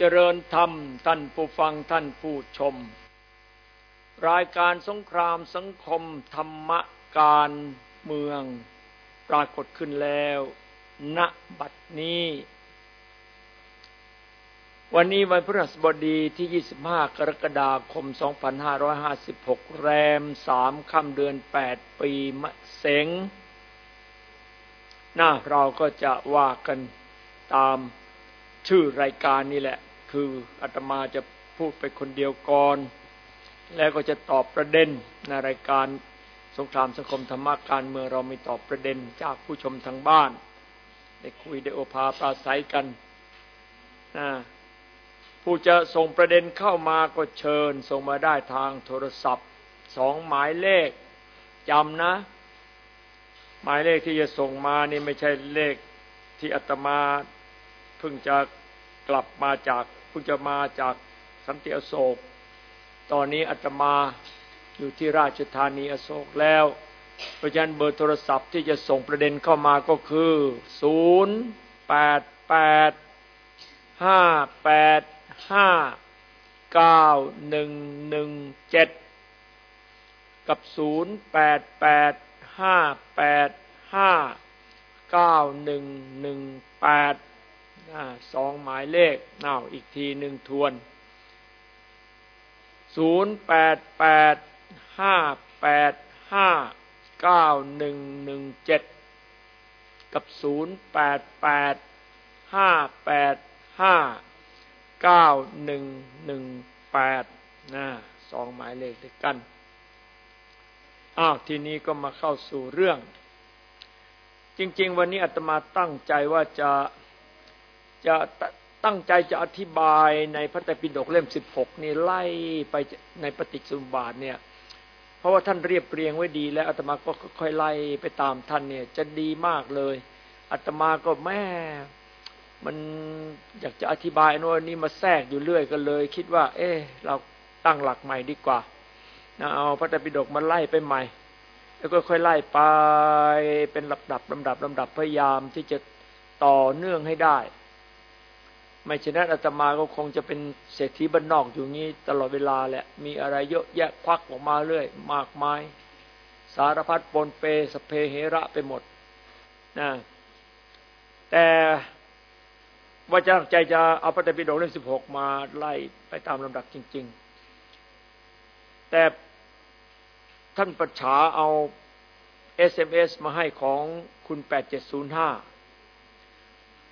เจริญธรรมท่านผู้ฟังท่านผู้ชม รายการสงครามสังคมธรรมการเมือง ปรากฏขึ้นแล้ว ณบัดนี้ วันนี้วันพฤหัสบดีที่ 25 กรกฎาคม 2556 แรม 3 ค่ำเดือน 8 ปีมะเสงหน้าเราก็จะว่ากันตามชื่อรายการนี่แหละ คืออาตมาจะพูดไปคนเดียวก่อน แล้วก็จะตอบประเด็นในรายการสงครามสังคมธรรมการเมืองเรามีตอบประเด็นจากผู้ชมทางบ้าน ได้คุยได้โอภาปราศัยกันนะผู้จะส่งประเด็นเข้ามาก็เชิญ ส่งมาได้ทางโทรศัพท์สองหมายเลขจำนะ หมายเลขที่จะส่งมานี่ไม่ใช่เลขที่อาตมาเพิ่งจะกลับมาจาก คุณจะมาจากสันติอโศก ตอนนี้อาตมาอยู่ที่ราชธานีอโศกแล้ว เพราะฉะนั้นเบอร์โทรศัพท์ที่จะส่งประเด็นเข้ามาก็คือ 0 8 8 5 8 5 9 1 1 7 กับ 0 8 8 5 8 5 9 1 1 8 สองหมายเลขเน่าอีกทีหนึ่งทวนศูนย์แปดแปดห้าแปดห้าเก้าหนึ่งหนึ่งเจ็ดกับศูนย์แปดแปดห้าแปดห้าเก้าหนึ่งหนึ่งแปดนะสองหมายเลขด้วยกันอ้าวทีนี้ก็มาเข้าสู่เรื่อง จริง ๆ วันนี้อาตมาตั้งใจว่าจะ จะตั้งใจจะอธิบายในพระไตรปิฎกเล่มสิบหกนี่ไล่ไปในปฏิจจุบาทเนี่ย เพราะว่าท่านเรียบเรียงไว้ดี แล้วอาตมาก็ค่อยไล่ไปตามท่านเนี่ย จะดีมากเลยอาตมาก็แม่มันอยากจะอธิบายโน่นนี่มาแทรกอยู่เรื่อยก็เลย คิดว่า เอ๊เราตั้งหลักใหม่ดีกว่านะเอาพระไตรปิฎกมาไล่ไปใหม่ แล้วก็ค่อยไล่ไปเป็นลำดับลำดับลำดับพยายามที่จะต่อเนื่องให้ได้ ไม่เช่นนั้นอาตมาก็คงจะเป็นเศรษฐีบ้านนอกอยู่งี้ตลอดเวลาแหละ มีอะไรเยอะแยะควักออกมาเรื่อย มากมาย สารพัดปนเปสเพเหระไปหมดนะแต่ว่าจะใจจะเอาพระไตรปิฎกเล่มสิบหกมาไล่ไปตามลำดับจริง ๆ แต่ท่านประชาเอา SMS มาให้ของคุณแปดเจ็ดศูนย์ห้า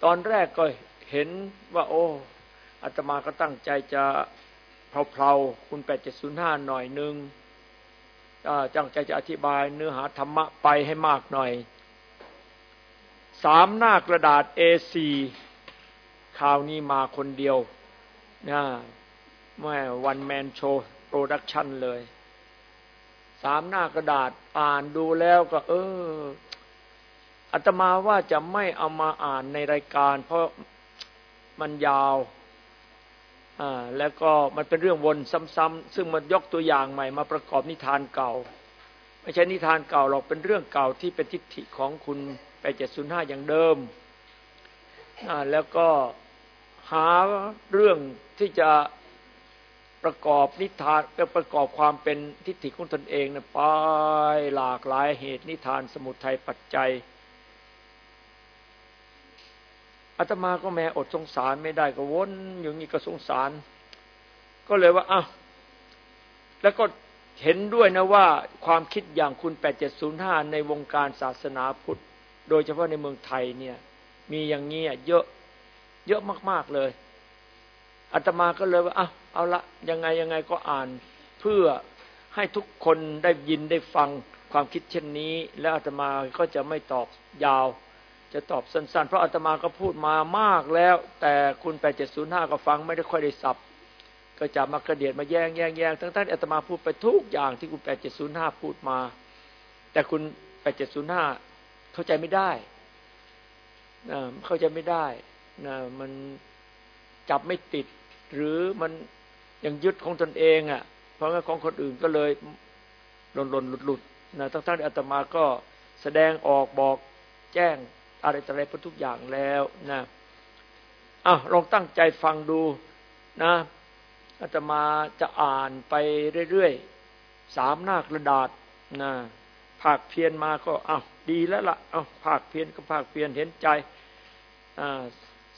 ตอนแรกก็ เห็นว่า โอ้อาตมาก็ตั้งใจจะเพลาๆคุณแปดเจ็ดศูนย์ห้าหน่อยนึงตั้งใจจะอธิบายเนื้อหาธรรมะไปให้มากหน่อยสามหน้ากระดาษ A4 คราวนี้มาคนเดียวนะแม่ one man show production เลยสามหน้ากระดาษอ่านดูแล้วก็ เอออาตมาว่าจะไม่เอามาอ่านในรายการ เพราะ มันยาวอ่าแล้วก็มันเป็นเรื่องวนซ้ำๆซึ่งมันยกตัวอย่างใหม่มาประกอบนิทานเก่า ไม่ใช่นิทานเก่าหรอกเป็นเรื่องเก่าที่เป็นทิฏฐิของคุณไปเจ็ดศูนย์ห้าอย่างเดิมอ่าแล้วก็หาเรื่องที่จะประกอบนิทานประกอบความเป็นทิฏฐิของตนเองนะไปหลากหลายเหตุนิทานสมุทัยปัจจัย อาตมาก็แม่อดสงสารไม่ได้ก็วนอย่างนี้ก็สงสาร ก็เลยว่าอ้าวแล้วก็เห็นด้วยนะว่าความคิดอย่างคุณแปดเจ็ดศูนย์ห้าในวงการศาสนาพุทธ โดยเฉพาะในเมืองไทยเนี่ย มีอย่างนี้เยอะเยอะมาก ๆเลยอาตมาก็เลยว่าอ้าวเอาละยังไงยังไงก็อ่านเพื่อให้ทุกคนได้ยินได้ฟังความคิดเช่นนี้ แล้วอาตมาก็จะไม่ตอบยาว จะตอบสั้นๆ เพราะอาตมาก็พูดมามากแล้ว แต่คุณแปดเจ็ดศูนย์ห้าก็ฟังไม่ได้ค่อยได้สับก็จะมากระเดียดมาแย่งแย่งแย่งทั้งๆอาตมาพูดไปทุกอย่างที่คุณแปดเจ็ดศูนย์ห้าพูดมา แต่คุณแปดเจ็ดศูนย์ห้าเข้าใจไม่ได้นะเข้าใจไม่ได้นะมันจับไม่ติด หรือมันยังยึดของตนเองอะ เพราะงั้นของคนอื่นก็เลยหล่นหล่นหลุดหลุดนะทั้งๆอาตมาก็แสดงออกบอกแจ้ง อะไรต่ออะไรทุกอย่างแล้วนะอ้าวลองตั้งใจฟังดูนะอาตมาจะอ่านไปเรื่อยๆสามหน้ากระดาษนะภาคเพียนมาก็เอาดีแล้วละ่ะเอาภาคเพียนก็ภาคเพียนเห็นใจอ่า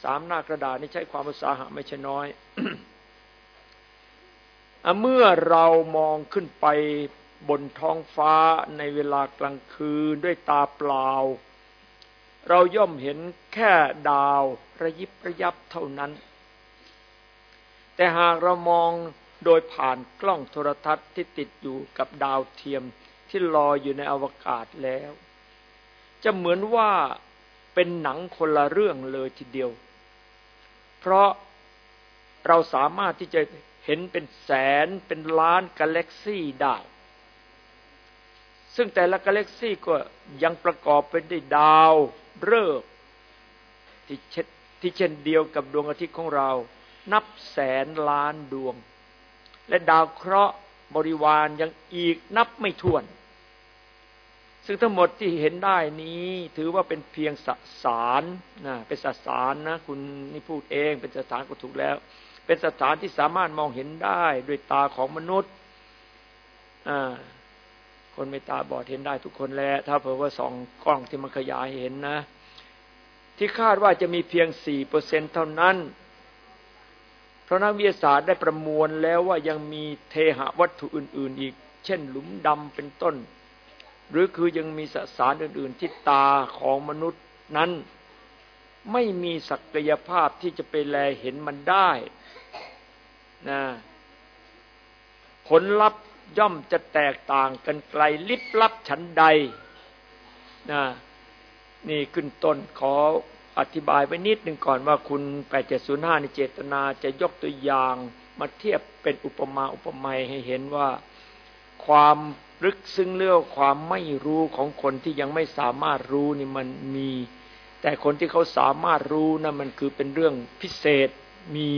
สามหน้ากระดาษนี่ใช้ความอุตสาหะไม่ใช่น้อยเมื่อเรามองขึ้นไปบนท้องฟ้าในเวลากลางคืนด้วยตาเปล่า เราย่อมเห็นแค่ดาวระยิบระยับเท่านั้น แต่หากเรามองโดยผ่านกล้องโทรทัศน์ที่ติดอยู่กับดาวเทียมที่ลอยอยู่ในอวกาศแล้ว จะเหมือนว่าเป็นหนังคนละเรื่องเลยทีเดียว เพราะเราสามารถที่จะเห็นเป็นแสนเป็นล้านกาแล็กซี่ได้ ซึ่งแต่ละกาแล็กซี่ก็ยังประกอบไปด้วยดาว ฤกษ์ที่เช่นที่เช่นเดียวกับดวงอาทิตย์ของเรา นับแสนล้านดวง และดาวเคราะห์บริวารยังอีกนับไม่ถ้วน ซึ่งทั้งหมดที่เห็นได้นี้ถือว่าเป็นเพียงสสารนะเป็นสสารนะคุณนี่พูดเองเป็นสสารก็ถูกแล้ว เป็นสถานที่สามารถมองเห็นได้ด้วยตาของมนุษย์ คนไม่ตาบอดเห็นได้ทุกคนแล้ว ถ้าเผื่อว่าสองกล้องที่มันขยายเห็นนะ ที่คาดว่าจะมีเพียงสี่เปอร์เซ็นเท่านั้น เพราะนักวิทยาศาสตร์ได้ประมวลแล้วว่ายังมีเทหะวัตถุอื่น ๆ อีก เช่น หลุมดำเป็นต้น หรือคือยังมีสสารอื่น ๆ ที่ตาของมนุษย์นั้น ไม่มีศักยภาพที่จะไปแลเห็นมันได้นะผลลัพธ์ ย่อมจะแตกต่างกันไกลลิบลับฉันใดนะนี่ขึ้นต้นขออธิบายไว้นิดหนึ่งก่อนว่าคุณ 8705ในเจตนาจะยกตัวอย่างมาเทียบเป็นอุปมาอุปไมยให้เห็นว่าความลึกซึ้งเรื่องความไม่รู้ของคนที่ยังไม่สามารถรู้นี่มันมี แต่คนที่เขาสามารถรู้นะั่นมันคือเป็นเรื่องพิเศษมี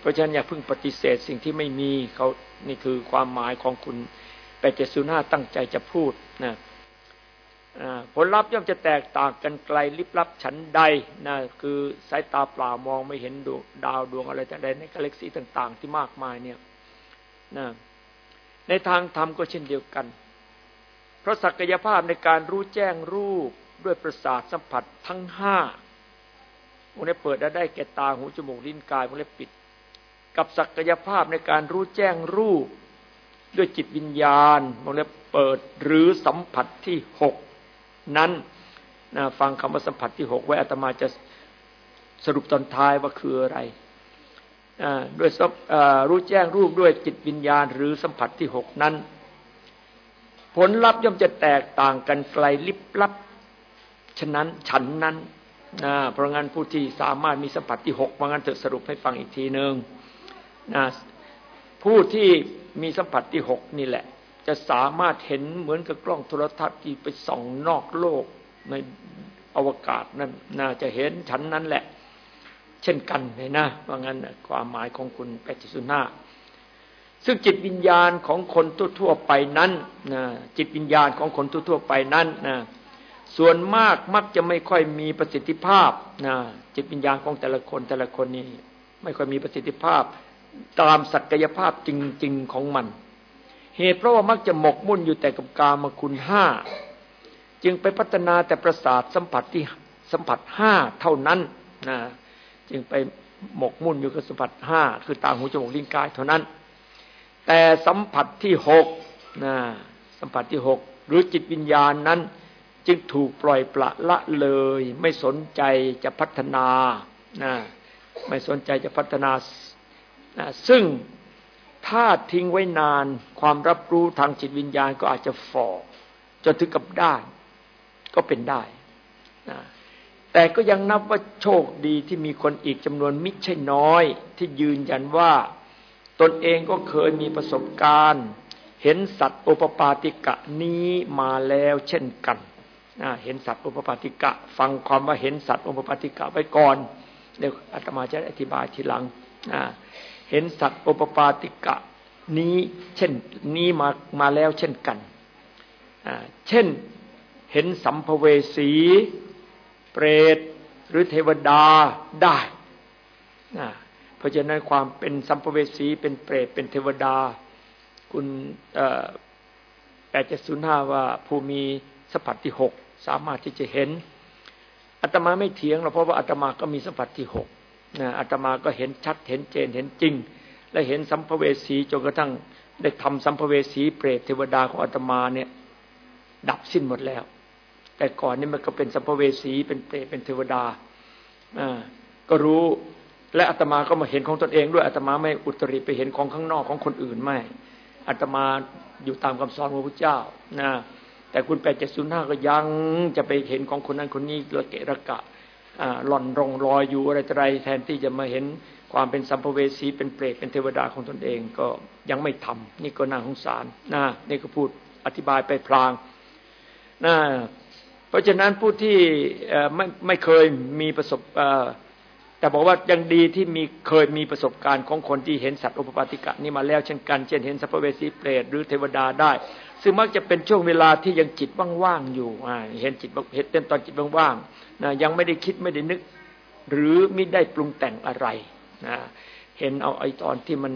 เพราะฉะนั้นอย่าเพิ่งปฏิเสธสิ่งที่ไม่มีเขา นี่คือความหมายของคุณแปดเจ็ดศูนย์ห้าตั้งใจจะพูดนะผลลัพธ์ย่อมจะแตกต่างกันไกลลิบลับฉันใดนะคือสายตาเปล่ามองไม่เห็นดวงดาวดวงอะไรแต่ใดในกาแล็กซีต่าง ๆ ที่มากมายเนี่ยนะในทางธรรมก็เช่นเดียวกัน เพราะศักยภาพในการรู้แจ้งรูปด้วยประสาทสัมผัสทั้งห้าพวกนี้เปิดได้แก่ตาหูจมูกลิ้นกายพวกนี้ปิด กับศักยภาพในการรู้แจ้งรูป ด้วยจิตวิญญาณมองแล้วเปิดหรือสัมผัสที่หกนั้นนะฟังคำว่าสัมผัสที่หกไว้อาตมาจะสรุปตอนท้ายว่าคืออะไรด้วยรู้แจ้งรูปด้วยจิตวิญญาณ หรือสัมผัสที่หกนั้น ผลลัพธ์ย่อมจะแตกต่างกันไกลลิบลับ ฉะนั้นฉันนั้นเพราะงั้นผู้ที่สามารถมีสัมผัสที่หกเพราะงั้นจะสรุปให้ฟังอีกทีหนึ่ง ผู้ที่มีสัมผัสที่หกนี่แหละ จะสามารถเห็นเหมือนกับกล้องโทรทัศน์ที่ไปส่องนอกโลกในอวกาศนั่นน่าจะเห็นชั้นนั้นแหละ เช่นกันเลยนะว่างั้นความหมายของคุณแปจิสุนาซึ่งจิตวิญญาณของคนทั่วๆไปนั้นนะจิตวิญญาณของคนทั่วๆไปนั้นนะส่วนมากมักจะไม่ค่อยมีประสิทธิภาพนะจิตวิญญาณของแต่ละคนแต่ละคนนี้ไม่ค่อยมีประสิทธิภาพ ตามศักยภาพจริง ๆของมัน เหตุเพราะว่ามักจะหมกมุ่นอยู่แต่กับกามคุณห้าจึงไปพัฒนาแต่ประสาทสัมผัสที่สัมผัสห้าเท่านั้นนะจึงไปหมกมุ่นอยู่กับสัมผัสห้าคือตาหูจมูกลิ้นกายเท่านั้น แต่สัมผัสที่หกนะสัมผัสที่หกหรือจิตวิญญาณนั้น จึงถูกปล่อยปละละเลย ไม่สนใจจะพัฒนานะไม่สนใจจะพัฒนา ซึ่งถ้าทิ้งไว้นานความรับรู้ทางจิตวิญญาณก็อาจจะฝ่อจนถึงกับด้านก็เป็นได้นะแต่ก็ยังนับว่าโชคดีที่มีคนอีกจำนวนมิใช่น้อย ที่ยืนยันว่า ตนเองก็เคยมีประสบการณ์ เห็นสัตว์โอปปาติกะนี้มาแล้วเช่นกันนะเห็นสัตว์โอปปาติกะ ฟังความว่าเห็นสัตว์โอปปาติกะไว้ก่อนเดี๋ยวอาตมาจะอธิบายทีหลังนะ เห็นสัตว์โอปปาติกะ นี้เช่นนี้มามาแล้วเช่นกันเช่นเห็นสัมภเวสี เปรตหรือเทวดาได้เพราะฉะนั้นความเป็นสัมภเวสีเป็นเปรตเป็นเทวดา คุณแปดเจ็ดศูนย์ห้าว่าผู้มีสัพพัที่หกสามารถที่จะเห็นอาตมาไม่เถียงหรอกเพราะว่าอาตมาก็มีสัพพัที่หก นะอาตมาก็เห็นชัดเห็นเจนเห็นจริง และเห็นสัมภเวสีจนกระทั่งได้ทำสัมภเวสีเปรตเทวดาของอาตมาเนี่ย ดับสิ้นหมดแล้ว แต่ก่อนนี่มันก็เป็นสัมภเวสีเป็นเปรตเป็นเทวดาอ่าก็รู้และอาตมาก็มาเห็นของตนเองด้วยอาตมาไม่อุตริไปเห็นของข้างนอกของคนอื่นไม่อาตมาอยู่ตามคำสอนของพระเจ้านะแต่คุณแปดเจ็ดศูนย์ห้าก็ยังจะไปเห็นของคนนั้นคนนี้ระเกะระกะ หล่อนรองรอยอยู่อะไรอะไรแทนที่จะมาเห็นความเป็นสัมภเวสีเป็นเปรตเป็นเทวดาของตนเองก็ยังไม่ทำนี่ก็น่าสงสารนะนี่ก็พูดอธิบายไปพลางนะเพราะฉะนั้นผู้ที่ไม่ไม่เคยมีประสบแต่บอกว่ายังดีที่มีเคยมีประสบการณ์ของคนที่เห็นสัตว์อุปปาติกะนี่มาแล้วเช่นกัน เช่นเห็นสัพเวสีเปรตหรือเทวดาได้ ซึ่งมักจะเป็นช่วงเวลาที่ยังจิตว่างๆอยู่เห็นจิตเห็นเป็นตอนจิตว่างๆนะยังไม่ได้คิดไม่ได้นึก หรือไม่ได้ปรุงแต่งอะไรนะเห็นเอาไอ้ตอนที่มัน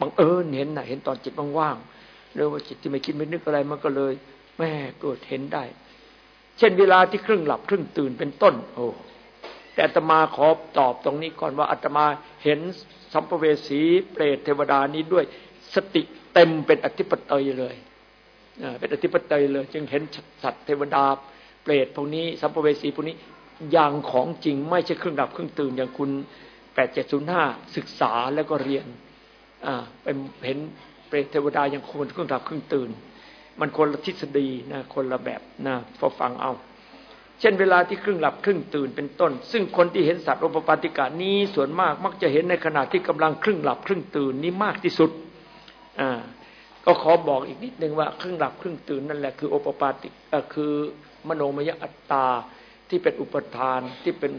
บังเอิญเห็นนะเห็นตอนจิตว่างๆหรือว่าจิตที่ไม่คิดไม่นึกอะไรมันก็เลยแม่เกิดเห็นได้ เช่นเวลาที่ครึ่งหลับครึ่งตื่นเป็นต้น โอ้แต่อาตมาขอตอบตรงนี้ก่อนว่าอาตมาเห็นสัมภเวสีเปรตเทวดานี้ด้วยสติเต็มเป็นอธิปไตยเลย เป็นอธิปไตยเลย จึงเห็นสัตว์เทวดาเปรตพวกนี้สัมภเวสีพวกนี้อย่างของจริงไม่ใช่เครื่องดับเครื่องตื่นอย่างคุณแปดเจ็ดศูนย์ห้าศึกษาแล้วก็เรียนเป็นเห็นเปรตเทวดาอย่างคนเครื่องดับเครื่องตื่น มันคนละทฤษฎีนะคนละแบบนะพอฟังเอา เช่นเวลาที่ครึ่งหลับครึ่งตื่นเป็นต้น ซึ่งคนที่เห็นสัตว์โอปปาติกานี้ส่วนมากมักจะเห็นในขณะที่กำลังครึ่งหลับครึ่งตื่นนี้มากที่สุดอ่า ก็ขอบอกอีกนิดนึงว่าครึ่งหลับครึ่งตื่นนั่นแหละคือโอปปาติคือมโนมยอัตตาที่เป็นอุปทานที่เป็น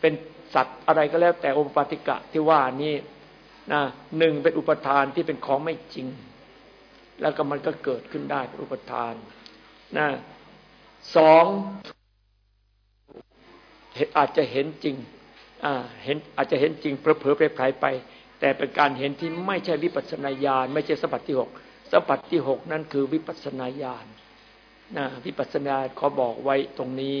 เป็นสัตว์อะไรก็แล้ว แต่โอปปาติกะที่ว่านี้นะหนึ่งเป็นอุปทานที่เป็นของไม่จริง แล้วก็มันก็เกิดขึ้นได้เป็นอุปทานนะสองอาจจะเห็นจริงเห็นอาจจะเห็นจริงเผลอๆไปไผไป แต่เป็นการเห็นที่ไม่ใช่วิปัสนาญาณไม่ใช่สัมผัสที่หกสัมผัสที่หกนั่นคือวิปัสนาญาณนะวิปัสนาขอบอกไว้ตรงนี้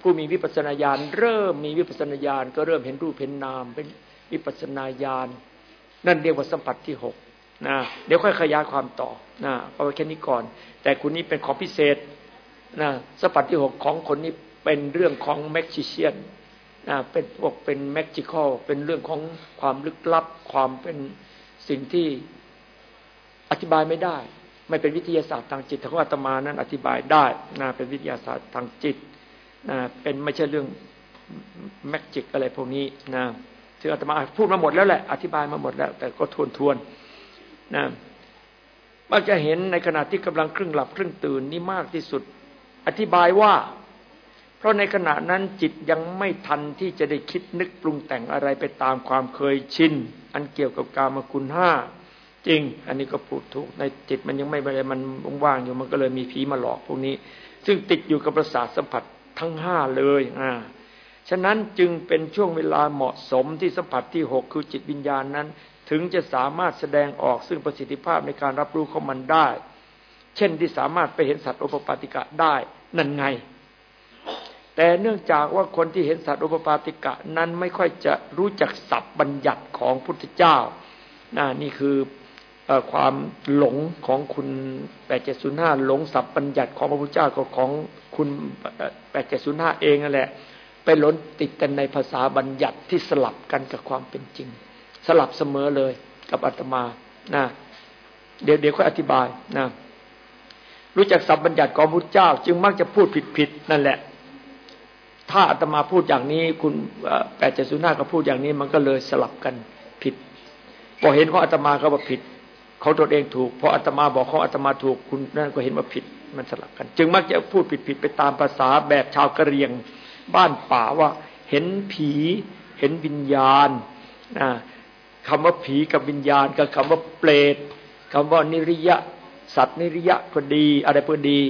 ผู้มีวิปัสนาญาณเริ่มมีวิปัสนาญาณก็เริ่มเห็นรูปเห็นนามเป็นวิปัสนาญาณนั่นเรียกว่าสัมผัสที่หกนะเดี๋ยวค่อยขยายความต่อนะเอาไว้แค่นี้ก่อน แต่คุณนี้เป็นของพิเศษนะสปัตที่หกของคนนี้เป็นเรื่องของแมกซิเชียน เป็นพวกเป็นแมจิคอลเป็นเรื่องของความลึกลับ ความเป็นสิ่งที่อธิบายไม่ได้ ไม่เป็นวิทยาศาสตร์ทางจิตแต่ว่าอาตมานั้น อธิบายได้นะเป็นวิทยาศาสตร์ทางจิตนะเป็นไม่ใช่เรื่องแมจิกอะไรพวกนี้นะที่อาตมาพูดมาหมดแล้วแหละอธิบายมาหมดแล้ว แต่ก็ทวนทวนนะมักจะเห็นในขณะที่กำลังครึ่งหลับครึ่งตื่นนี่มากที่สุด อธิบายว่า เพราะในขณะนั้นจิตยังไม่ทันที่จะได้คิดนึกปรุงแต่งอะไรไปตามความเคยชินอันเกี่ยวกับกามคุณห้าจริง อันนี้ก็พูดถูกในจิตมันยังไม่อะไรมันว่างๆอยู่มันก็เลยมีผีมาหลอกพวกนี้ ซึ่งติดอยู่กับประสาทสัมผัสทั้งห้าเลยอ่าฉะนั้นจึงเป็นช่วงเวลาเหมาะสมที่สัมผัสที่หกคือจิตวิญญาณนั้น ถึงจะสามารถแสดงออกซึ่งประสิทธิภาพในการรับรู้ของมันได้ เช่นที่สามารถไปเห็นสัตว์โอปปาติกะได้นั่นไง แต่เนื่องจากว่าคนที่เห็นสัตว์อุปปาติกะนั้นไม่ค่อยจะรู้จักศัพท์บัญญัติของพุทธเจ้าน่นี่คือความหลงของคุณแปดเจ็ดศูนย์ห้าหลงศัพท์บัญญัติของพระพุทธเจ้ากับของคุณแปดเจ็ดศูนย์ห้าเองนั่นแหละไปหลงติดกันในภาษาบัญญัติที่สลับกันกับความเป็นจริง สลับเสมอเลยกับอาตมานะเดี๋ยวเดี๋ยวค่อยอธิบายนะรู้จักสัพท์บัญญัติของพุทธเจ้า จึงมักจะพูดผิดๆนั่นแหละ ถ้าอาตมาพูดอย่างนี้ คุณแปดเจ็ดศูนย์ห้าก็พูดอย่างนี้ มันก็เลยสลับกันผิด พอเห็นของอาตมาก็ว่าผิด เขาตัวเองถูกพออาตมาบอกเขาอาตมาถูกคุณนั่นก็เห็นว่าผิดมันสลับกัน จึงมักจะพูดผิดๆไปตามภาษาแบบชาวกะเหรี่ยงบ้านป่าว่า เห็นผีเห็นวิญญาณคำว่าผีกับวิญญาณกับคำว่าเปรตคำว่านิริยะ สัตว์นิริยะพอดี อะไรพอดี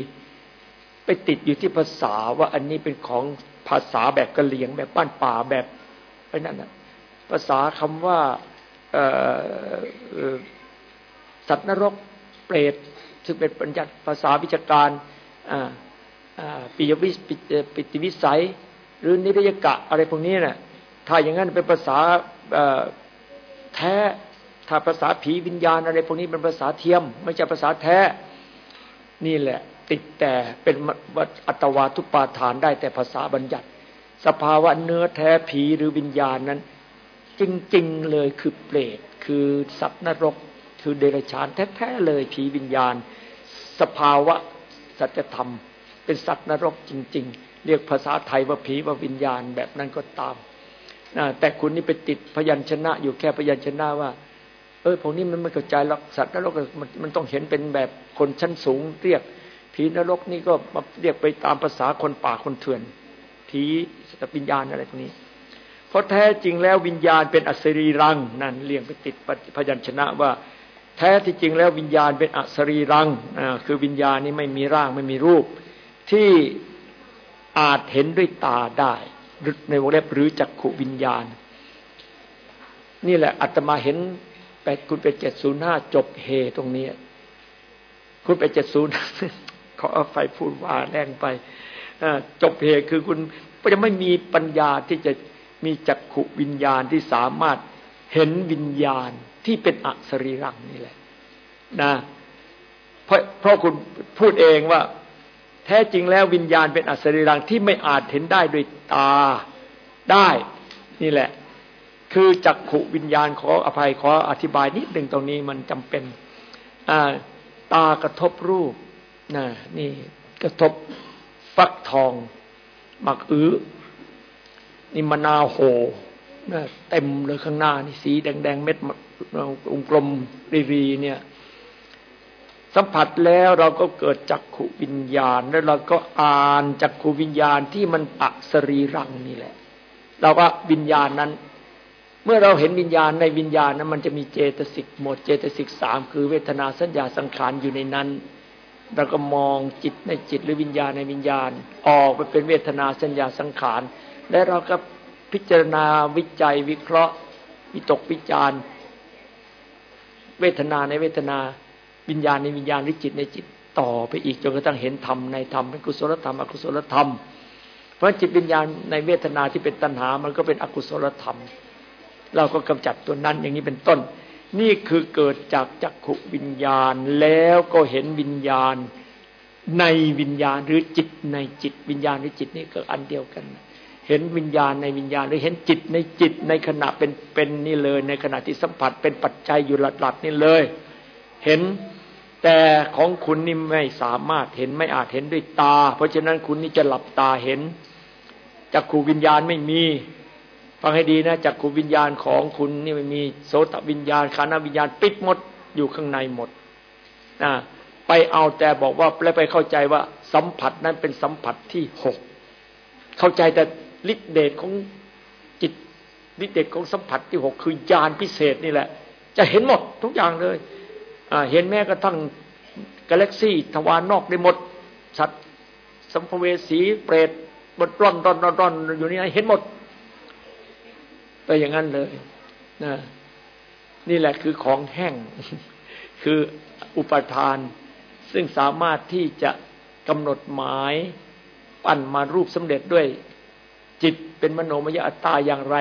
ไปติดอยู่ที่ภาษาว่าอันนี้เป็นของ ภาษาแบบกะเหลี่ยงแบบบ้านป่าแบบไอ้นั่นนะภาษาคำว่าสัตว์นรกเปรตซึ่งเป็นปัญญาภาษาวิชาการปิยวิสปิติวิสัย หรือนิรยกะอะไรพวกนี้นะ่ะถ้าอย่างนั้นเป็นภาษาแท้ถ้าภาษาผีวิญญาณอะไรพวกนี้เป็นภาษาเทียม ไม่ใช่ภาษาแท้ นี่แหละ ติดแต่เป็นอัตวาทุปาทานได้แต่ภาษาบัญญัติ สภาวะเนื้อแท้ผีหรือวิญญาณนั้น จริง ๆ เลยคือเปรตคือสัตว์นรก คือเดรัจฉานแท้ๆเลยผีวิญญาณ สภาวะสัจธรรม เป็นสัตว์นรกจริง ๆ เรียกภาษาไทยว่าผีว่าวิญญาณแบบนั้นก็ตามแต่คุณนี่ไปติดพยัญชนะ อยู่แค่พยัญชนะว่าเออพวกนี้มันไม่เข้าใจหรอกสัตว์นรกมันมันต้องเห็นเป็นแบบคนชั้นสูงเรียก ผีนรกนี่ก็มาเรียกไปตามภาษาคนป่าคนเถื่อน ผีสตวิญญาณอะไรพวกนี้ เพราะแท้จริงแล้ววิญญาณเป็นอสรีรังนั่นเรียงไปติดพยัญชนะว่า แท้ที่จริงแล้ววิญญาณเป็นอสรีรังคือวิญญาณนี้ไม่มีร่างไม่มีรูป ที่อาจเห็นด้วยตาได้ในวงเล็บหรือจักขุวิญญาณ นี่แหละอาตมาเห็นแปดคุณไปเจ็ดศูนย์ห้าจบเฮตรงนี้ คุณไปเจ็ดศูนย์ ขอเอาไฟพูดว่าแรงไปจบเฮคือคุณจะไม่มีปัญญาที่จะมีจักขุวิญญาณที่สามารถเห็นวิญญาณที่เป็นอสรีรังนี่แหละ นะเพราะเพราะคุณพูดเองว่า แท้จริงแล้ววิญญาณเป็นอสรีรังที่ไม่อาจเห็นได้ด้วยตาได้นี่แหละ คือจักขุวิญญาณขออภัยขออธิบายนิดหนึ่งตรงนี้มันจำเป็นตากระทบรูป นะนี่กระทบฟักทอง หมักอื้อนี่มะนาวโหนะเต็มเลยข้างหน้านี่สีแดงๆเม็ดองกลมรีๆเนี่ย สัมผัสแล้วเราก็เกิดจักขุวิญญาณ แล้วเราก็อ่านจักขุวิญญาณที่มันอักษรีรังนี่แหละ เราก็วิญญาณนั้น เมื่อเราเห็นวิญญาณในวิญญาณนั้น มันจะมีเจตสิกหมดเจตสิกสามคือเวทนาสัญญาสังขารอยู่ในนั้น เราก็มองจิตในจิตหรือวิญญาณในวิญญาณ ออกไปเป็นเวทนาสัญญาสังขาร และเราก็พิจารณาวิจัยวิเคราะห์วิตกวิจารเวทนาในเวทนาวิญญาณในวิญญาณหรือจิตในจิตต่อไปอีกจนกระทั่งเห็นธรรมในธรรมเป็นกุศลธรรม อกุศลธรรม เพราะจิตวิญญาณในเวทนาที่เป็นตัณหา มันก็เป็นอกุศลธรรม เราก็กำจัดตัวนั้นอย่างนี้เป็นต้น นี่คือเกิดจากจักขุวิญญาณแล้วก็เห็นวิญญาณในวิญญาณหรือจิตในจิต วิญญาณหรือจิตนี่ก็อันเดียวกัน เห็นวิญญาณในวิญญาณหรือเห็นจิตในจิตในขณะเป็นเป็นนี่เลย ในขณะที่สัมผัสเป็นปัจจัยอยู่หลัดๆนี่เลย เห็นแต่ของคุณนี่ไม่สามารถเห็นไม่อาจเห็นด้วยตา เพราะฉะนั้นคุณนี่จะหลับตาเห็นจักขูวิญญาณไม่มี ฟังให้ดีนะจักขูวิญญาณของคุณนี่ไม่มีโสตวิญญาณคานวิญญาณปิดหมดอยู่ข้างในหมดนะไปเอาแต่บอกว่าแล้วไปเข้าใจว่าสัมผัสนั้นเป็นสัมผัสที่หกเข้าใจแต่ฤทธิเดชของจิตฤทธิเดชของสัมผัสที่หกคือญาณพิเศษนี่แหละ จะเห็นหมดทุกอย่างเลยเห็นแม้กระทั่งกาแล็กซี่ทวารนอกได้หมดสัตว์สัมภเวสีเปรตบดร่อนร่อนร่อนร่อนอยู่นี่เห็นหมด ไปอย่างนั้นเลยนะนี่แหละคือของแห้ง คืออุปทาน ซึ่งสามารถที่จะกำหนดหมาย ปั้นมารูปสำเร็จด้วย จิตเป็นมโนมยอัตตาอย่างไร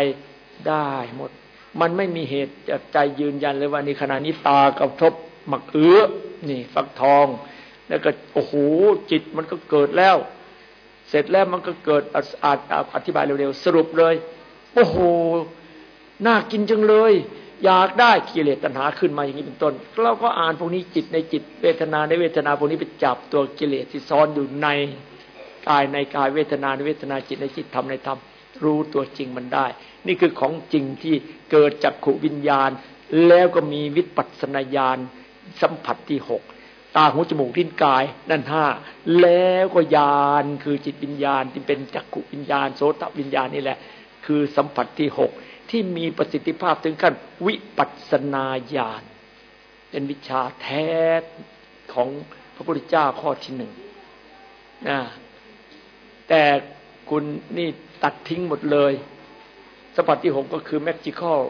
ได้หมด มันไม่มีเหตุจใจยืนยันเลยว่านี่ขณะนี้ตากระทบหมักเอื้อนี่ ฟักทอง แล้วก็โอ้โหจิตมันก็เกิดแล้ว เสร็จแล้วมันก็เกิดอาจอธิบายเร็วๆ สรุปเลย โอ้โหน่ากินจังเลย อยากได้กิเลสตัณหาขึ้นมาอย่างนี้เป็นต้นเราก็อ่านพวกนี้จิตในจิตเวทนาในเวทนาพวกนี้ไปจับตัวกิเลสที่ซ้อนอยู่ในกายในกายเวทนาในเวทนาจิตในจิตธรรมในธรรมรู้ตัวจริงมันได้ นี่คือของจริงที่เกิดจากขวิญญาณ แล้วก็มีวิปัสสนาญาณสัมผัสที่หกตาหูจมูกลิ้นกายนั่นห้าแล้วก็ญาณคือจิตวิญญาณที่เป็นจักขุวิญญาณโสตวิญญาณนี่แหละ คือสัมผัสที่หกที่มีประสิทธิภาพถึงขั้นวิปัสนาญาณเป็นวิชาแท้ของพระพุทธเจ้าข้อที่หนึ่งนะแต่คุณนี่ตัดทิ้งหมดเลยสัมผัสที่หกก็คือแมจิคอล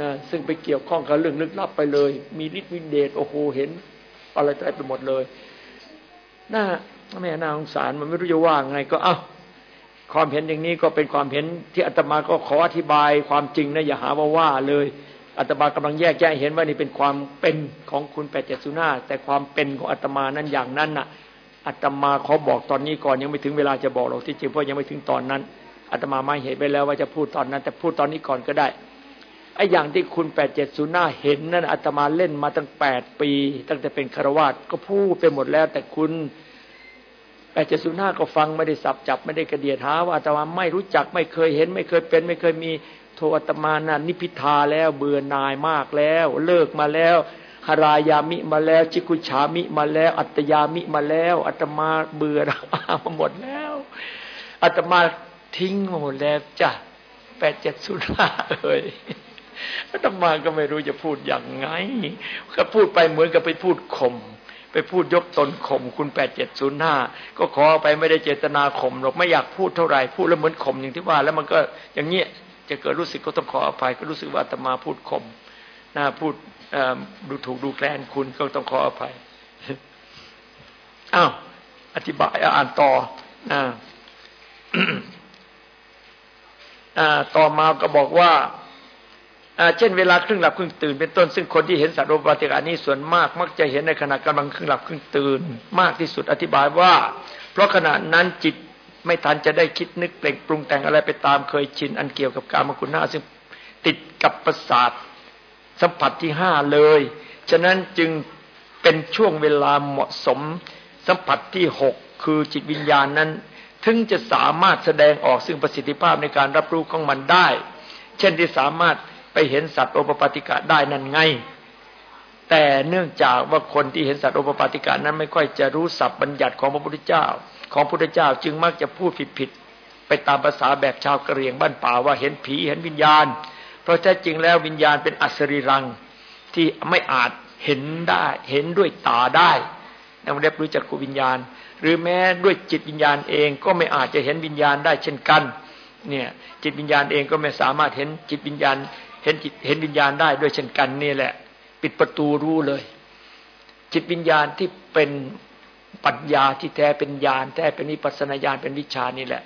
นะซึ่งไปเกี่ยวข้องกับเรื่องลึกลับไปเลย มีฤทธิ์วิเดชโอ้โหเห็น อะไรใจไปหมดเลยน่าแม่น่าสงสารมันไม่รู้จะว่าไงก็เอ้า ความเห็นอย่างนี้ก็เป็นความเห็นที่อาตมาก็ขออธิบายความจริงนะอย่าหาว่าว่าเลยอาตมากำลังแยกแยะเห็นว่านี่เป็นความเป็นของคุณแปดเจ็ดสุนาแต่ความเป็นของอาตมานั้นอย่างนั้นน่ะอาตมาขอบอกตอนนี้ก่อนยังไม่ถึงเวลาจะบอกหรอกที่จริงเพราะยังไม่ถึงตอนนั้นอาตมาไม่เห็นไปแล้วว่าจะพูดตอนนั้น แต่พูดตอนนี้ก่อนก็ได้ไอ้อย่างที่คุณแปดเจ็ดศูนย์เห็นนั่นอาตมาเล่นมาตั้งแปดปี ตั้งแต่เป็นคารวาสก็พูดไปหมดแล้ว แต่คุณ แปดเจ็ดศูนย์ก็ฟังไม่ได้สับจับไม่ได้กระเดียดหาว่าอาตมาไม่รู้จักไม่เคยเห็น ไม่เคยเป็น ไม่เคยมีโทอาตมานะนิพิทาแล้วเบื่อนายมากแล้ว เลิกมาแล้วหารายามิมาแล้วจิกุชามิมาแล้ว อัตยามิมาแล้วอาตมาเบื่อมาหมดแล้วอาตมาทิ้งหมดแล้วจ้ะแปดเจ็ดสุนาเลยอาตมาก็ไม่รู้จะพูดอย่างไงก็พูดไปเหมือนกับไปพูดข่ม ไปพูดยกตนข่มคุณแปดเจ็ดศูนย์ห้าก็ขอไปไม่ได้เจตนาข่มหรอกไม่อยากพูดเท่าไหร่พูดแล้วเหมือนข่มอย่างที่ว่า แล้วมันก็อย่างเงี้ยจะเกิดรู้สึกก็ต้องขออภัยก็รู้สึกว่าอาตมาพูดข่มนะพูดดูถูกดูแคลนคุณก็ต้องขออภัยอ้าวอธิบายอ่านต่อนะต่อมาก็บอกว่า เช่นเวลาครึ่งหลับครึ่งตื่นเป็นต้น ซึ่งคนที่เห็นสัตว์โอปาติกานี้ส่วนมากมักจะเห็นในขณะกำลังครึ่งหลับครึ่งตื่น มากที่สุดอธิบายว่า เพราะขณะนั้นจิตไม่ทันจะได้คิดนึกเปล่งปรุงแต่งอะไรไปตามเคยชินอันเกี่ยวกับการมคุณนาซึ่งติดกับประสาทสัมผัสที่ห้าเลย ฉะนั้นจึงเป็นช่วงเวลาเหมาะสมสัมผัสที่หกคือจิตวิญญาณนั้น ถึงจะสามารถแสดงออกซึ่งประสิทธิภาพในการรับรู้ของมันได้ เช่นที่สามารถ เห็นสัตว์โอปปาติกะได้นั่นไง แต่เนื่องจากว่าคนที่เห็นสัตว์โอปปาติกะนั้นไม่ค่อยจะรู้สับบัญญัติของพระพุทธเจ้า ของพุทธเจ้าจึงมักจะพูดผิดๆไปตามภาษาแบบชาวกะเหรี่ยงบ้านป่าว่าเห็นผีเห็นวิญญาณ เพราะแท้จริงแล้ววิญญาณเป็นอัศริรังที่ไม่อาจเห็นได้เห็นด้วยตาได้นักเรียนรู้จักกุวิญญาณ หรือแม้ด้วยจิตวิญญาณเองก็ไม่อาจจะเห็นวิญญาณได้เช่นกันเนี่ยจิตวิญญาณเองก็ไม่สามารถเห็นจิตวิญญาณ เห็นจิตเห็นวิญญาณได้ด้วยเช่นกันนี่แหละ ปิดประตูรู้เลย จิตวิญญาณที่เป็นปัญญาที่แท้เป็นญาณแท้เป็นวิปัสนาญาณเป็นวิชานี่แหละ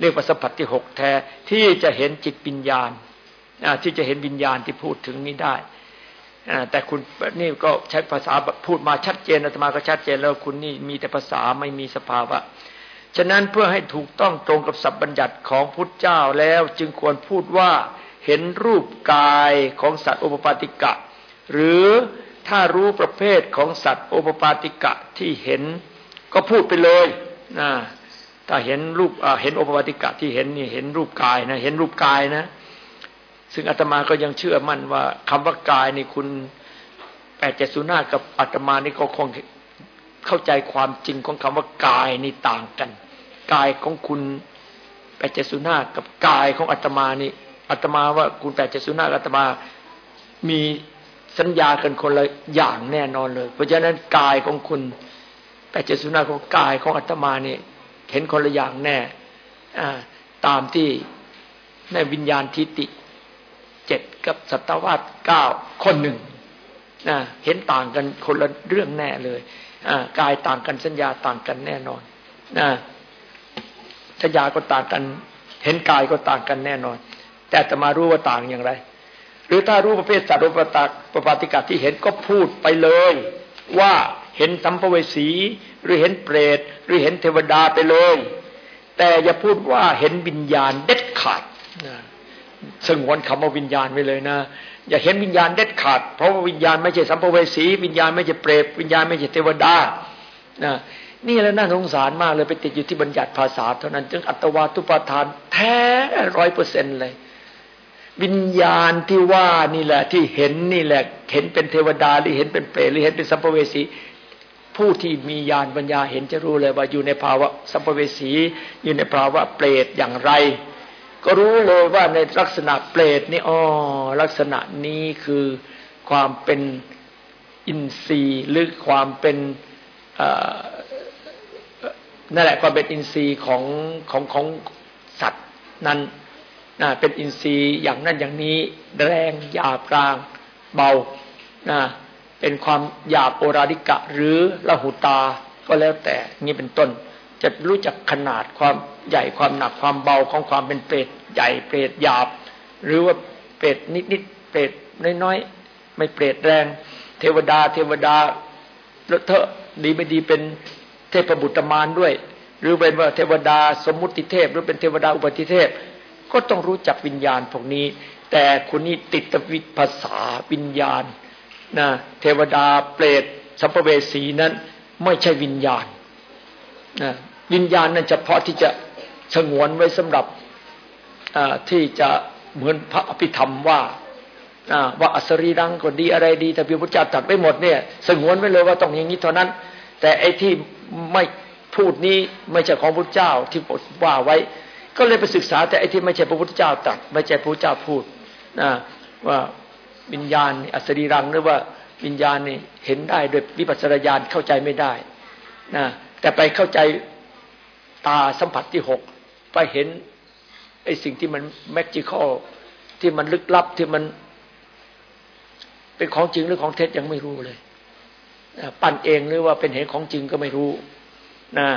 เรียกว่าสัมผัสที่หกแท้ ที่จะเห็นจิตวิญญาณที่จะเห็นวิญญาณที่พูดถึงนี้ได้แต่คุณนี่ก็ใช้ภาษาพูดมาชัดเจนอาตมาก็ชัดเจนแล้วคุณนี่มีแต่ภาษาไม่มีสภาวะ ฉะนั้นเพื่อให้ถูกต้องตรงกับสัพบัญญัติของพุทธเจ้าแล้วจึงควรพูดว่า เห็นรูปกายของสัตว์อุปปาติกะ หรือถ้ารู้ประเภทของสัตว์โอปปาติกะที่เห็นก็พูดไปเลยนะถ้าเห็นรูปเห็นโอปปาติกะที่เห็นนี่เห็นรูปกายนะเห็นรูปกายนะ ซึ่งอาตมาก็ยังเชื่อมั่นว่าคำว่ากายนี่คุณแปดเจ็ดศูนย์ห้ากับอาตมานี่ก็คงเข้าใจความจริงของคำว่ากายนี่ต่างกัน กายของคุณแปดเจ็ดศูนย์ห้ากับกายของอาตมานี่ อาตมาว่าคุณแปดเจ็ดศูนย์ห้าอาตมามีสัญญากันคนละอย่างแน่นอนเลย เพราะฉะนั้นกายของคุณแต่เจสุนาของกายของอาตมาเนี่ยเห็นคนละอย่างแน่ตามที่ในวิญญาณทิติเจ็ดกับสัตวาสเก้าคนหนึ่งเห็นต่างกันคนละเรื่องแน่เลยกายต่างกันสัญญาต่างกันแน่นอนสัญญาก็ต่างกัน เห็นกายก็ต่างกันแน่นอน แต่จะมารู้ว่าต่างอย่างไร หรือถ้ารู้ประเภทสัตว์อุปตักปปาติกาที่เห็นก็พูดไปเลย ว่าเห็นสัมภเวสี หรือเห็นเปรตหรือเห็นเทวดาไปเลย แต่อย่าพูดว่าเห็นวิญญาณเด็ดขาดสงวนคำว่าวิญญาณไปเลยนะ อย่าเห็นวิญญาณเด็ดขาด เพราะว่าวิญญาณไม่ใช่สัมภเวสี วิญญาณไม่ใช่เปรตวิญญาณไม่ใช่เทวดานะนี่แหละน่าสงสารมากเลยไปติดอยู่ที่บัญญัติภาษาเท่านั้น จึงอัตวาทุปาทานแท้ร้อยเปอร์เซ็นต์เลย วิญญาณที่ว่านี่แหละ ที่เห็นนี่แหละ เห็นเป็นเทวดาหรือเห็นเป็นเปรตหรือเห็นเป็นสัมภเวสีผู้ที่มีญาณปัญญาเห็นจะรู้เลยว่าอยู่ในภาวะสัมภเวสีอยู่ในภาวะเปรตอย่างไร ก็รู้เลยว่าในลักษณะเปรตนี่อ๋อลักษณะนี้คือความเป็นอินทรีย์หรือความเป็นนั่นแหละความเป็นอินทรีย์ของของของสัตว์นั้น นะเป็นอินทรีย์อย่างนั้นอย่างนี้ แรงหยาบกลางเบานะเป็นความหยาบโอราดิกะ หรือละหุตาก็แล้วแต่นี้เป็นต้น จะรู้จักขนาดความใหญ่ความหนักความเบาของความเป็นเปรตใหญ่เปรตหยาบ หรือว่าเปรตนิดๆเปรตน้อยๆไม่เปรตแรง เทวดา เทวดาเลอะเทอะดีไม่ดีเป็นเทพบุตรมารด้วย หรือเป็นว่าเทวดาสมมุติเทพ หรือเป็นเทวดาอุปติเทพ ก็ต้องรู้จักวิญญาณพวกนี้ แต่คุณนี่ติดวิภาษาวิญญาณนะเทวดาเปรตสัมภเวสีนั้น ไม่ใช่วิญญาณนะวิญญาณนั้นเฉพาะที่จะสงวนไว้สำหรับที่จะเหมือนพระอภิธรรมว่าว่าอสรีรังก็ดีอะไรดีแต่พระพุทธเจ้าตรัสไว้หมดเนี่ยสงวนไว้เลยว่าต้องอย่างนี้เท่านั้น แต่ไอ้ที่ไม่พูดนี้ไม่ใช่ของพระเจ้าที่ว่าไว้ ก็เลยไปศึกษาแต่ไอ้ที่ไม่ใช่พระพุทธเจ้าตรัสไม่ใช่พระพุทธเจ้าพูดนะว่าวิญญาณอสรีรังหรือว่าวิญญาณนี่เห็นได้โดยวิปัสสนาญาณเข้าใจไม่ได้นะแต่ไปเข้าใจตาสัมผัสที่หกไปเห็นไอ้สิ่งที่มันแมจิคอลที่มันลึกลับที่มัน เป็นของจริงหรือของเท็จยังไม่รู้เลยปั้นเองหรือว่าเป็นเห็นของจริงก็ไม่รู้นะ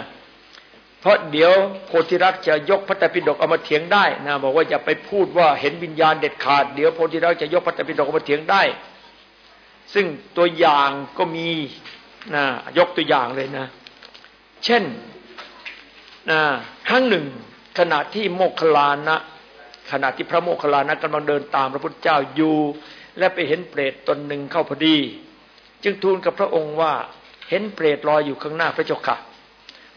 เพราะเดี๋ยวโพธิรักษ์จะยกพระตปิฎกเอามาเถียงได้นะบอกว่าอย่าไปพูดว่าเห็นวิญญาณเด็ดขาด เดี๋ยวโพธิรักษ์จะยกพระตปิฎกเอามาเถียงได้ ซึ่งตัวอย่างก็มีนะยกตัวอย่างเลยนะ เช่นนะครั้งหนึ่งขณะที่โมคคลานะขณะที่พระโมคคลลานะกำลังเดินตามพระพุทธเจ้าอยู่ และไปเห็นเปรตตนหนึ่งเข้าพอดี จึงทูลกับพระองค์ว่าเห็นเปรตลอยอยู่ข้างหน้าพระเจ้าค่ะ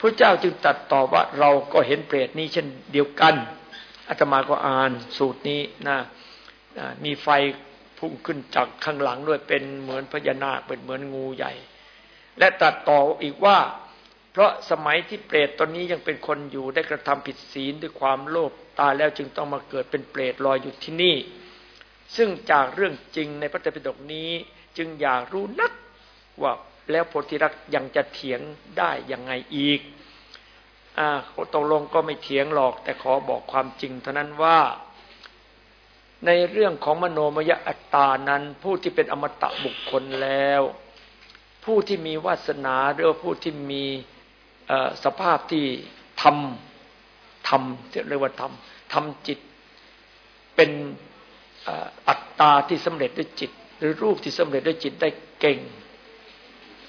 พระเจ้าจึงตัดตอบว่าเราก็เห็นเปรตนี้เช่นเดียวกันอาตมาก็อ่านสูตรนี้นะมีไฟพุ่งขึ้นจากข้างหลังด้วยเป็นเหมือนพญานาคเป็นเหมือนงูใหญ่ และตัดต่ออีกว่า เพราะสมัยที่เปรตตอนนี้ยังเป็นคนอยู่ได้กระทำผิดศีลด้วยความโลภตายแล้วจึงต้องมาเกิดเป็นเปรตลอยอยู่ที่นี่ ซึ่งจากเรื่องจริงในพระไตรปิฎกนี้จึงอยากรู้นักว่า แล้วโพธิรักยังจะเถียงได้ยังไงอีกอ่าตกลงก็ไม่เถียงหรอก แต่ขอบอกความจริงเท่านั้นว่า ในเรื่องของมโนมยอัตตานั้น ผู้ที่เป็นอมตะบุคคลแล้ว ผู้ที่มีวาสนาหรือผู้ที่มีสภาพที่ทำทำเรียกว่าทำทำจิต เป็นอัตตาที่สำเร็จด้วยจิต หรือรูปที่สำเร็จด้วยจิตได้เก่ง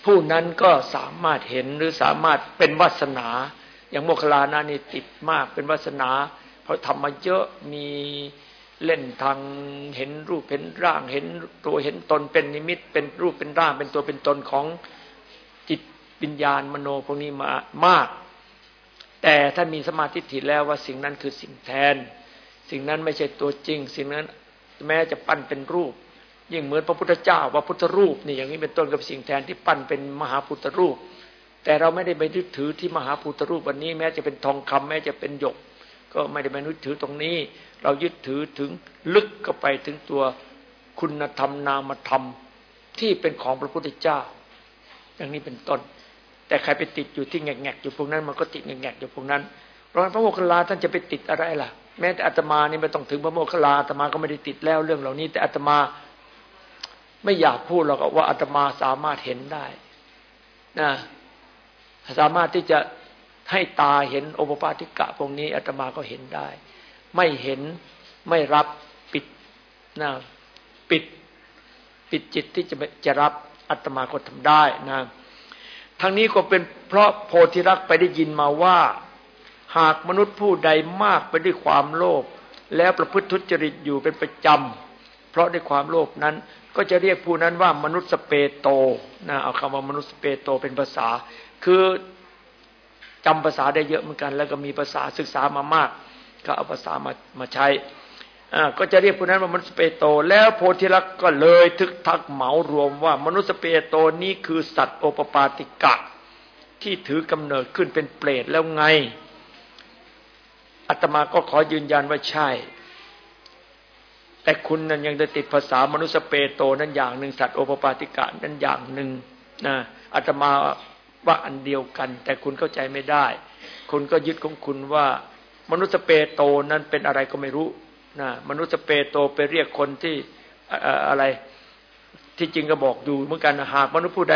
ผู้นั้นก็สามารถเห็นหรือสามารถเป็นวาสนา อย่างโมคลานานี่ติดมากเป็นวาสนา เพราะทำมาเยอะมีเล่นทางเห็นรูปเห็นร่าง เห็นตัวเห็นตนเป็นนิมิต เป็นรูปเป็นร่าง เป็นตัวเป็นตนของจิตวิญญาณมโนพวกนี้มามาก แต่ถ้ามีสมาธิถิแล้วว่าสิ่งนั้นคือสิ่งแทน สิ่งนั้นไม่ใช่ตัวจริง สิ่งนั้นแม้จะปั้นเป็นรูป ยิ่งเหมือนพระพุทธเจ้าว่าพุทธรูปนี่อย่างนี้เป็นต้นกับสิ่งแทนที่ปั้นเป็นมหาพุทธรูป แต่เราไม่ได้ไปนึกถือที่มหาพุทธรูปวันนี้แม้จะเป็นทองคำแม้จะเป็นหยก ก็ไม่ได้ไปนึกถือตรงนี้ เรายึดถือถึงลึกเข้าไปถึงตัวคุณธรรมนามธรรมที่เป็นของพระพุทธเจ้า อย่างนี้เป็นต้น แต่ใครไปติดอยู่ที่แงกๆอยู่พวกนั้นมันก็ติดแงกๆอยู่พวกนั้นเพราะพระโมคคัลลาท่านจะไปติดอะไรล่ะ แม้แต่อาตมานี่ไม่ต้องถึงพระโมคคัลลาอาตมาก็ไม่ได้ติดแล้วเรื่องเหล่านี้ แต่อาตมา ไม่อยากพูดหรอกว่าอาตมาสามารถเห็นได้นะสามารถที่จะให้ตาเห็นโอปปาติกะพวกนี้อาตมาก็เห็นได้ ไม่เห็นไม่รับปิดนะปิด ปิดจิตที่จะจะรับอาตมาก็ทำได้นะทั้งนี้ก็เป็นเพราะโพธิรักไปได้ยินมาว่า หากมนุษย์ผู้ใดมากไปด้วยความโลภแล้วประพฤติทุจริตอยู่เป็นประจำเพราะด้วยความโลภนั้น ก็จะเรียกผู้นั้นว่ามนุษย์สเปโตนะเอาคำว่ามนุษย์สเปโตเป็นภาษา คือจำภาษาได้เยอะเหมือนกัน แล้วก็มีภาษาศึกษามามาก ก็เอาภาษามามาใช้ก็จะเรียกผู้นั้นว่ามนุษย์สเปโต แล้วโพธิลักษ์ก็เลยทึกทักเหมารวมว่ามนุษย์สเปโตนี้คือสัตว์โอปปาติกะ ที่ถือกำเนิดขึ้นเป็นเปรตแล้วไงอาตมาก็ขอยืนยันว่าใช่ แต่คุณนั้นยังจะติดภาษามนุสเปโตนั้นอย่างหนึ่งสัตว์โอปปาติกะนั้นอย่างหนึ่งนะอาตมาว่าอันเดียวกัน แต่คุณเข้าใจไม่ได้ คุณก็ยึดของคุณว่า มนุษย์เปโตนั้นเป็นอะไรก็ไม่รู้นะมนุษย์เปโตไปเรียกคนที่อะไรที่จริงก็บอกอยู่เหมือนกันหากมนุษย์ผู้ใด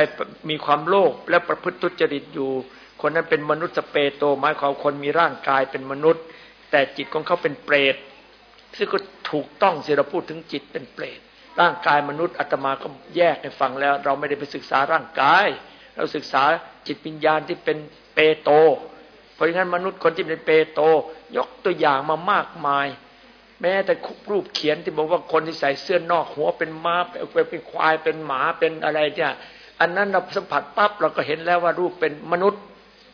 มีความโลภและประพฤติทุจริตอยู่ คนนั้นเป็นมนุษย์สเปโตหมายความคนมีร่างกายเป็นมนุษย์ แต่จิตของเขาเป็นเปรต ซึ่งก็ถูกต้องสิเราพูดถึงจิตเป็นเปรตร่างกายมนุษย์อาตมาก็แยกให้ฟังแล้ว เราไม่ได้ไปศึกษาร่างกาย เราศึกษาจิตวิญญาณที่เป็นเปโต เพราะฉะนั้นมนุษย์คนที่เป็นเปโต ยกตัวอย่างมามากมาย แม้แต่รูปเขียนที่บอกว่าคนที่ใส่เสื้อนอกหัวเป็นม้าเป็นควายเป็นหมาเป็นอะไรเนี่ยอันนั้นเราสัมผัสปั๊บเราก็เห็นแล้วว่ารูปเป็นมนุษย์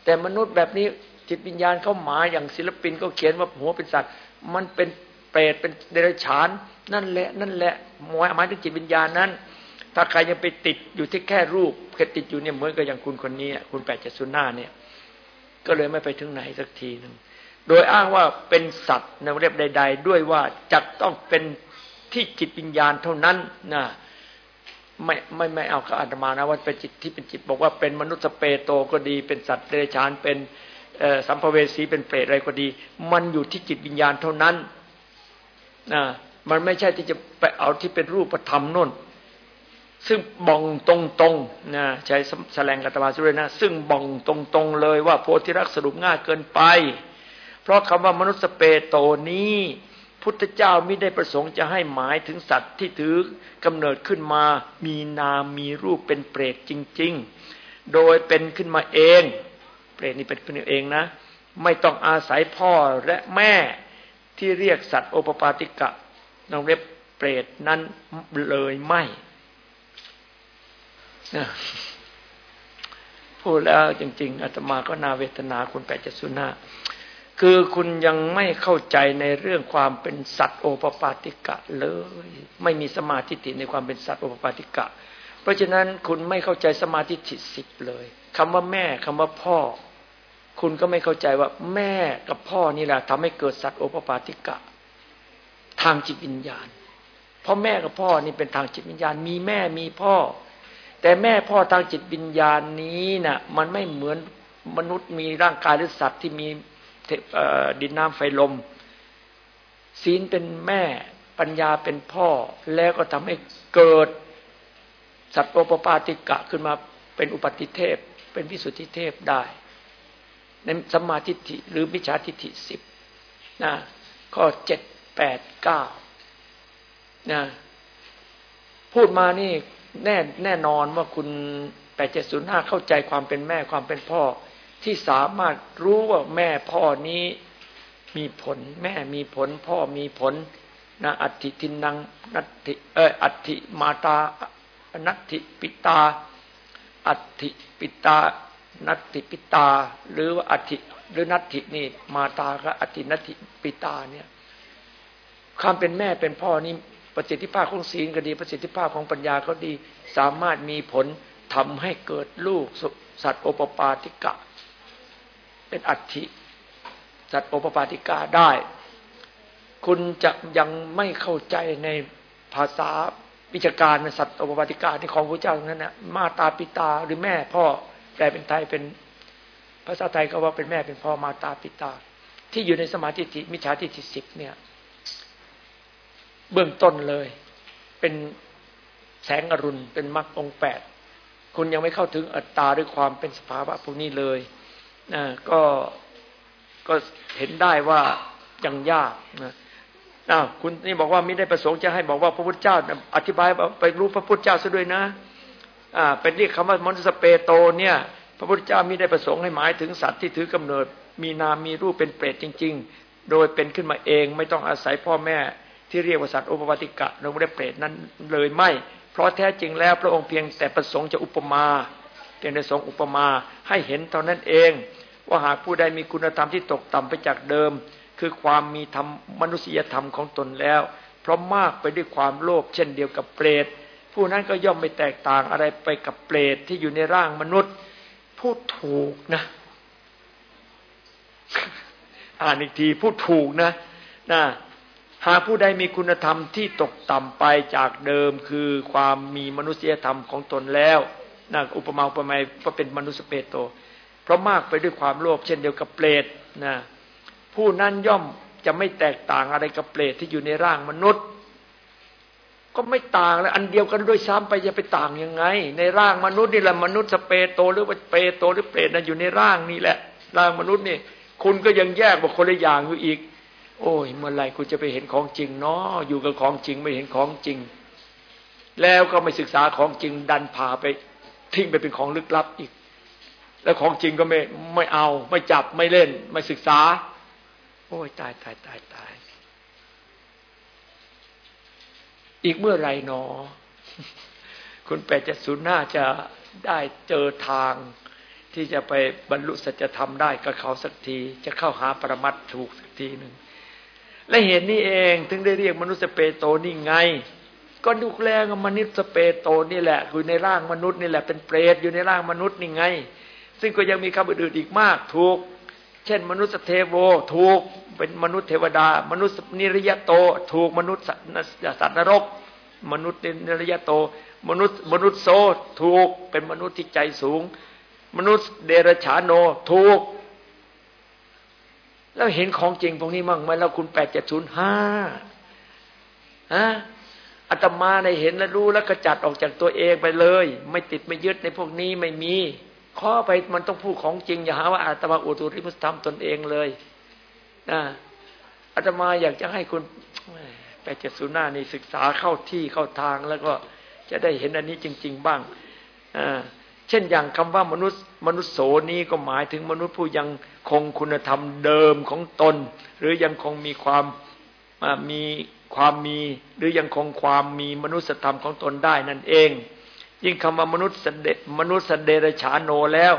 แต่มนุษย์แบบนี้จิตวิญญาณเขาหมาอย่างศิลปินก็เขียนว่าหัวเป็นสัตว์ มันเป็น รตเป็นเดรัจฉาน นั่นแหละนั่นแหละหมายหมายถึงจิตวิญญาณนั้น ถ้าใครยังไปติดอยู่ที่แค่รูปแค่ติดอยู่เนี่ยเหมือนกับอย่างคุณคนนี้คุณแปดเจ็ดศูนย์หน้าเนี่ย ก็เลยไม่ไปถึงไหนสักทีหนึ่งโดยอ้างว่าเป็นสัตว์ในเรียบใด ๆ ด้วยว่าจะต้องเป็นที่จิตวิญญาณเท่านั้นนะไม่ไม่ไม่เอากับอาตมานะว่าเป็นจิตที่เป็นจิตบอกว่าเป็นมนุษย์สเปโตก็ดี เป็นสัตว์เดรัจฉานเป็นสัมภเวสีเป็นเปรตอะไรก็ดี มันอยู่ที่จิตวิญญาณเท่านั้น นะมันไม่ใช่ที่จะไปเอาที่เป็นรูปธรรมน่น ซึ่งบ่องตรงๆนะใช้แสลงกัตมาสุเรนะซึ่งบ่องตรงๆเลยว่าโพธิรักสรุปง่ายเกินไป เพราะคำว่ามนุษย์เปโตนี้ พุทธเจ้าไม่ได้ประสงค์จะให้หมายถึงสัตว์ที่ถือกำเนิดขึ้นมามีนามมีรูปเป็นเปรตจริง ๆ โดยเป็นขึ้นมาเอง เปรตนี่เป็นขึ้นเองนะ ไม่ต้องอาศัยพ่อและแม่ ที่เรียกสัตว์โอปปาติกะนองเล็บเปรตนั้นเลยไม่พูดแล้วจริง ๆอาตมาก็นาเวทนาคุณแปดจสุนาคือคุณยังไม่เข้าใจในเรื่องความเป็นสัตว์โอปปาติกะเลย ไม่มีสมาธิิในความเป็นสัตว์โอปปาติกะ เพราะฉะนั้นคุณไม่เข้าใจสมาธิิสิบเลยคำว่าแม่คำว่าพ่อ คุณก็ไม่เข้าใจว่าแม่กับพ่อนี่แหละทำให้เกิดสัตว์โอปปาติกะ ทางจิตวิญญาณ เพราะแม่กับพ่อนี่เป็นทางจิตวิญญาณ มีแม่มีพ่อ แต่แม่พ่อทางจิตวิญญาณนี้นะ่ะ มันไม่เหมือนมนุษย์มีร่างกายหรือสัตว์ที่มีดินน้ำไฟลม ศีลเป็นแม่ปัญญาเป็นพ่อ แล้วก็ทำให้เกิดสัตว์โอปปาติกะขึ้นมาเป็นอุปติเทพ เป็นวิสุทธิเทพได้ ในสมาธิิหรือวิชาทิฏฐิสิบนะข้อเจ็ดแปดเก้านะพูดมานี่แน่แน่นอนว่าคุณแปดเจ็ดศูนย์ห้าเข้าใจความเป็นแม่ความเป็นพ่อ ที่สามารถรู้ว่าแม่พ่อนี้มีผล แม่มีผล พ่อมีผลนะอัติทินังนัตติเอออัติมาตานัตติปิตาอัติปิตา นัตติปิตา หรือว่าอัติหรือนัตตินี่มาตากับอัตินัตติปิตาเนี่ยความเป็นแม่เป็นพ่อนี่ประสิทธิภาพของศีลก็ดีประสิทธิภาพของปัญญาก็ดี สามารถมีผลทำให้เกิดลูกสัตว์โอปปาติกะ เป็นอัติสัตว์โอปปาติกาได้ คุณจะยังไม่เข้าใจในภาษาวิชาการในสัตว์โอปปาติกาที่ของพระเจ้านั้นนะมาตาปิตาหรือแม่พ่อ แปลเป็นไทยเป็นภาษาไทยก็ว่าเป็นแม่เป็นพ่อมาตาปิตา ที่อยู่ในสมาธิมิจฉาทิฏฐิสิบเนี่ย เบื้องต้นเลย เป็นแสงอรุณเป็นมรรคองแปดคุณยังไม่เข้าถึงอัตตาด้วยความเป็นสภาวะพวกนี้เลยนะก็ก็เห็นได้ว่ายังยากนะอ้าวคุณนี่บอกว่าไม่ได้ประสงค์จะให้บอกว่าพระพุทธเจ้าอธิบายไปรู้พระพุทธเจ้าซะด้วยนะ เป็นเรียกคำว่ามนุสเปโตเนี่ย พระพุทธเจ้าม่ได้ประสงค์ให้หมายถึงสัตว์ที่ถือกำเนิด มีนามมีรูปเป็นเปรตจริง ๆ โดยเป็นขึ้นมาเองไม่ต้องอาศัยพ่อแม่ที่เรียกว่าสัตว์อุปปาติกะเราไม่ได้เปรตนั้นเลยไม่ เพราะแท้จริงแล้วพระองค์เพียงแต่ประสงค์จะอุปมาเพียงแต่ทรงอุปมาให้เห็นเท่านั้นเอง ว่าหากผู้ใดมีคุณธรรมที่ตกต่ำไปจากเดิม คือความมีธรรมมนุษยธรรมของตนแล้ว เพราะมากไปด้วยความโลภเช่นเดียวกับเปรต ผู้นั้นก็ย่อมไม่แตกต่างอะไรไปกับเปรตที่อยู่ในร่างมนุษย์ พูดถูกนะ อ่านอีกทีพูดถูกนะนะหากผู้ใดมีคุณธรรมที่ตกต่ำไปจากเดิมคือความมีมนุษยธรรมของตนแล้วนะอุปมาอุปไมยก็เป็นมนุษย์เปโต เพราะมากไปด้วยความโลภเช่นเดียวกับเปรตนะผู้นั้นย่อมจะไม่แตกต่างอะไรกับเปรตที่อยู่ในร่างมนุษย์ ก็ไม่ต่างแล้วอันเดียวกันด้วยซ้ำไปจะไปต่างยังไง ในร่างมนุษย์นี่แหละมนุษย์สเปโตหรือว่าเปโตหรือเปรตนั้นอยู่ในร่างนี่แหละ ร่างมนุษย์นี่ คุณก็ยังแยกว่าคนละอย่างอยู่อีก โอ้ยเมื่อไรคุณจะไปเห็นของจริงเนาะอยู่กับของจริงไม่เห็นของจริง แล้วก็ไม่ศึกษาของจริงดันพาไปทิ้งไปเป็นของลึกลับอีก แล้วของจริงก็ไม่ไม่เอา ไม่จับไม่เล่น ไม่ศึกษา โอ้ยตายตายตายตาย อีกเมื่อไรหนอ คุณแปดจะศูนย์หน้าจะได้เจอทาง ที่จะไปบรรลุสัจธรรมได้กับเขาสักที จะเข้าหาปรมัตถูกสักทีหนึ่ง และเห็นนี่เองถึงได้เรียกมนุษย์เปโตนี่ไง ก็ดูแลกับมนุษย์สเปโตนี่แหละอยู่ในร่างมนุษย์นี่แหละเป็นเปรตอยู่ในร่างมนุษย์นี่ไง ซึ่งก็ยังมีคำอื่นๆอีกมากถูก เช่น มนุษย์เทโวถูกเป็นมนุษย์เทวดา มนุษย์นิริยโต ถูกมนุษย์สัตว์นรก มนุษย์นิริยโต มนุษย์มนุษย์โซถูกเป็นมนุษย์ที่ใจสูง มนุษย์เดรฉานโนถูก แล้วเห็นของจริงพวกนี้มั่งไหมแล้วคุณแปดเจ็ดศูนย์ห้าฮะอาตมาในเห็นและรู้แล้วก็จัดออกจากตัวเองไปเลย ไม่ติดไม่ยึดในพวกนี้ไม่มี ข้อไปมันต้องพูดของจริง อย่าหาว่าอาตมาอุตุริมุสธรรมตนเองเลยนะอาตมาอยากจะให้คุณแปเจ็ดศูนย์หน้านี่ศึกษาเข้าที่เข้าทางแล้วก็จะได้เห็นอันนี้จริง ๆ บ้างเช่นอย่างคำว่ามนุษย์มนุษย์โสนี้ก็หมายถึงมนุษย์ผู้ยังคงคุณธรรมเดิมของตน หรือยังคงมีความมีความมี หรือยังคงความมีมนุษยธรรมของตนได้นั่นเอง ยิ่งคำว่ามนุษย์เดมนุษย์เดรฉานโนแล้ว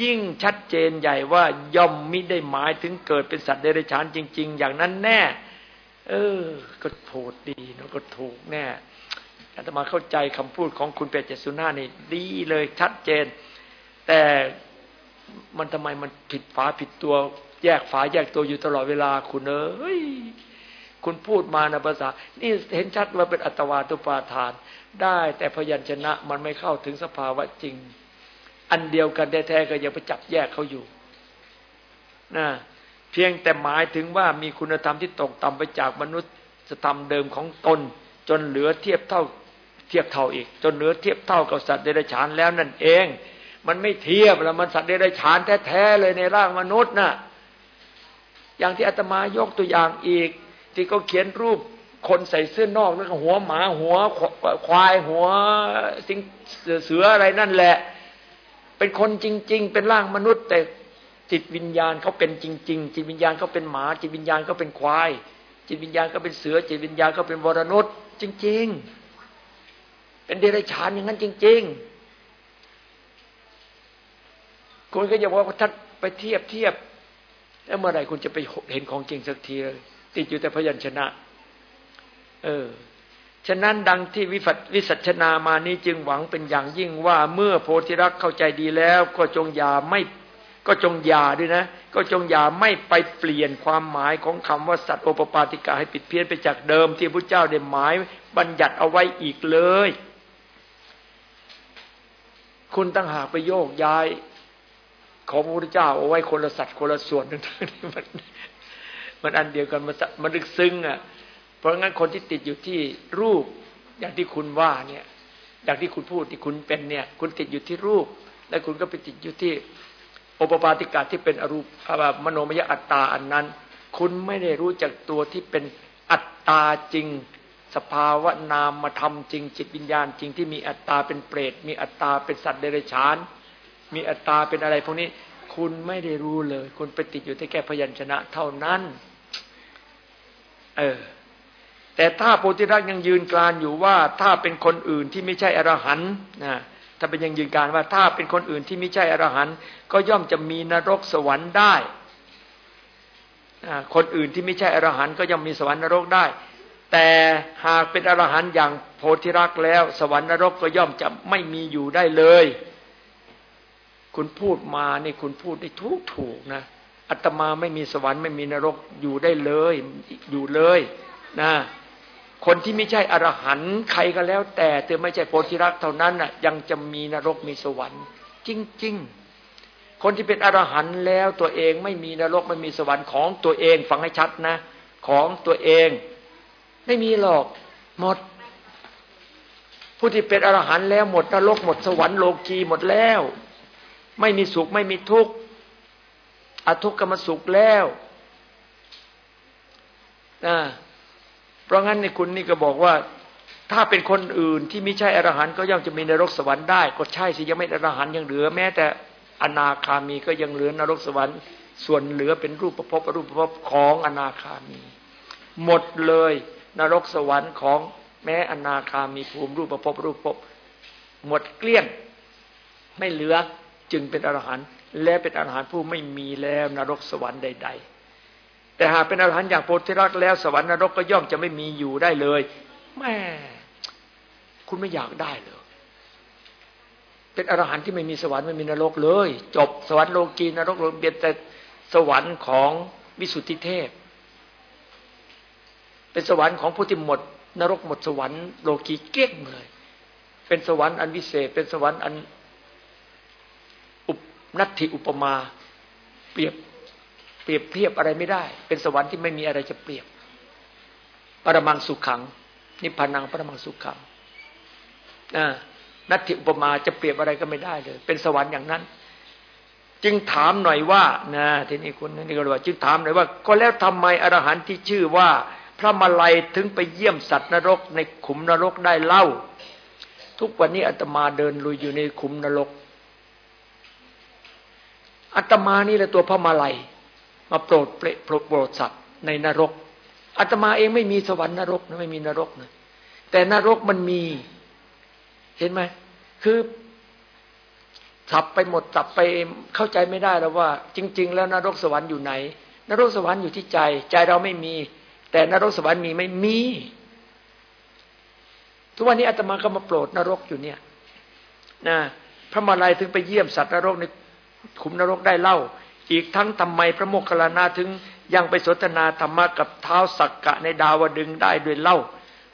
ยิ่งชัดเจนใหญ่ว่าย่อมมิได้หมายถึงเกิดเป็นสัตว์เดรัจฉานจริง ๆ อย่างนั้นแน่ เออ ก็โูดดีเนาะก็ถูกแน่อาตมาเข้าใจคำพูดของคุณเปตเจสุน่านี่ดีเลยชัดเจน แต่มันทำไมมันผิดฝาผิดตัว แยกฝาแยกตัวอยู่ตลอดเวลาคุณเอ้ย คุณพูดมาในภาษา นี่เห็นชัดว่าเป็นอัตวาตุปาทาน ได้แต่พยัญชนะมันไม่เข้าถึงสภาวะจริง อันเดียวกันแท้ๆก็ยังไปจับแยกเขาอยู่นะเพียงแต่หมายถึงว่ามีคุณธรรมที่ตกต่ำไปจากมนุษย์ธรรมเดิมของตน จนเหลือเทียบเท่าเทียบเท่าอีก จนเหลือเทียบเท่ากับสัตว์เดรัจฉานแล้วนั่นเอง มันไม่เทียบแล้วมันสัตว์เดรัจฉานแท้ๆเลยในร่างมนุษย์น่ะอย่างที่อาตมายกตัวอย่างอีก ที่เขาเขียนรูปคนใส่เสื้อนอกแล้วก็หัวหมาหัวควายหัวสิงเสืออะไรนั่นแหละ เป็นคนจริง ๆ เป็นร่างมนุษย์ แต่จิตวิญญาณเขาเป็นจริง ๆ จิตวิญญาณเขาเป็นหมา จิตวิญญาณเขาเป็นควาย จิตวิญญาณเขาเป็นเสือ จิตวิญญาณเขาเป็นวรนุษย์ จริง ๆ เป็นเดรัจฉานอย่างนั้นจริง ๆ คุณก็อย่าบอกว่าท่านไปเทียบเทียบแล้วเมื่อไหร่คุณจะไปเห็นของจริงสักทีเลย ติดอยู่แต่พยัญชนะ เออ ฉะนั้นดังที่วิวิสัชนามานี้จึงหวังเป็นอย่างยิ่งว่าเมื่อโพธิรักเข้าใจดีแล้ว ก็จงอย่าไม่ก็จงอย่าด้วยนะ ก็จงอย่าไม่ไปเปลี่ยนความหมายของคำว่าสัตว์โอปปาติกาให้ผิดเพี้ยนไปจากเดิมที่พระเจ้าได้หมายบัญญัติเอาไว้อีกเลย คุณตั้งหากไปโยกย้าย ของพระพุทธเจ้าเอาไว้คนละสัตว์คนละส่วนนั่นมัน มันอันเดียวกันมันมันลึกซึ้งอะ เพราะงั้นคนที่ติดอยู่ที่รูป อย่างที่คุณว่าเนี่ย อย่างที่คุณพูดที่คุณเป็นเนี่ย คุณติดอยู่ที่รูป และคุณก็ไปติดอยู่ที่โอปปาติกาที่เป็นอรูปมโนมยอัตตาอันนั้น คุณไม่ได้รู้จักตัวที่เป็นอัตตาจริง สภาวะนามมาทำจริง จิตวิญญาณจริงที่มีอัตตาเป็นเปรต มีอัตตาเป็นสัตว์เดรัจฉาน มีอัตตาเป็นอะไรพวกนี้ คุณไม่ได้รู้เลย คุณไปติดอยู่ที่แค่พยัญชนะเท่านั้น เออ แต่ถ้าโพธิรักยังยืนกรานอยู่ว่าถ้าเป็นคนอื่นที่ไม่ใช่อรหันนะถ้าเป็นยังยืนการว่าถ้าเป็นคนอื่นที่ไม่ใช่อรหันก็ย่อมจะมีนรกสวรรค์ได้คนอื่นที่ไม่ใช่อรหันก็ย่อมมีสวรรค์นรกได้ แต่หากเป็นอรหันอย่างโพธิรักแล้ว สวรรค์นรกก็ย่อมจะไม่มีอยู่ได้เลย คุณพูดมานี่คุณพูดได้ทุกถูกนะ อาตมาไม่มีสวรรค์ไม่มีนรกอยู่ได้เลย อยู่เลยนะคนที่ไม่ใช่อรหันต์ใครก็แล้ว แต่แต่ไม่ใช่โพธิรักเท่านั้นน่ะ ยังจะมีนรกมีสวรรค์ จริง ๆ คนที่เป็นอรหันต์แล้วตัวเองไม่มีนรกไม่มีสวรรค์ของตัวเองฟังให้ชัดนะ ของตัวเอง ไม่มีหรอกหมด ผู้ที่เป็นอรหันต์แล้วหมดนรกหมดสวรรค์โลกีหมดแล้ว ไม่มีสุขไม่มีทุกข์ อทุกขมสุขแล้วนะเพราะงั้นในคุณนี่ก็บอกว่า ถ้าเป็นคนอื่นที่ไม่ใช่อรหันต์ก็ย่อมจะมีนรกสวรรค์ได้ ก็ใช่สิยังไม่อรหันต์ยังเหลือ แม้แต่อนาคามีก็ยังเหลือนรกสวรรค์ ส่วนเหลือเป็นรูปประพบรูปประพบของอนาคามี หมดเลยนรกสวรรค์ของแม้อนาคามีภูมิรูปประพบรูปประพบหมดเกลี้ยงไม่เหลือจึงเป็นอรหันต์ และเป็นอรหันต์ผู้ไม่มีแล้วนรกสวรรค์ใด ๆ แต่หากเป็นอรหันต์อย่างโพธิรักแล้วสวรรค์นรกก็ย่อมจะไม่มีอยู่ได้เลยแม่คุณไม่อยากได้เลยเป็นอรหันต์ที่ไม่มีสวรรค์ไม่มีนรกเลย จบสวรรค์โลกีนรกโลกเบียดแต่สวรรค์ของวิสุทธิเทพ เป็นสวรรค์ของผู้ที่หมด นรกหมดสวรรค์โลกีเก้งเลย เป็นสวรรค์อันวิเศษ เป็นสวรรค์อัน นัตถิอุปมา เปรียบเปรียบเทียบอะไรไม่ได้ เป็นสวรรค์ที่ไม่มีอะไรจะเปรียบ ปรมังสุขขัง นิพพานังปรมังสุขขังอ่นัตถิอุปมาจะเปรียบอะไรก็ไม่ได้เลย เป็นสวรรค์อย่างนั้น จึงถามหน่อยว่านะทีนี้คุณนี่ก็เลยว่า จึงถามหน่อยว่า ก็แล้วทำไมอรหันต์ที่ชื่อว่า พระมาลัยถึงไปเยี่ยมสัตว์นรกในขุมนรกได้เล่า ทุกวันนี้อาตมาเดินลุยอยู่ในขุมนรก อาตมานี่แหละตัวพระมาลัย มาโปรดโปรดโปรดสัตว์ในนรกอาตมาเองไม่มีสวรรค์นรกนะไม่มีนรกนะแต่นรกมันมี เห็นไหมคือสับไปหมดสับไปเข้าใจไม่ได้แล้วว่า จริง ๆ แล้วนรกสวรรค์อยู่ไหน นรกสวรรค์อยู่ที่ใจ ใจเราไม่มี แต่นรกสวรรค์มีไม่มี ทุกวันนี้อาตมาก็มาโปรดนรกอยู่เนี่ยนะพระมาลัยถึงไปเยี่ยมสัตว์นรกใน ขุมนรกได้เล่า อีกทั้งทำไมพระโมคคัลลานะถึงยังไปสนทนาธรรมะกับเท้าสักกะในดาวดึงได้ด้วยเล่า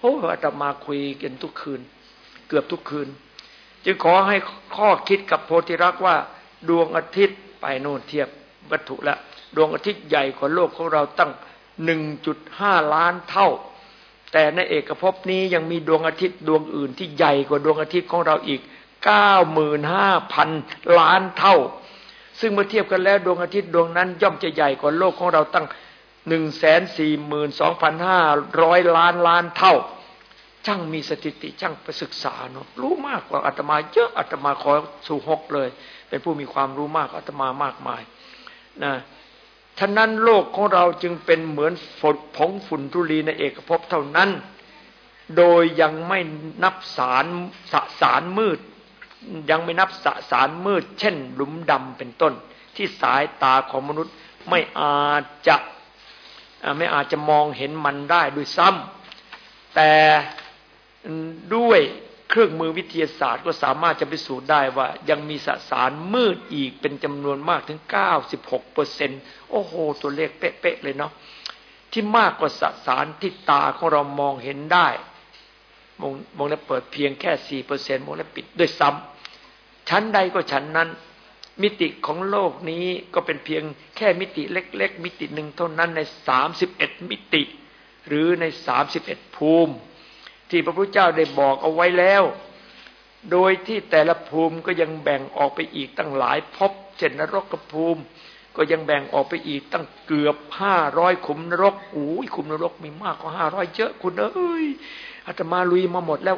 โอ้อาตมาคุยกันทุกคืน เกือบทุกคืน จึงขอให้ข้อคิดกับโพธิรักษว่า ดวงอาทิตย์ไปโน่นเทียบวัตถุล้วดวงอาทิตย์ใหญ่กว่าโลกของเราตั้งหนึ่งจุดห้าล้านเท่า แต่ในเอกภพนี้ยังมีดวงอาทิตย์ดวงอื่นที่ใหญ่กว่าดวงอาทิตย์ของเราอีกเก้าหมื่นห้าพันล้านเท่า ซึ่งเมื่อเทียบกันแล้วดวงอาทิตย์ดวงนั้นย่อมจะใหญ่กว่าโลกของเราตั้งหนึ่งแสนสี่หมื่นสองพันห้าร้อยล้านล้านเท่า ช่างมีสถิติช่างไปศึกษาเนาะรู้มากกว่าอาตมาเยอะอาตมาขอสู่หกเลย เป็นผู้มีความรู้มากอาตมามากมายนะฉะนั้นโลกของเราจึงเป็นเหมือนฝนผงฝุ่นทุลีในเอกภพเท่านั้น โดยยังไม่นับสารสสารมืด ยังไม่นับสสารมืด เช่น หลุมดำเป็นต้น ที่สายตาของมนุษย์ไม่อาจจะไม่อาจจะมองเห็นมันได้ด้วยซ้ำแต่ด้วยเครื่องมือวิทยาศาสตร์ก็สามารถจะพิสูจน์ได้ว่า ยังมีสสารมืดอีกเป็นจำนวนมากถึง 96เปอร์เซ็นโอ้โห ตัวเลขเป๊ะๆเลยเนาะที่มากกว่าสสารที่ตาของเรามองเห็นได้มองมองแล้วเปิดเพียงแค่สี่เปอร์เซ็นต์มองแล้วปิดด้วยซ้ำ ชั้นใดก็ชั้นนั้น มิติของโลกนี้ก็เป็นเพียงแค่มิติเล็ก ๆ มิติหนึ่งเท่านั้นในสามสิบเอ็ดมิติ หรือในสามสิบเอ็ดภูมิ ที่พระพุทธเจ้าได้บอกเอาไว้แล้ว โดยที่แต่ละภูมิก็ยังแบ่งออกไปอีกตั้งหลายภพเช่นนรกภูมิ ก็ยังแบ่งออกไปอีกตั้งเกือบห้าร้อยขุมนรกโอ้ยขุมนรกมีมากกว่าห้าร้อยเยอะคุณเอ้ยอาตมาลุยมาหมดแล้ว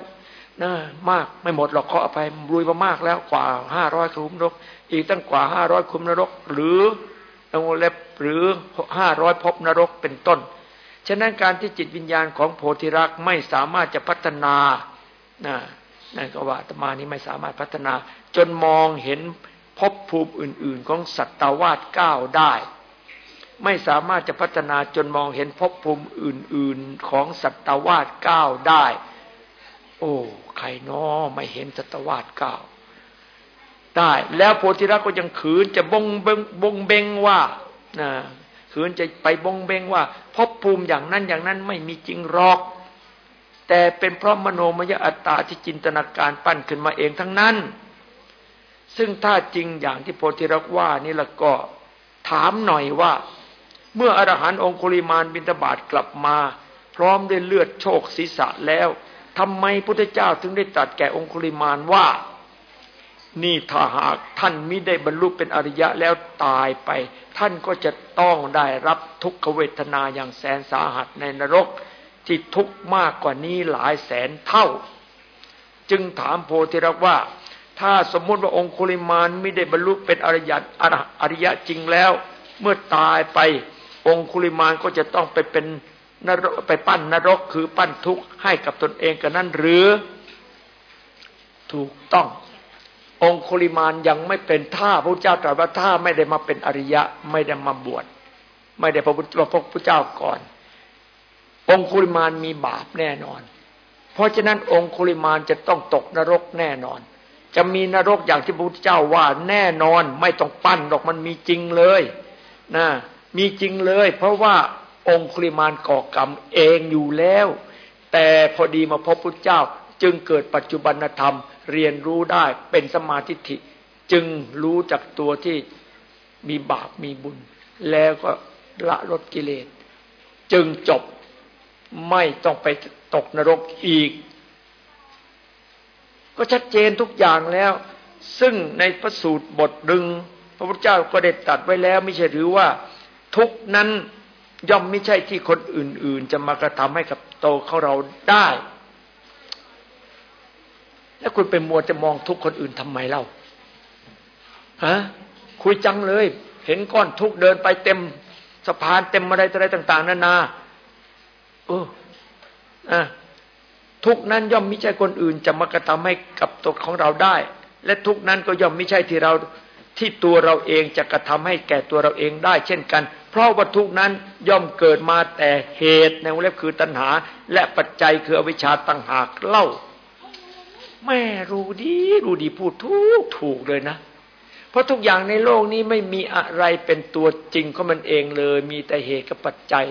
นะมากไม่หมดหรอกขออภัยลุยมามากแล้วกว่าห้าร้อยขุมนรก อีกตั้งกว่าห้าร้อยขุมนรก หรือวงเล็บหรือห้าร้อยภพนรกเป็นต้น ฉะนั้นการที่จิตวิญญาณของโพธิรักไม่สามารถจะพัฒนานะนั่นก็ว่าตมานี้ไม่สามารถพัฒนา จนมองเห็นภพภูมิอื่น ๆ ของสัตตวาสเก้าได้ ไม่สามารถจะพัฒนาจนมองเห็นภพภูมิอื่น ๆ ของสัตวาสเก้าได้ อ้ ใครน้อไม่เห็นสัตวาสเก้าได้แล้วโพธิรักก็ยังขืนจะบงเบงบงเบงว่านะขืนจะไปบงเบงว่าพบภูมิอย่างนั้นอย่างนั้นไม่มีจริงหรอก แต่เป็นเพราะมโนมยอัตตาที่จินตนาการปั้นขึ้นมาเองทั้งนั้น ซึ่งถ้าจริงอย่างที่โพธิรักว่านี่ละก็ถามหน่อยว่า เมื่ออรหันต์องคุลิมานบินตบาตกลับมา พร้อมด้วยเลือดโชกศีรษะแล้ว ทำไมพุทธเจ้าถึงได้ตรัสแก่องคุลิมานว่า นี่ถ้าหากท่านมิได้บรรลุเป็นอริยะแล้วตายไป ท่านก็จะต้องได้รับทุกขเวทนาอย่างแสนสาหัสในนรกที่ทุกข์มากกว่านี้หลายแสนเท่า จึงถามโพธิรักว่า ถ้าสมมุติว่าองคุลิมานไม่ได้บรรลุเป็นอริยะอริยะจริงแล้ว เมื่อตายไปองคุลิมานก็จะต้องไปเป็น นรกไปปั้นนรกคือปั้นทุกข์ให้กับตนเองกันนั่นหรือถูกต้อง องคุลิมานยังไม่เป็นท่าพระเจ้าตรัสว่าถ้าไม่ได้มาเป็นอริยะ ไม่ได้มาบวชไม่ได้พระพุทธเจ้าก่อน องคุลิมานมีบาปแน่นอน เพราะฉะนั้นองคุลิมานจะต้องตกนรกแน่นอน จะมีนรกอย่างที่พระพุทธเจ้าว่าแน่นอน ไม่ต้องปั้นหรอกมันมีจริงเลยนะมีจริงเลย เพราะว่า องคุลิมานก่อกรรมเองอยู่แล้ว แต่พอดีมาพบพุทธเจ้า จึงเกิดปัจจุบันธรรมเรียนรู้ได้เป็นสมาธิิจึงรู้จากตัวที่มีบาปมีบุญ แล้วก็ละลดกิเลส จึงจบไม่ต้องไปตกนรกอีก ก็ชัดเจนทุกอย่างแล้ว ซึ่งในพระสูตรบทดึงพระพุทธเจ้าก็ได้ตัดไว้แล้ว ไม่ใช่หรือว่า ทุกนั้น ย่อมไม่ใช่ที่คนอื่น ๆ จะมากระทำให้กับโตเขาเราได้ แล้วคุณเป็นมัวจะมองทุกคนอื่นทำไมเล่าฮะคุยจังเลย เห็นก้อนทุกเดินไปเต็มสะพานเต็มอะไรอะไรต่าง ๆนานาเอออะทุกนั้นย่อมไม่ใช่คนอื่นจะมากระทำให้กับตัวของเราได้ และทุกนั้นก็ย่อมไม่ใช่ที่เรา ที่ตัวเราเองจะกระทำให้แก่ตัวเราเองได้ เช่นกัน เพราะว่าทุนั้นย่อมเกิดมาแต่เหตุในวงเล็บคือตัณหา และปัจจัยคืออวิชชาต่างหากเล่า แม่รู้ดีรู้ดีพูดทุกถูกเลยนะ เพราะทุกอย่างในโลกนี้ไม่มีอะไรเป็นตัวจริงของมันเองเลย มีแต่เหตุกับปัจจัย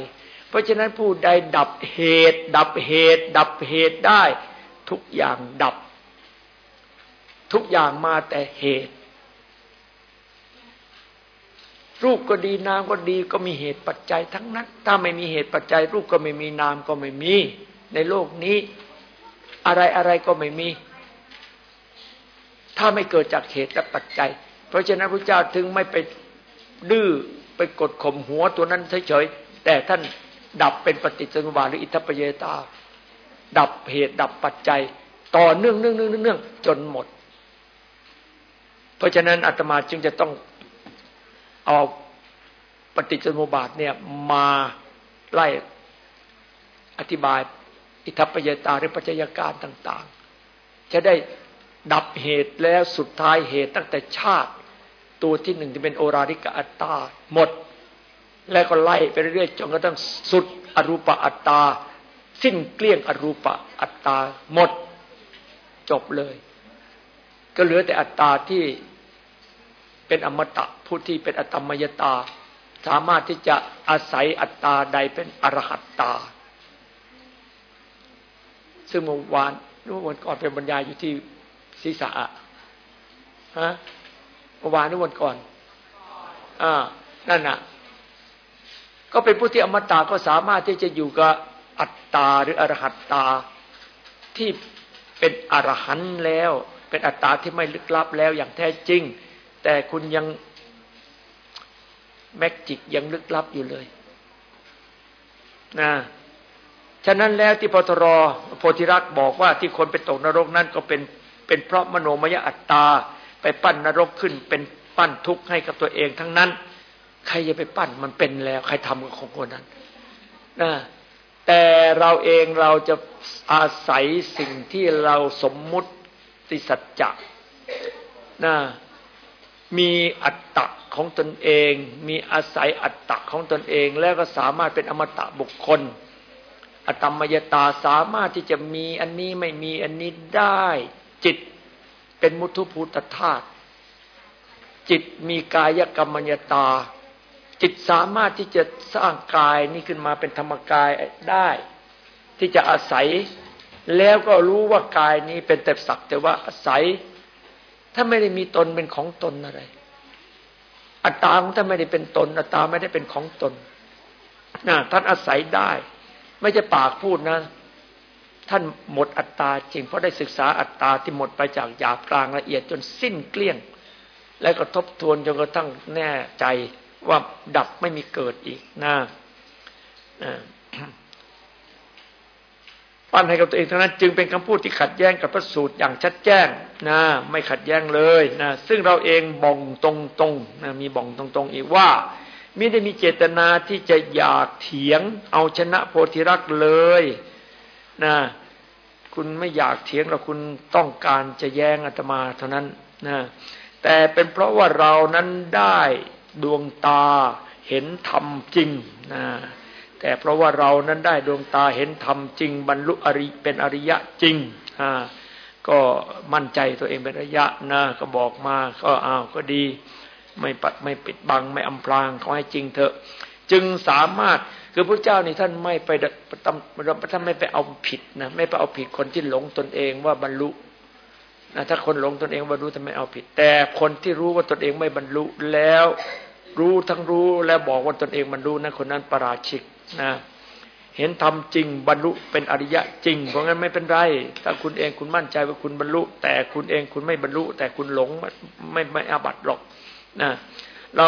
เพราะฉะนั้นผู้ใดดับเหตุ ดับเหตุ ดับเหตุได้ ทุกอย่างดับ ทุกอย่างมาแต่เหตุ รูปก็ดีนามก็ดีก็มีเหตุปัจจัยทั้งนั้น ถ้าไม่มีเหตุปัจจัย รูปก็ไม่มีนามก็ไม่มี ในโลกนี้ อะไรอะไรก็ไม่มี ถ้าไม่เกิดจากเหตุและปัจจัย เพราะฉะนั้นพระเจ้าถึงไม่ไปดื้อไปกดข่มหัวตัวนั้นเฉยๆแต่ท่านดับเป็นปฏิจจสมุปบาทหรืออิทัปเยตา ดับเหตุดับปัจจัย ต่อเนื่องเนื่องเนื่องเนื่องจนหมด เพราะฉะนั้นอาตมาจึงจะต้อง เอาปฏิจจสมุปบาทเนี่ยมาไล่อธิบาย อิทัปยตาหรือปัจจัยการต่าง ๆ จะได้ดับเหตุแล้วสุดท้ายเหตุตั้งแต่ชาติ ตัวที่หนึ่งที่เป็นโอราริกอัตตาหมด แล้วก็ไล่ไปเรื่อยๆจนกระทั่งสุดอรูปอัตตา สิ้นเกลี้ยงอรูปอัตตาหมดจบเลย ก็เหลือแต่อัตตาที่ เป็นอมตะผู้ที่เป็นอตมยตา สามารถที่จะอาศัยอัตตาใดเป็นอรหัตตา ซึ่งเมื่อวานเมื่อวันก่อนเป็นบรรยายอยู่ที่ศีรษะฮะเมื่อวานนึกวันก่อนอ่านั่นน่ะ ก็เป็นผู้ที่อมตะก็สามารถที่จะอยู่กับอัตตาหรืออรหัตตาที่เป็นอรหันต์แล้ว เป็นอัตตาที่ไม่ลึกลับแล้วอย่างแท้จริง แต่คุณยังแมกจิกยังลึกลับอยู่เลยนะฉะนั้นแล้วที่พทรโพธิรักษ์บอกว่าที่คนไปตกนรกนั้นก็เป็นเป็นเพราะมโนมยอัตตา ไปปั้นนรกขึ้น เป็นปั้นทุกข์ให้กับตัวเองทั้งนั้น ใครจะไปปั้นมันเป็นแล้ว ใครทำกับของคนนั้นนะแต่เราเองเราจะอาศัยสิ่งที่เราสมมุติสัจจะนะ มีอัตตะของตนเอง มีอาศัยอัตตะของตนเอง แล้วก็สามารถเป็นอมตะบุคคล อตมยตาสามารถที่จะมีอันนี้ไม่มีอันนี้ได้จิตเป็นมุทุภูตธาตุจิตมีกายกรรมยตา จิตสามารถที่จะสร้างกายนี้ขึ้นมาเป็นธรรมกายได้ ที่จะอาศัย แล้วก็รู้ว่ากายนี้เป็นแต่สักแต่ว่าอาศัย ถ้าไม่ได้มีตนเป็นของตนอะไร อัตตาของท่านไม่ได้เป็นตน อัตตาไม่ได้เป็นของตนนะท่านอาศัยได้ ไม่ใช่ปากพูดนะ ท่านหมดอัตตาจริงเพราะได้ศึกษาอัตตาที่หมดไปจากหยาบกลางละเอียดจนสิ้นเกลี้ยง แล้วก็ทบทวนจนกระทั่งแน่ใจว่าดับไม่มีเกิดอีกนะ ปั้นให้กับตัวเองทั้งนั้น จึงเป็นคำพูดที่ขัดแย้งกับพระสูตรอย่างชัดแจ้งนะไม่ขัดแย้งเลยนะซึ่งเราเองบ่องตรงๆนะมีบ่องตรงๆอีกว่าไมิได้มีเจตนาที่จะอยากเถียง เอาชนะโพธิรักเลยนะคุณไม่อยากเถียงเราคุณต้องการจะแย้งอาตมาเท่านั้นนะแต่เป็นเพราะว่าเรานั้นได้ดวงตาเห็นธรรมจริงนะ แต่เพราะว่าเรานั้นได้ดวงตาเห็นธรรมจริง บรรลุอริเป็นอริยะจริงอ่าก็มั่นใจตัวเองเป็นอริยะนะก็บอกมาก็อ้าวก็ดีไม่ปัดไม่ปิดบังไม่อำพรางเขาให้จริงเถอะ จึงสามารถคือพระเจ้านี่ท่านไม่ไปท่านไม่ไปเอาผิดนะไม่ไปเอาผิดคนที่หลงตนเองว่าบรรลุนะถ้าคนหลงตนเองบรรลุท่าไมเอาผิด แต่คนที่รู้ว่าตนเองไม่บรรลุแล้วรู้ทั้งรู้แล้วบอกว่าตนเองบรรลุนั้นคนนั้นประราชิก นะเห็นธรรมจริงบรรลุเป็นอริยะจริง เพราะงั้นไม่เป็นไร ถ้าคุณเองคุณมั่นใจว่าคุณบรรลุ แต่คุณเองคุณไม่บรรลุ แต่คุณหลงไม่ไม่อาบัตหรอกนะเรา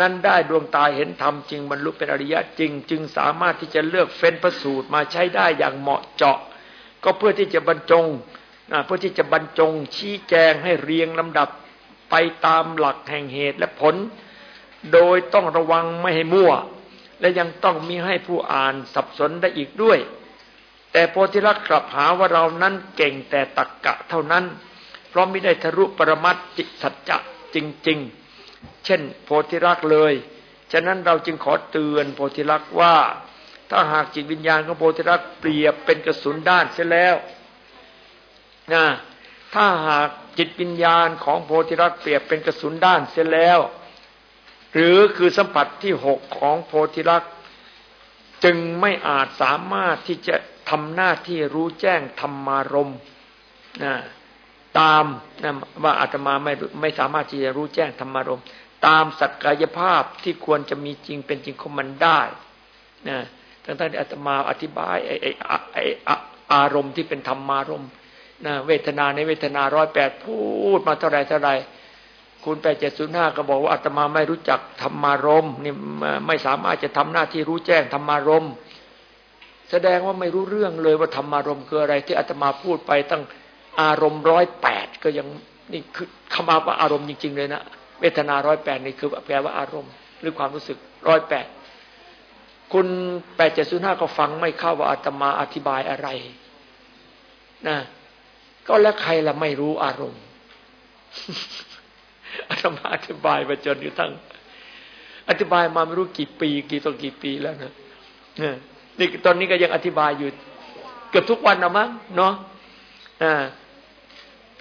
นั้นได้ดวงตาเห็นธรรมจริงบรรลุเป็นอริยะจริง จึงสามารถที่จะเลือกเฟ้นประสูตรมาใช้ได้อย่างเหมาะเจาะ ก็เพื่อที่จะบรรจงเพื่อที่จะบรรจงชี้แจงให้เรียงลำดับไปตามหลักแห่งเหตุและผล โดยต้องระวังไม่ให้มั่ว และยังต้องมีให้ผู้อ่านสับสนได้อีกด้วย แต่โพธิลักษ์กลับหาว่าเรานั้นเก่งแต่ตักกะเท่านั้น เพราะไม่ได้ทะลุปรมัตจิสัจจะจริง ๆ เช่น โพธิรักษ์เลย ฉะนั้นเราจึงขอเตือนโพธิรักษ์ว่า ถ้าหากจิตวิญญาณของโพธิรักษ์เปรียบเป็นกระสุนด้านเสียแล้วนะถ้าหากจิตวิญญาณของโพธิรักษ์เปรียบเป็นกระสุนด้านเสียแล้ว หรือคือสัมผัสที่หกของโพธิรักษ์จึงไม่อาจสามารถที่จะทำหน้าที่รู้แจ้งธรรมารมนะตามนะว่าอาตมาไม่ไม่สามารถที่จะรู้แจ้งธรรมารมตามสักกายภาพที่ควรจะมีจริงเป็นจริงของมันได้นะทั้งที่อาตมาอธิบายไอ้ไอ้ไอ้อารมณ์ที่เป็นธรรมารมนะเวทนาในเวทนาร้อยแปดพูดมาเท่าไรเท่าไร คุณแปดเจ็ดศูนย์ห้าก็บอกว่าอาตมาไม่รู้จักธรรมารมนี่ไม่สามารถจะทำหน้าที่รู้แจ้งธรรมารมแสดงว่าไม่รู้เรื่องเลยว่าธรรมารมคืออะไร ที่อาตมาพูดไปตั้งอารมณ์ร้อยแปดก็ยังนี่คือคำว่าอารมณ์จริง ๆ เลยนะเวทนาร้อยแปดนี่คือแปลว่าอารมณ์หรือความรู้สึกร้อยแปดคุณแปดเจ็ดศูนย์ห้าก็ฟังไม่เข้าว่าอาตมาอธิบายอะไรนะก็แล้วใครละไม่รู้อารมณ์ อาตมาอธิบายมาจนอยู่ทั้ง อธิบายมาไม่รู้กี่ปี กี่ต่อกี่ปีแล้วนะนี่ตอนนี้ก็ยังอธิบายอยู่ เกือบทุกวันนะมั้งเนาะ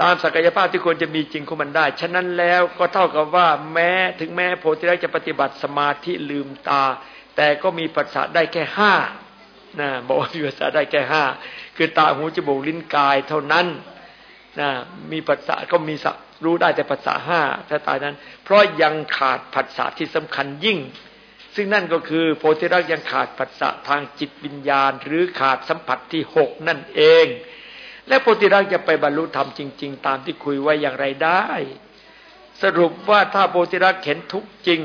ตามศักยภาพที่ควรจะมีจริงของมันได้ ฉะนั้นแล้วก็เท่ากับว่า แม้ถึงแม้โพธิรักจะปฏิบัติสมาธิลืมตา แต่ก็มีปัสสะได้แค่ห้านะบอกว่ามีปัสสะได้แค่ห้าคือตาหูจมูกลิ้นกายเท่านั้นนะมีปัสสะก็มีสั รู้ได้แต่ปัสสะห้าถ้าตายนั้น เพราะยังขาดผัสสะที่สำคัญยิ่ง ซึ่งนั่นก็คือโพธิรักยังขาดผัสสะทางจิตวิญญาณ หรือขาดสัมผัสที่หกนั่นเอง และโพธิรักจะไปบรรลุธรรมจริง ๆ ตามที่คุยไว้อย่างไรได้ สรุปว่าถ้าโพธิรักเห็นทุกจริง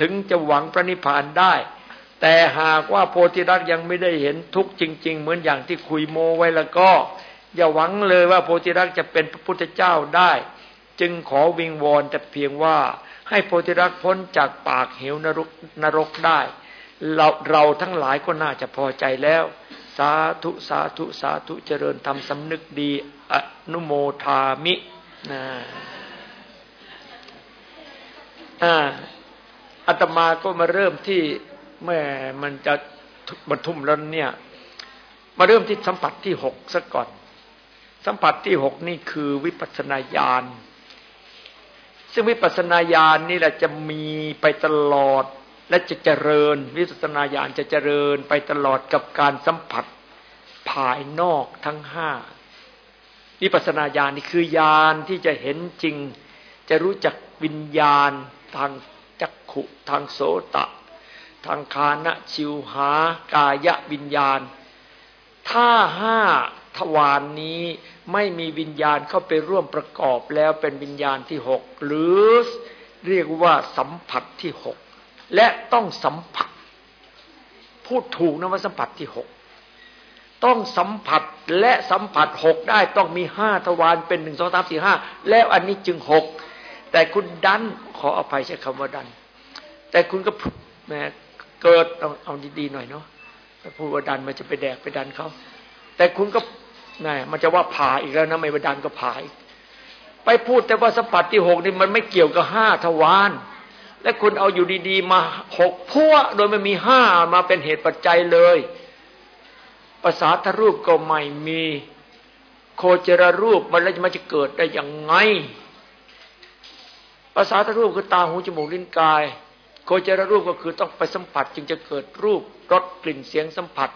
ถึงจะหวังพระนิพพานได้แต่หากว่าโพธิรักยังไม่ได้เห็นทุกจริง ๆ เหมือนอย่างที่คุยโมไว้แล้วก็ อย่าหวังเลยว่าโพธิรักจะเป็นพระพุทธเจ้าได้ จึงขอวิงวอนแต่เพียงว่าให้โพธิรักพ้นจากปากเหวนรกนรกได้ เราเราทั้งหลายก็น่าจะพอใจแล้ว สาธุสาธุสาธุเจริญธรรมสำนึกดีอนุโมทามินะอาตมาก็มาเริ่มที่แม่มันจะบรรทุมแล้วเนี่ย มาเริ่มที่สัมผัสที่หกซะก่อน สัมผัสที่หกนี่คือวิปัสนาญาณ ซึ่งวิปัสนาญาณนี่แหละจะมีไปตลอด และจะเจริญ วิสัชนาญาณจะเจริญไปตลอดกับการสัมผัสภายนอกทั้งห้าวิปัสสนาญาณนี่คือญาณที่จะเห็นจริง จะรู้จักวิญญาณทางจักขุทางโสตะ ทางคานะชิวหากายวิญญาณ ถ้าห้าทวารนนี้ ไม่มีวิญญาณเข้าไปร่วมประกอบแล้วเป็นวิญญาณที่หกหรือเรียกว่าสัมผัสที่หกและต้องสัมผัส พูดถูกนะว่าสัมผัสที่หกต้องสัมผัสและสัมผัสหกได้ต้องมีห้าทวารเป็นหนึ่งสองสามสี่ห้าแล้วอันนี้จึงหกแต่คุณดันขออภัยใช้คำว่าดัน แต่คุณก็แม้เกิดเอาเอาดีๆหน่อยเนาะพูดว่าดันมันจะไปแดกไปดันเขาแต่คุณก็ นี่มันจะว่าผ่าอีกแล้วนะไม่ว่าดันก็ผ่าอีกไปพูดแต่ว่าสัมผัสที่หกนี่มันไม่เกี่ยวกับห้าทวารและคุณเอาอยู่ดีๆ มาหกพัวโดยไม่มีห้ามาเป็นเหตุปัจจัยเลยภาษาทรูปก็ไม่มีโคจรรูปมันแล้วมันจะเกิดได้อยังไงภาษาทรูปคือตาหูจมูกลิ้นกาย โคจรรูปก็คือต้องไปสัมผัส จึงจะเกิดรูปรสกลิ่นเสียงสัมผัส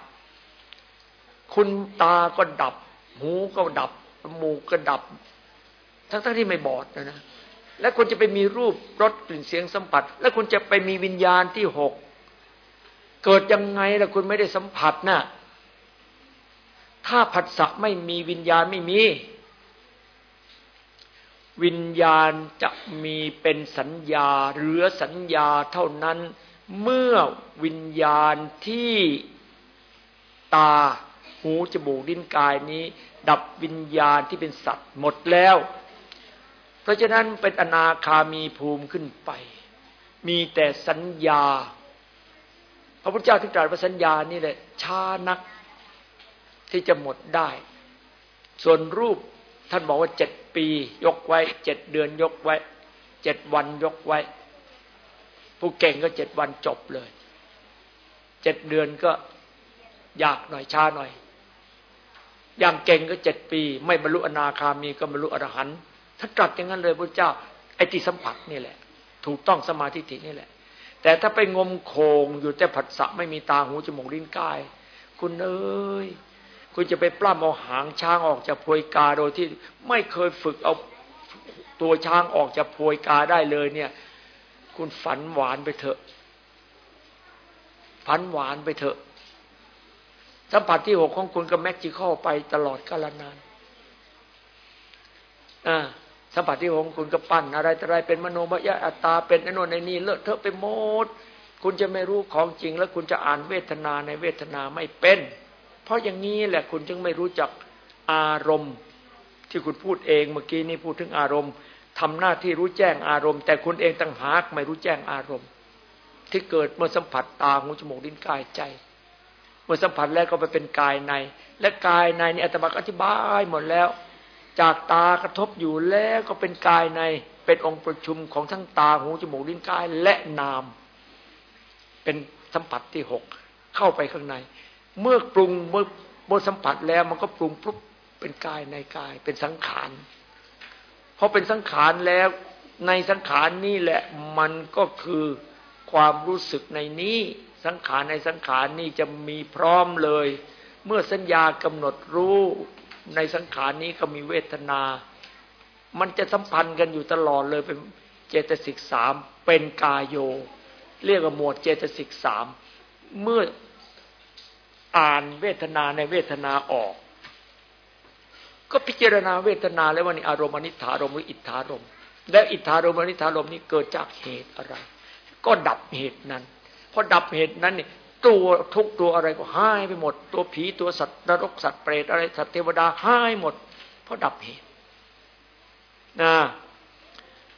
คุณตาก็ดับ หูก็ดับจมูกก็ดับ ทั้งๆที่ไม่บอดนะนะและคุณจะไปมีรูปรสกลิ่นเสียงสัมผัส และคุณจะไปมีวิญญาณที่หกเกิดยังไงล่ะคุณไม่ได้สัมผัสนะ่ะถ้าผัสสะไม่มีวิญญาณไม่มี วิญญาณจะมีเป็นสัญญาเหรือสัญญาเท่านั้น เมื่อวิญญาณที่ตา หูจมูกลิ้นกายนี้ ดับวิญญาณที่เป็นสัตว์หมดแล้ว เพราะฉะนั้นเป็นอนาคามีภูมิขึ้นไป มีแต่สัญญา พระพุทธเจ้าที่ตรัสว่าสัญญานี่แหละช้านักที่จะหมดได้ ส่วนรูปท่านบอกว่าเจ็ดปี ยกไว้เจ็ดเดือนยกไว้เจ็ดวันยกไว้ ผู้เก่งก็เจ็ดวันจบเลยเจ็ดเดือนก็ยากหน่อยช้าหน่อย อย่างเก่งก็เจ็ดปี ไม่บรรลุอนาคามีก็บรรลุอรหันต์ท่านตรัสอย่างนั้นเลยพระเจ้าไอ้ที่สัมผัสนี่แหละ ถูกต้องสมาธินี่แหละ แต่ถ้าไปงมโคงอยู่แต่ผัสสะไม่มีตาหูจมูกลิ้นกาย คุณเอ้ยคุณจะไปปล้ำเอาหางช้างออกจากพวยกาโดยที่ไม่เคยฝึกเอาตัวช้างออกจากพวยกาได้เลยเนี่ย คุณฝันหวานไปเถอะ ฝันหวานไปเถอะ สัมผัสที่หกของคุณก็แม็กจิเข้าไปตลอดกาลนานอ่าสัมผัสที่หกคุณก็ปั้นอะไรอะไรเป็นมโนมยอัตตาเป็นไอ้นนไอ้นี่เลอะเทอะไปหมดคุณจะไม่รู้ของจริง แล้วคุณจะอ่านเวทนาในเวทนาไม่เป็น เพราะอย่างนี้แหละคุณจึงไม่รู้จักอารมณ์ ที่คุณพูดเองเมื่อกี้นี้พูดถึงอารมณ์ทำหน้าที่รู้แจ้งอารมณ์ แต่คุณเองต่างหากไม่รู้แจ้งอารมณ์ ที่เกิดเมื่อสัมผัสตาหูจมูกลิ้นกายใจ เมื่อสัมผัสแล้วก็ไปเป็นกายใน และกายในนี่อาตมาอธิบายหมดแล้ว จากตากระทบอยู่แล้วก็เป็นกายในเป็นองค์ประชุมของทั้งตาหูจมูกลิ้นกายและนาม เป็นสัมผัสที่หกเข้าไปข้างใน เมื่อปรุงเมื่อเมื่อสัมผัสแล้วมันก็ปรุงปุ๊บเป็นกายในกาย เป็นสังขารพอเป็นสังขารแล้วในสังขารนี่แหละมันก็คือความรู้สึกในนี้ สังขารในสังขารนี่จะมีพร้อมเลย เมื่อสัญญากำหนดรู้ในสังขารนี้ก็มีเวทนา มันจะสัมพันธ์กันอยู่ตลอดเลยเป็นเจตสิกสามเป็นกายโย เรียกว่าหมวดเจตสิกสามเมื่ออ่านเวทนาในเวทนาออก ก็พิจารณาเวทนาแล้วว่านี่อารมณ์อนิถารมหรืออิทธารม และอิทธารมอนิถารมนี้เกิดจากเหตุอะไร ก็ดับเหตุนั้น พอดับเหตุนั้นนี่ตัวทุกตัวอะไรก็หายไปหมด ตัวผีตัวสัตว์นรกสัตว์เปรตอะไรสัตว์เทวดาหายหมด เพราะดับเหตุนะ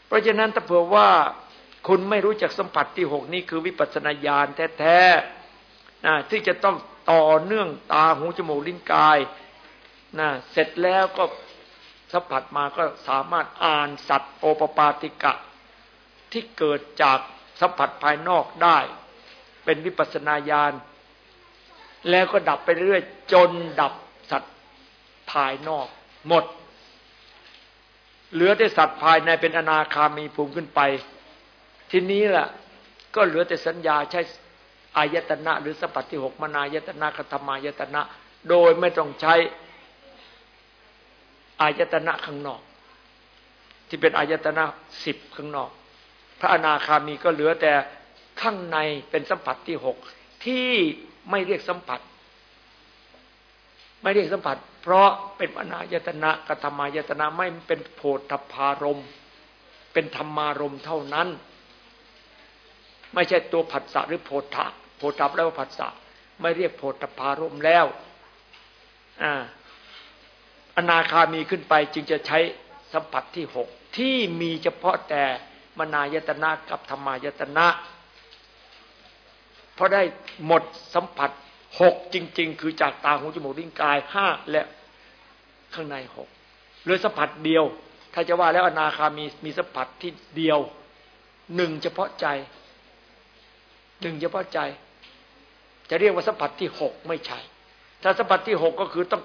เพราะฉะนั้นถ้าเผื่อว่าคุณไม่รู้จักสัมผัสที่หกนี่คือวิปัสสนาญาณแท้ๆนะที่จะต้องต่อเนื่องตาหูจมูกลิ้นกายนะเสร็จแล้วก็สัมผัสมาก็สามารถอ่านสัตว์โอปปาติกะ ที่เกิดจากสัมผัสภายนอกได้ เป็นวิปัสนาญาณแล้วก็ดับไปเรื่อยจนดับสัตว์ภายนอก หมด เหลือแต่สัตว์ภายในเป็นอนาคามีภูมิขึ้นไป ทีนี้ล่ะ ก็เหลือแต่สัญญาใช้อายตนะ หรือสัพพติหกมนายตนะคธรรมายตนะ โดยไม่ต้องใช้อายตนะข้างนอก ที่เป็นอายตนะสิบข้างนอก พระอนาคามีก็เหลือแต่ ข้างในเป็นสัมผัสที่หกที่ไม่เรียกสัมผัส ไม่เรียกสัมผัส เพราะเป็นอนายตนะกธรรมายตนะไม่เป็นโพธพารมเป็นธรรมารมเท่านั้น ไม่ใช่ตัวผัสสะหรือโพธะโพธับแล้วผัสสะไม่เรียกโพธพารมแล้วอ่าอนาคามีขึ้นไปจึงจะใช้สัมผัสที่หกที่มีเฉพาะแต่มนายตนะกับธรรมายตนะ ราะได้หมดสัมผัสหกจริง ๆ คือจากตาหูจมูกลิ้นกายห้าและข้างในหกหรือสัมผัสเดียว ถ้าจะว่าแล้วอนาคามีมีสัมผัสที่เดียวหนึ่งเฉพาะใจหนึ่งเฉพาะใจ จะเรียกว่าสัมผัสที่หกไม่ใช่ ถ้าสัมผัสที่หกก็คือต้อง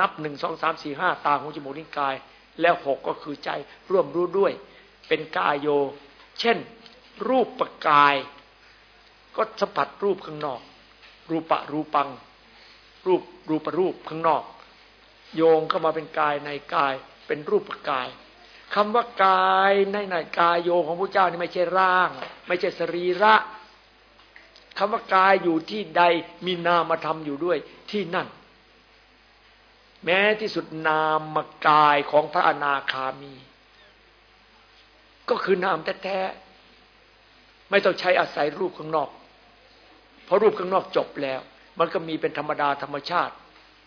นับหนึ่งสองสามสี่ห้าตาหูจมูกลิ้นกาย แล้วหกก็คือใจร่วมรู้ด้วย เป็นกายโย เช่น รูปประกาย ก็สัมผัสรูปข้างนอก รูปะรูปัง รูปรูปรูปข้างนอก โยงเข้ามาเป็นกายในกายเป็นรูปกายคำว่ากายในในกายโยของพระเจ้านี่ไม่ใช่ร่าง ไม่ใช่สรีระคำว่ากายอยู่ที่ใดมีนามธรรมอยู่ด้วยที่นั่น แม้ที่สุดนามกายของพระอนาคามี ก็คือนามแท้ๆไม่ต้องใช้อาศัยรูปข้างนอก เพราะรูปข้างนอกจบแล้ว มันก็มีเป็นธรรมดาธรรมชาติ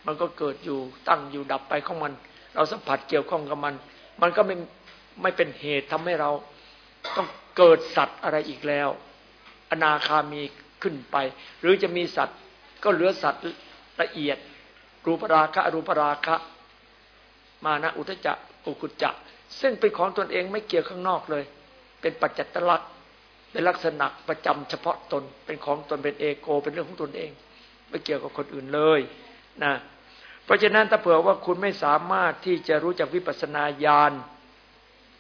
มันก็เกิดอยู่ตั้งอยู่ดับไปของมัน เราสัมผัสเกี่ยวข้องกับมัน มันก็ไม่ไม่เป็นเหตุทำให้เราต้องเกิดสัตว์อะไรอีกแล้ว อนาคามีขึ้นไป หรือจะมีสัตว์ก็เหลือสัตว์ละเอียด รูปราคะรูปราคะ มานะอุทจักอุกุจจะซึ่งเป็นของตนเองไม่เกี่ยวข้างนอกเลย เป็นปัจจัตลักษณ์ เป็นลักษณะประจำเฉพาะตน เป็นของตนเป็นเอโก เป็นเรื่องของตนเอง ไม่เกี่ยวกับคนอื่นเลยนะเพราะฉะนั้นถ้าเผื่อว่าคุณไม่สามารถที่จะรู้จักวิปัสนาญาณ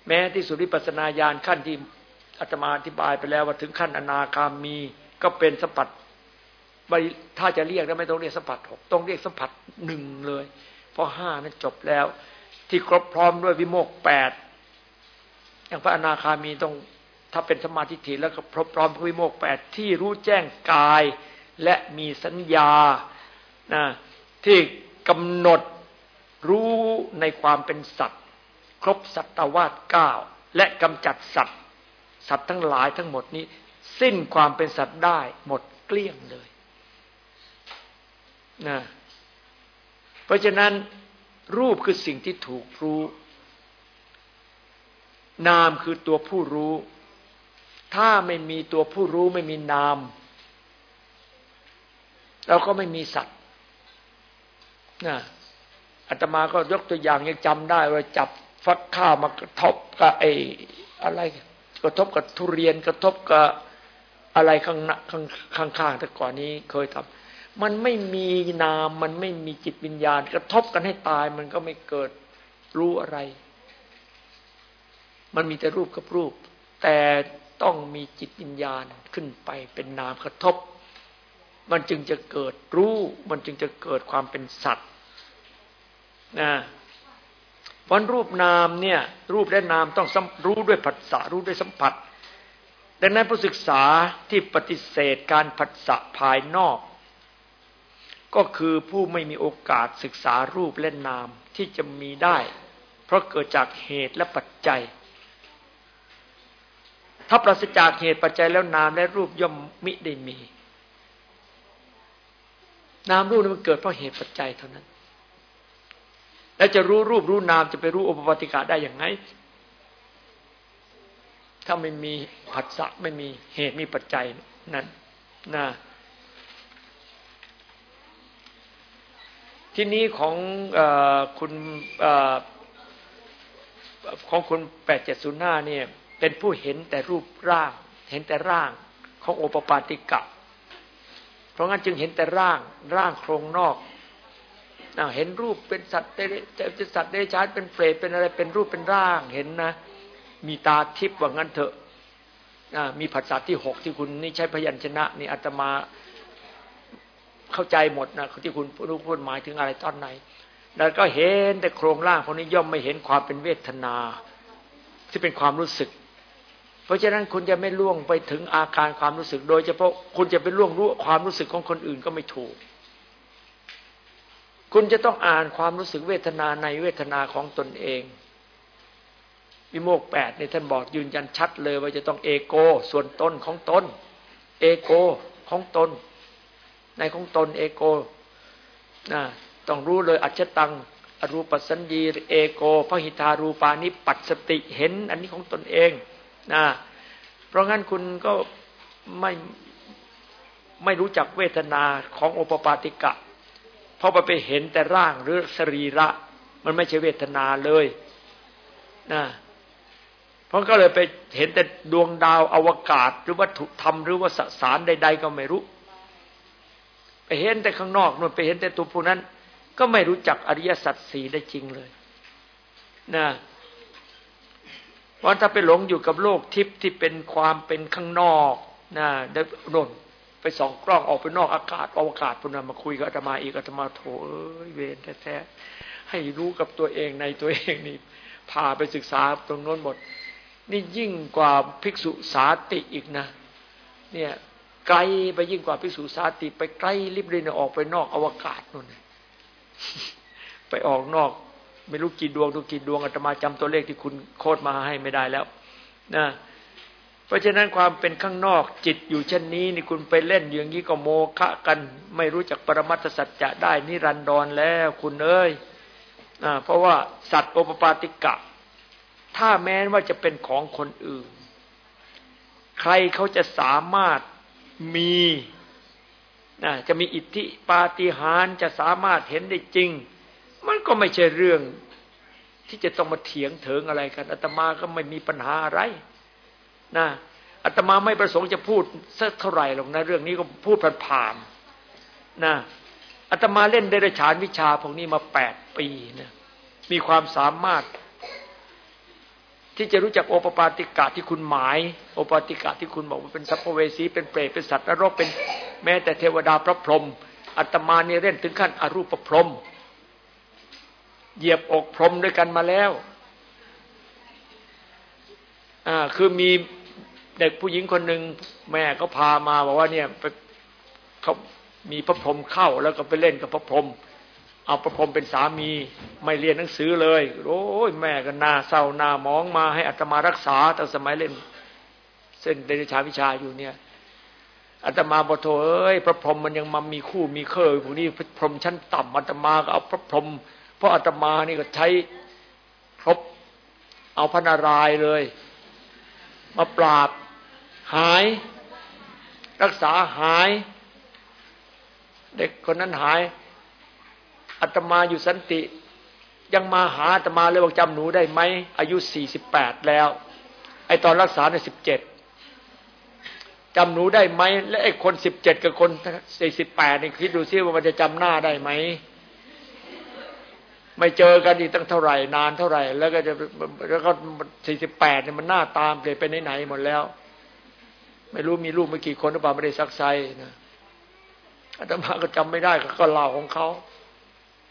แม้ที่สุดวิปัสนาญาณขั้นที่อาตมาอธิบายไปแล้วว่าถึงขั้นอนาคามีก็เป็นสัมปัตถ้าจะเรียกแล้วไม่ต้องเรียกสัมผัสหกต้องเรียกสัมผัสหนึ่งเลย เพราะห้านั้นจบแล้ว ที่ครบพร้อมด้วยวิโมกแปดอย่างพระอนาคามีต้อง ถ้าเป็นสมาธิถิแล้วก็ครบพร้อมวิโมกแปดที่รู้แจ้งกายและมีสัญญานะที่กำหนดรู้ในความเป็นสัตว์ ครบสัตวาสเก้าและกำจัดสัตว์ สัตว์ทั้งหลายทั้งหมดนี้ สิ้นความเป็นสัตว์ได้หมดเกลี้ยงเลยนะเพราะฉะนั้นรูปคือสิ่งที่ถูกรู้ นามคือตัวผู้รู้ ถ้าไม่มีตัวผู้รู้ไม่มีนาม เราก็ไม่มีสัตว์นะอาตมาก็ยกตัวอย่างยังจำได้ว่าจับฟักข้าวมากระทบกับไอ้อะไร กระทบกับทุเรียนกระทบกับอะไรข้างข้างข้างแต่ก่อนนี้เคยทำมันไม่มีนาม มันไม่มีจิตวิญญาณ กระทบกันให้ตาย มันก็ไม่เกิดรู้อะไร มันมีแต่รูปกับรูป แต่ ต้องมีจิตวิญญาณขึ้นไปเป็นนามกระทบ มันจึงจะเกิดรู้ มันจึงจะเกิดความเป็นสัตว์นะวันรูปนามเนี่ย รูปและนามต้องรู้ด้วยผัสสะรู้ด้วยสัมผัส ดังนั้นผู้ศึกษาที่ปฏิเสธการผัสสะภายนอก ก็คือผู้ไม่มีโอกาสศึกษารูปและนามที่จะมีได้ เพราะเกิดจากเหตุและปัจจัย ถ้าปราศจากเหตุปัจจัยแล้วนามและรูปย่อมมิได้มี นามรูปนี้มันเกิดเพราะเหตุปัจจัยเท่านั้น แล้วจะรู้รูปรู้นามจะไปรู้อุปปติกาได้อย่างไง ถ้าไม่มีผัสสะไม่มีเหตุมีปัจจัยนั้นนะที่นี้ของอคุณอของคุณแปดเจ็ดศูนย์ห้าเนี่ย เป็นผู้เห็นแต่รูปร่าง เห็นแต่ร่างของโอปปาติกะ เพราะงั้นจึงเห็นแต่ร่างร่างโครงนอกเห็นรูปเป็นสัตว์จะสัตว์เดรัจฉานเป็นเปรตเป็นอะไรเป็นรูปเป็นร่างเห็นนะมีตาทิพย์ว่างั้นเถอะมีผัสสะที่หกที่คุณนี่ใช้พยัญชนะนี่อาตมาเข้าใจหมดนะที่คุณรู้พูดหมายถึงอะไรตอนไหน แล้วก็เห็นแต่โครงร่างพวกนี้ย่อมไม่เห็นความเป็นเวทนา ที่เป็นความรู้สึก ราะฉะนั้นคุณจะไม่ล่วงไปถึงอาการความรู้สึก โดยเฉพาะคุณจะไปล่วงรู้ความรู้สึกของคนอื่นก็ไม่ถูก คุณจะต้องอ่านความรู้สึกเวทนาในเวทนาของตนเองวิโมกแปดในท่านบอกยืนยันชัดเลย ว่าจะต้องเอโก ส่วนตนของตนเอโกของตน ในของตนเอโกนะต้องรู้เลยอัจฉตังอรูปสัญญีเอโกพหิทารูปานิปัสสติเห็น อันนี้ของตนเอง นะเพราะงั้นคุณก็ไม่ไม่รู้จักเวทนาของโอปปาติกะ เพราะไปเห็นแต่ร่างหรือสรีระ มันไม่ใช่เวทนาเลยนะเพราะก็เลยไปเห็นแต่ดวงดาวอวกาศ หรือวัตถุธรรมหรือว่าสสารใด ๆ ก็ไม่รู้ ไปเห็นแต่ข้างนอกนู่นไปเห็นแต่ตัวผู้นั้น ก็ไม่รู้จักอริยสัจสี่ได้จริงเลยนะ เพราะถ้าไปหลงอยู่กับโลกทิพย์ที่เป็นความเป็นข้างนอกนะได้โน่นไปส่องกล้องออกไปนอกอากาศอวกาศพุ่นมาคุยกับอาตมาอีกอาตมาโถเอ้ยเวรแท้ๆให้รู้กับตัวเองในตัวเองนี่พาไปศึกษาตรงโน้นหมด นี่ยิ่งกว่าภิกษุสาติอีกนะ เนี่ยไกลไปยิ่งกว่าภิกษุสาติ ไปไกลลิบเลยออกไปนอกอวกาศนู่นไปออกนอก ไม่รู้กี่ดวงดูกี่ดวงอาตมาจำตัวเลขที่คุณโคดมาให้ไม่ได้แล้วนะเพราะฉะนั้นความเป็นข้างนอกจิตอยู่เช่นนี้นี่คุณไปเล่นอย่างนี้ก็โมฆะกัน ไม่รู้จักปรมัตสัจจะได้นิรันดรแล้วคุณเอ้ยนะเพราะว่าสัตว์โอปปาติกะ ถ้าแม้ว่าจะเป็นของคนอื่น ใครเขาจะสามารถมีนะจะมีอิทธิปาฏิหาริย์จะสามารถเห็นได้จริง มันก็ไม่ใช่เรื่องที่จะต้องมาเถียงเถิงอะไรกันอาตมาก็ไม่มีปัญหาอะไรนะอาตมาไม่ประสงค์จะพูดสักเท่าไหร่หรอกนะเรื่องนี้ก็พูดผ่านๆนะอาตมาเล่นเดรัจฉานวิชาพวกนี้มาแปดปีนะมีความสามารถ ที่จะรู้จักโอปปาติกะที่คุณหมาย โอปปาติกะที่คุณบอกว่าเป็นสัพเพวสีเป็นเปรตเป็นสัตว์นรกเป็นแม้แต่เทวดาพระพรหมอัตมาเนี่ยเล่นถึงขั้นอรูปพรหม เหยียบอกพรหมด้วยกันมาแล้วอ่าคือมีเด็กผู้หญิงคนหนึ่งแม่ก็พามาบอกว่าเนี่ยไปเขามีพระพรหมเข้าแล้วก็ไปเล่นกับพระพรหมเอาประพรมเป็นสามีไม่เรียนหนังสือเลยโอ้ยแม่ก็น่าเศร้าน่ามองมาให้อัตมารักษาตั้งสมัยเล่น เส้นเดชาวิชาอยู่เนี่ยอาตมาบอกโถเอ้ยพระพรหมมันยังมามีคู่มีเคยพวกนี้พรหมชั้นต่ำอาตมาก็เอาพระพรหม เพราะอาตมานี่ก็ใช้ครบเอาพระนารายเลย มาปราบหาย รักษาหาย เด็กคนนั้นหายอาตมาอยู่สันติ ยังมาหาอาตมาเลยบอกจำหนูได้ไหมอายุสี่สิบแปดแล้ว ไอตอนรักษาในสิบเจ็ดจำหนูได้ไหมและไอคนสิบเจ็ดกับคนสี่สิบแปดนี่คิดดูซิว่ามันจะจำหน้าได้ไหม ไม่เจอกันอีกตั้งเท่าไหร่นานเท่าไหร่ แล้วก็จะแล้วก็สี่สิบแปดเนี่ยมันหน้าตามเปลี่ยนไปไหนๆหมดแล้ว ไม่รู้มีลูกไม่กี่คนหรือเปล่าไม่ได้ซักไซนะอาตมาก็จำไม่ได้ก็เล่าของเขา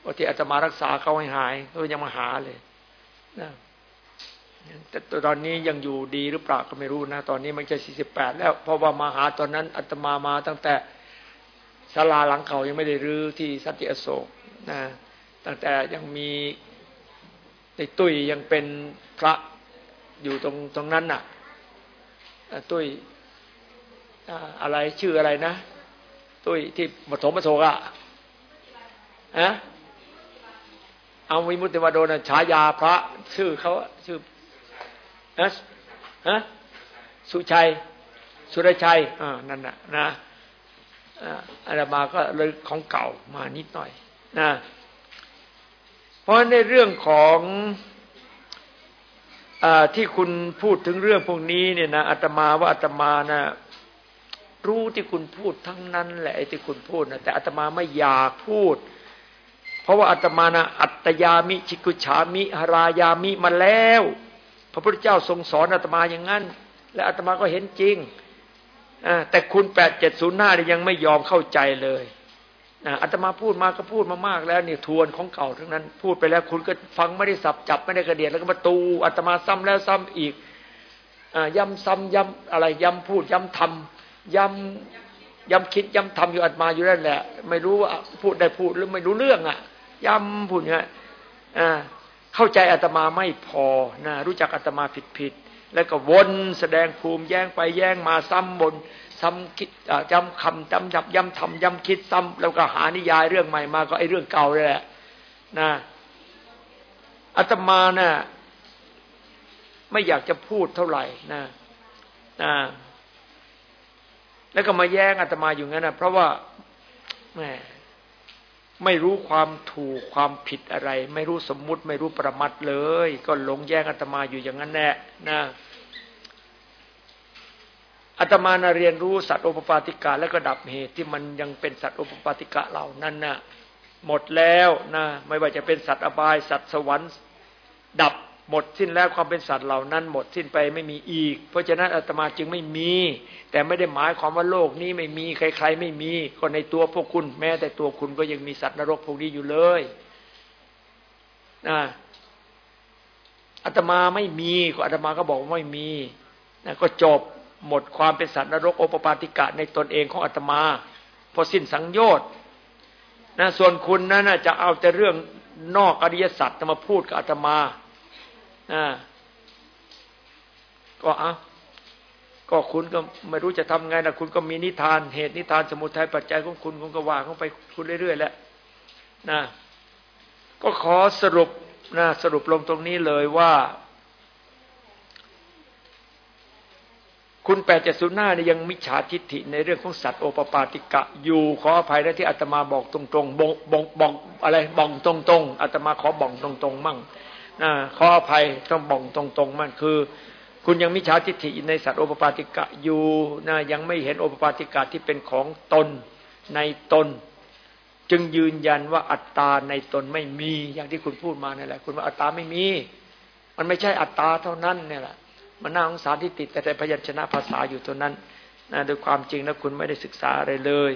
ว่าที่อาตมารักษาเขาให้หายก็ยังมาหาเลยนะแต่ตอนนี้ยังอยู่ดีหรือเปล่าก็ไม่รู้นะ ตอนนี้มันจะสี่สิบแปดแล้วเพราะว่ามาหาตอนนั้นอาตมามาตั้งแต่ศาลาหลังเขายังไม่ได้รื้อที่สัติอโศกนะ ตั้งแต่ยังมีในตุ้ยยังเป็นพระอยู่ตรงตรงนั้นน่ะตุ้ยอะไรชื่ออะไรนะ ตุ้ยที่ปฐมประโศกอะฮะเอาวิมุตติวโดนฉายาพระ ชื่อเขาชื่อฮะฮะสุชัย สุรชัยอ่านั่นน่ะนะอาตมาก็เลยของเก่ามานิดหน่อย นะ เพราะในเรื่องของอที่คุณพูดถึงเรื่องพวกนี้เนี่ยนะอาตมาว่าอาตมานะรู้ที่คุณพูดทั้งนั้นแหละไอ้ที่คุณพูดนะแต่อาตมาไม่อยากพูด เพราะว่าอาตมานะอัตยามิชิกุฉามิหรายามิมาแล้ว พระพุทธเจ้าทรงสอนอาตมาอย่างนั้น และอาตมาก็เห็นจริงแต่คุณแปดเจ็ดศูนย์หน้ายังไม่ยอมเข้าใจเลย อาตมาพูดมาก็พูดมามากแล้วนี่ทวนของเก่าทั้งนั้น พูดไปแล้วคุณก็ฟังไม่ได้สับจับไม่ได้กระเดียดแล้วก็มาตูอาตมาซ้ำแล้วซ้ำอีกย้ำซ้ำย้ำอะไรย้ำพูดย้ำทำย้ำย้ำคิดย้ำทำอยู่อาตมาอยู่นั่นแหละ ไม่รู้ว่าพูดได้พูดหรือไม่รู้เรื่องอะ ย้ำพูดเนี่ยเข้าใจอาตมาไม่พอนะรู้จักอาตมาผิดผิดแล้วก็วนแสดงภูมิแย้งไปแย้งมาซ้ำบน ซ้ำคิดจำคำจำจับย้ำทำย้ำคิดซ้ำแล้วก็หานิยายเรื่องใหม่มาก็ไอ้เรื่องเก่าเลยแหละนะอาตมานะ่ะไม่อยากจะพูดเท่าไหร่นะนะแล้วก็มาแย้งอาตมาอยู่งั้นนะเพราะว่าแม่ไม่รู้ความถูกความผิดอะไร ไม่รู้สมมุติ ไม่รู้ประมัดเลย ก็หลงแย้งอาตมาอยู่อย่างนั้นแหละนะ อาตมานะเรียนรู้สัตว์โอปปาติกะและก็ดับเหตุที่มันยังเป็นสัตว์โอปปาติกะเหล่านั้นนะ่ะหมดแล้วนะไม่ว่าจะเป็นสัตว์อบายสัตว์สวรรค์ ดับหมดสิ้นแล้วความเป็นสัตว์เหล่านั้น หมดสิ้นไปไม่มีอีก เพราะฉะนั้นอาตมาจึงไม่มี แต่ไม่ได้หมายความว่าโลกนี้ไม่มีใคร ๆ ไม่มีก็ในตัวพวกคุณ แม้แต่ตัวคุณก็ยังมีสัตว์นรกพวกนี้อยู่เลยนะอาตมาไม่มีก็อาตมาก็บอกว่าไม่มีนะก็จบ หมดความเป็นสัตว์นรกโอปปาติกะในตนเองของอาตมาพอสิ้นสังโยชน์นะส่วนคุณนั้นะจะเอาแต่เรื่องนอกอริยสัจมาพูดกับอาตมานะก็เอะก็คุณก็ไม่รู้จะทำไงนะคุณก็มีนิทานเหตุนิทานสมุทัยปัจจัยของคุณคุณก็ว่าเข้าไปคุณเรื่อยๆแหล้วนะก็ขอสรุปนะสรุปลงตรงนี้เลยว่า คุณแปดเจ็ดศูนย์ห้านี่ยังมิจฉาทิฏฐิในเรื่องของสัตว์โอปปาติกะ อยู่ขออภัยนะที่อาตมาบอกตรงๆบงบงบองอะไรบองตรงๆอาตมาขอบ่องตรงๆมั่งนะขออภัยต้องบ่องตรงๆมั่งคือ คุณยังมิจฉาทิฏฐิในสัตว์โอปปาติกะอยู่นะยังไม่เห็นโอปปาติกะที่เป็นของตนในตน จึงยืนยันว่าอัตตาในตนไม่มีอย่างที่คุณพูดมานี่แหละ คุณว่าอัตตาไม่มี มันไม่ใช่อัตตาเท่านั้นเนี่ยแหละ มันน่าสงสารที่ติดแต่พยัญชนะภาษาอยู่ตัวนั้นนะโดยความจริงแล้วคุณไม่ได้ศึกษาอะไรเลย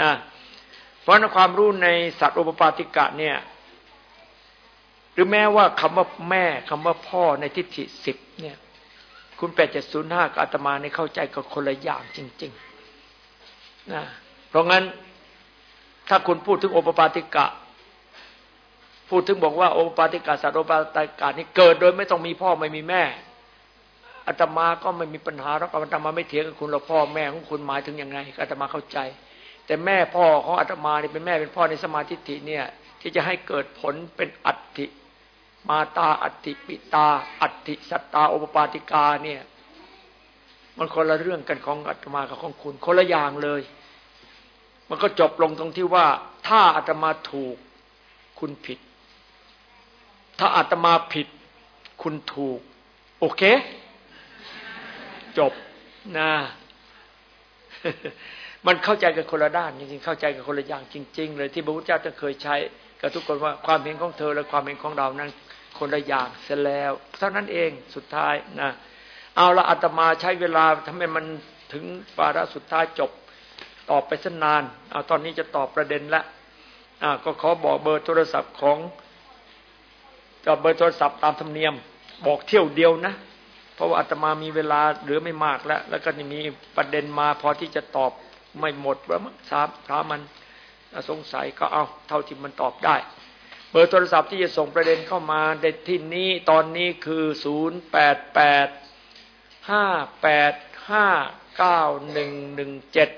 นะเพราะนความรู้ในสัตว์อุปปาติกะเนี่ยหรือแม้ว่าคำว่าแม่คำว่าพ่อในทิฏฐิสิบเนี่ย คุณแปดเจ็ดศูนย์ห้ากับอาตมาในเข้าใจกับคนละอย่างจริงๆนะเพราะงั้นถ้าคุณพูดถึงโอปปาติกะ พูดถึงบอกว่าโอปปาติกะสัตว์โอปปาติกะนี่เกิดโดยไม่ต้องมีพ่อไม่มีแม่ อาตมาก็ไม่มีปัญหาแล้วอาตมาไม่เถียงกับคุณหรอกพ่อแม่ของคุณหมายถึงยังไงอาตมาเข้าใจ แต่แม่พ่อของอาตมาเนี่ยเป็นแม่เป็นพ่อในสมาธิิเนี่ย ที่จะให้เกิดผลเป็นอัตติมาตาอัตติปิตา อัตติสัตตาอุปปาติกาเนี่ย มันคนละเรื่องกันของอาตมากับของคุณคนละอย่างเลย มันก็จบลงตรงที่ว่า ถ้าอาตมาถูกคุณผิด ถ้าอาตมาผิด คุณถูก โอเค จบนะมันเข้าใจกันคนละด้านจริงๆเข้าใจกันคนละอย่างจริง ๆ เลยที่พระพุทธเจ้าจะเคยใช้กับทุกคนว่าความเห็นของเธอและความเห็นของเรานั้น คนละอย่างเสร็จแล้วเท่านั้นเองสุดท้ายนะเอาละอาตมาใช้เวลาทำให้มันถึงวาระสุดท้ายจบตอบไปสันนานเอาตอนนี้จะตอบประเด็นละอ่าก็ขอบอกเบอร์โทรศัพท์ของจะเบอร์โทรศัพท์ตามธรรมเนียม บอกเที่ยวเดียวนะ เพราะว่าอาตมามีเวลาเหลือไม่มากแล้ว แล้วก็มีประเด็นมาพอที่จะตอบไม่หมดแล้วมั้งถามถามมันสงสัยก็เอาเท่าที่มันตอบได้ เบอร์โทรศัพท์ที่จะส่งประเด็นเข้ามาในที่นี้ตอนนี้คือศูนย์แปดแปดห้าแปดห้าเก้าหนึ่งหนึ่งเจ็ด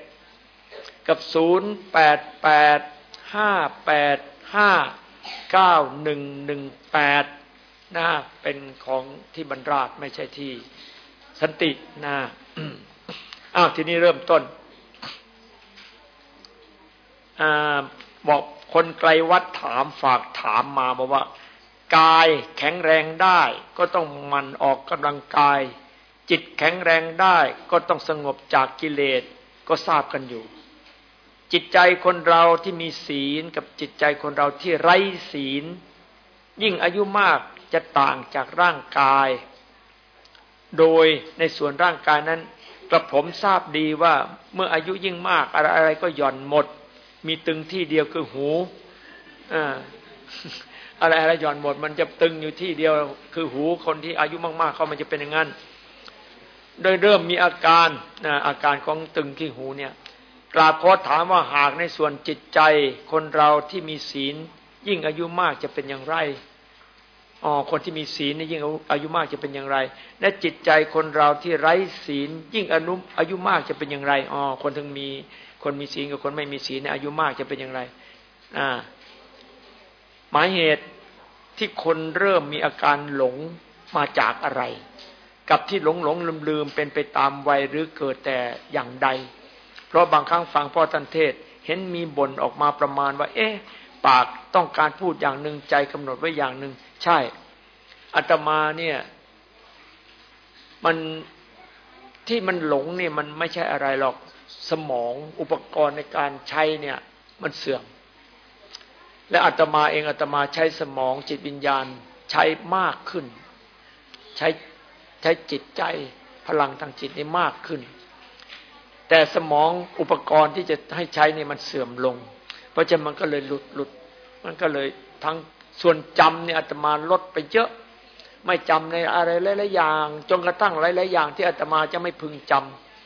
กับศูนย์แปดแปดห้าแปดห้าเก้าหนึ่งหนึ่งแปด นะเป็นของที่บรรดาศไม่ใช่ที่สันตินะอ้าวทีนี้เริ่มต้นอบอกคนไกลวัดถามฝากถามมาบอกว่า กายแข็งแรงได้ ก็ต้องมันออกกำลังกาย จิตแข็งแรงได้ ก็ต้องสงบจากกิเลสก็ทราบกันอยู่ จิตใจคนเราที่มีศีลกับจิตใจคนเราที่ไร้ศีล ยิ่งอายุมาก จะต่างจากร่างกาย โดยในส่วนร่างกายนั้น กระผมทราบดีว่าเมื่ออายุยิ่งมาก อะไรอะไรก็หย่อนหมด มีตึงที่เดียวคือหูอ่าอะไรอะไรหย่อนหมด มันจะตึงอยู่ที่เดียวคือหูคนที่อายุมาก ๆ เขามันจะเป็นอย่างนั้นโดยเริ่มมีอาการอาการของตึงที่หูเนี่ยกราบขอถามว่าหากในส่วนจิตใจ คนเราที่มีศีลยิ่งอายุมากจะเป็นอย่างไร อ๋อคนที่มีศีลนี่ยิ่งอายุมากจะเป็นอย่างไร และจิตใจคนเราที่ไร้ศีล ยิ่งอนุอายุมากจะเป็นอย่างไรอ๋อคนถึงมีคนมีศีลกับคนไม่มีศีลในอายุมากจะเป็นอย่างไร อ่า หมายเหตุที่คนเริ่มมีอาการหลงมาจากอะไร กับที่หลงหลงลืมลืมเป็นไปตามวัยหรือเกิดแต่อย่างใด เพราะบางครั้งฟังพ่อท่านเทศเห็นมีบ่นออกมาประมาณว่า เอ๊ะ ปากต้องการพูดอย่างหนึ่งใจกำหนดไว้อย่างหนึ่ง ใช่อาตมาเนี่ย มันที่มันหลงเนี่ยมันไม่ใช่อะไรหรอกสมองอุปกรณ์ในการใช้เนี่ย มันเสื่อม และอาตมาเองอาตมาใช้สมองจิตวิญญาณใช้มากขึ้น ใช้ใช้จิตใจพลังทางจิตนี่มากขึ้น แต่สมองอุปกรณ์ที่จะให้ใช้นี่มันเสื่อมลง เพราะฉะนั้นมันก็เลยหลุดหลุดมันก็เลยทั้ง ส่วนจำเนี่ยอาตมาลดไปเยอะ ไม่จำในอะไรหลายๆอย่างจนกระทั่งหลายๆอย่าง ที่อาตมาจะไม่พึงจ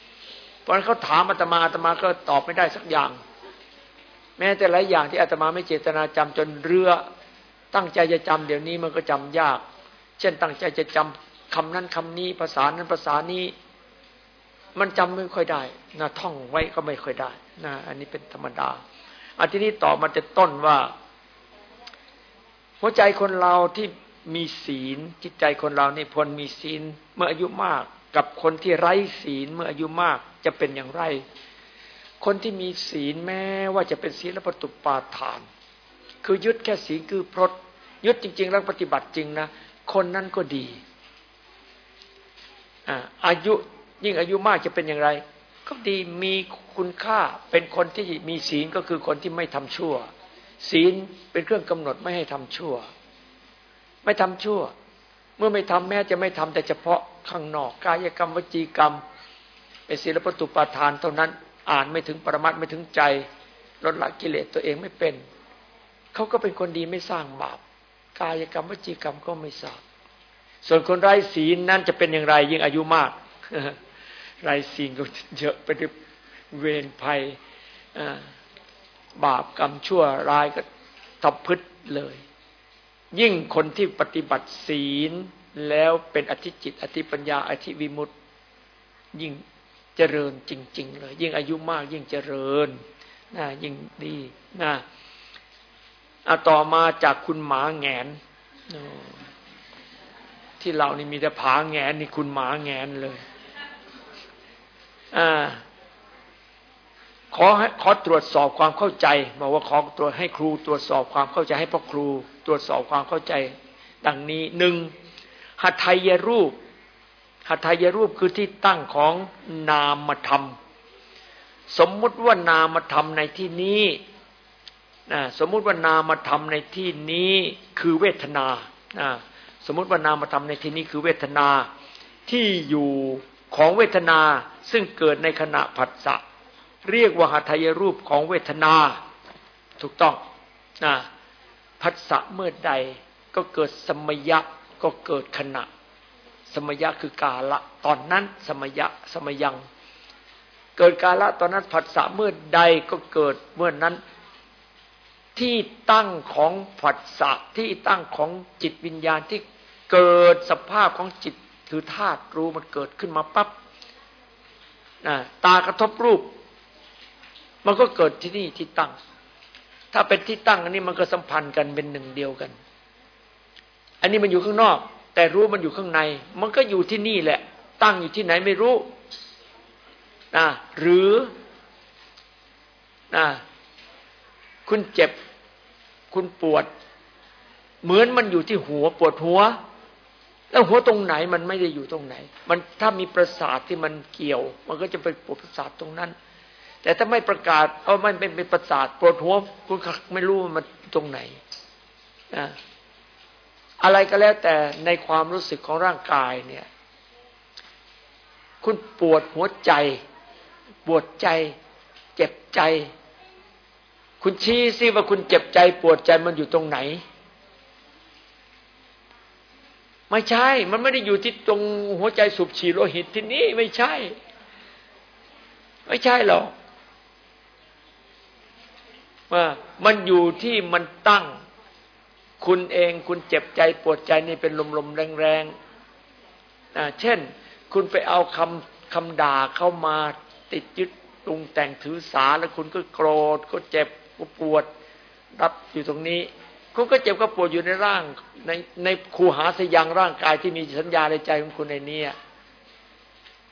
ำเพราะนั้นเขาถามอาตมาอาตมาก็ตอบไม่ได้สักอย่าง แม้แต่หลายอย่างที่อาตมาไม่เจตนาจำจนเรือตั้งใจจะจำเดี๋ยวนี้มันก็จำยาก เช่นตั้งใจจะจำคำนั้นคำนี้ภาษานั้นภาษานี้ มันจำไม่ค่อยได้นะท่องไว้ก็ไม่ค่อยได้นะอันนี้เป็นธรรมดาอันที่นี้ต่อมาจะต้นว่า หัวใจคนเราที่มีศีล จิตใจคนเรานี่พลมีศีลเมื่ออายุมาก กับคนที่ไร้ศีลเมื่ออายุมากจะเป็นอย่างไร คนที่มีศีลแม้ว่าจะเป็นศีลประตุปาทาน คือยึดแค่ศีลคือพรตยึดจริง ๆ แล้วปฏิบัติจริงนะคนนั้นก็ดีอายุยิ่งอายุมากจะเป็นอย่างไร ก็ดีมีคุณค่าเป็นคนที่มีศีลก็คือคนที่ไม่ทำชั่ว ศีลเป็นเครื่องกำหนดไม่ให้ทำชั่ว ไม่ทำชั่ว เมื่อไม่ทำแม้จะไม่ทำแต่เฉพาะข้างนอกกายกรรมวจีกรรม เป็นศีลปตุปาทานเท่านั้น อ่านไม่ถึงปรมัตไม่ถึงใจลดละกิเลสตัวเองไม่เป็นเขาก็เป็นคนดีไม่สร้างบาปกายกรรมวจีกรรมก็ไม่สร้างส่วนคนไร้ศีลนั้นจะเป็นอย่างไรยิ่งอายุมากไร้ศีลก็เยอะไปด้วยเวรภัยอ่า บาปกรรมชั่วร้ายก็ทับพึดเลย ยิ่งคนที่ปฏิบัติศีลแล้วเป็นอธิจิต อธิปัญญา อธิวิมุตติ ยิ่งเจริญจริง ๆ เลย ยิ่งอายุมากยิ่งเจริญนะยิ่งดีนะอาต่อมาจากคุณหมาแงน ที่เรานี่มีแต่ผาแงนนี่คุณหมาแงนเลย อ่า ขอขอตรวจสอบความเข้าใจบอกว่าขอตรวจให้ครูตรวจสอบความเข้าใจให้พ่อครู ตรวจสอบความเข้าใจ ดังนี้หนึ่งหัตถยรูปหัตถยรูปคือที่ตั้งของนามธรรม สมมุติว่านามธรรมในที่นี้นะสมมุติว่านามธรรมในที่นี้คือเวทนานะสมมุติว่านามธรรมในที่นี้คือเวทนาที่อยู่ของเวทนาซึ่งเกิดในขณะผัสสะ เรียกว่าหัตถยรูปของเวทนา ถูกต้องนะพัสสะเมื่อใดก็เกิดสมยะก็เกิดขณะ สมยะคือกาละ ตอนนั้นสมยะสมยัง เกิดกาละตอนนั้นผัสสะเมื่อใดก็เกิดเมื่อนั้นที่ตั้งของผัสสะที่ตั้งของจิตวิญญาณที่เกิดสภาพของจิตคือธาตุรู้มันเกิดขึ้นมาปับ๊บตากระทบรูป มันก็เกิดที่นี่ที่ตั้ง ถ้าเป็นที่ตั้งอันนี้มันก็สัมพันธ์กันเป็นหนึ่งเดียวกัน อันนี้มันอยู่ข้างนอก แต่รู้มันอยู่ข้างใน มันก็อยู่ที่นี่แหละ ตั้งอยู่ที่ไหนไม่รู้นะหรือนะคุณเจ็บ คุณปวด เหมือนมันอยู่ที่หัวปวดหัว แล้วหัวตรงไหนมันไม่ได้อยู่ตรงไหน มันถ้ามีประสาทที่มันเกี่ยว มันก็จะไปปวดประสาทตรงนั้น แต่ถ้าไม่ประกาศ เอาไมันเป็นเป็นประสาทปวดหัวคุณไม่รู้มันตรงไหนนะอะไรก็แล้วแต่ในความรู้สึกของร่างกายเนี่ย คุณปวดหัวใจ ปวดใจ เจ็บใจ คุณชี้ซิว่าคุณเจ็บใจ ปวดใจมันอยู่ตรงไหน ไม่ใช่ มันไม่ได้อยู่ที่ตรงหัวใจสูบฉีดโลหิตที่นี่ไม่ใช่ ไม่ใช่หรอก มันอยู่ที่มันตั้ง คุณเองคุณเจ็บใจปวดใจนี่เป็นลมๆแรงๆเช่น คุณไปเอาคำคำด่าเข้ามาติดยึดตรุงแต่งถือสาแล้วคุณก็โกรธก็เจ็บก็ปวด รับอยู่ตรงนี้คุณก็เจ็บก็ปวดอยู่ในร่าง ในในคูหาสยังร่างกายที่มีสัญญาในใจของคุณในนี้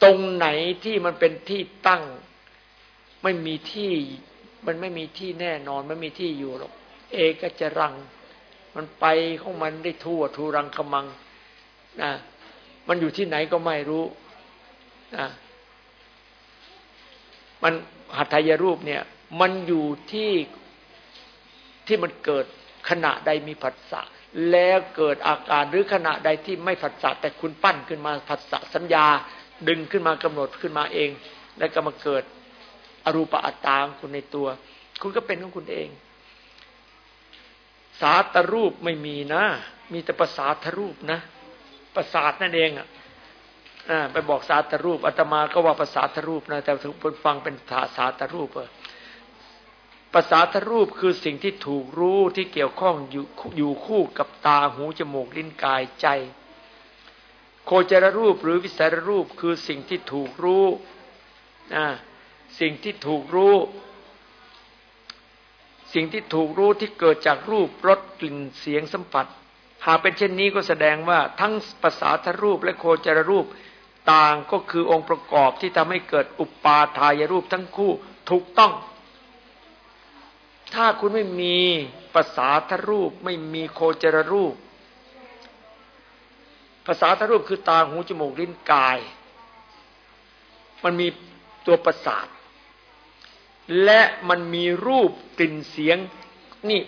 ตรงไหนที่มันเป็นที่ตั้ง ไม่มีที่ มันไม่มีที่แน่นอนไม่มีที่อยู่หรอก เอกจะรัง มันไปของมันได้ทั่วทูรังกมังนะมันอยู่ที่ไหนก็ไม่รู้นะมันหัตถยรูปเนี่ย มันอยู่ที่ที่มันเกิดขณะใดมีผัสสะแล้วเกิดอาการหรือขณะใดที่ไม่ผัสสะแต่คุณปั้นขึ้นมาผัสสะสัญญาดึงขึ้นมากำหนดขึ้นมาเอง แล้วก็มาเกิด รูปอัตตาของคุณในตัว คุณก็เป็นของคุณเอง สาตรูปไม่มีนะ มีแต่ประสาทรูปนะ ประสาทนั่นเองอะไปบอกสาตรูปอาตมาก็ว่าภาษาทรูปนะ แต่ทุกคนฟังเป็นภาษาตรูปเออภาษาทรูปคือสิ่งที่ถูกรู้ที่เกี่ยวข้องอยู่อยู่คู่กับตาหูจมูกลิ้นกายใจ โคจรรูปหรือวิสัยรูปคือสิ่งที่ถูกรู้นะ สิ่งที่ถูกรู้ สิ่งที่ถูกรู้ที่เกิดจากรูปรสกลิ่นเสียงสัมผัส หากเป็นเช่นนี้ก็แสดงว่าทั้งภาษาทรูปและโคจรรูปต่างก็คือองค์ประกอบที่ทำให้เกิดอุปาทายรูปทั้งคู่ถูกต้อง ถ้าคุณไม่มีภาษาทรูปไม่มีโคจรรูป ภาษาทรูปคือตาหูจมูกลิ้นกาย มันมีตัวประสาท และมันมีรูปกลิ่นเสียง นี่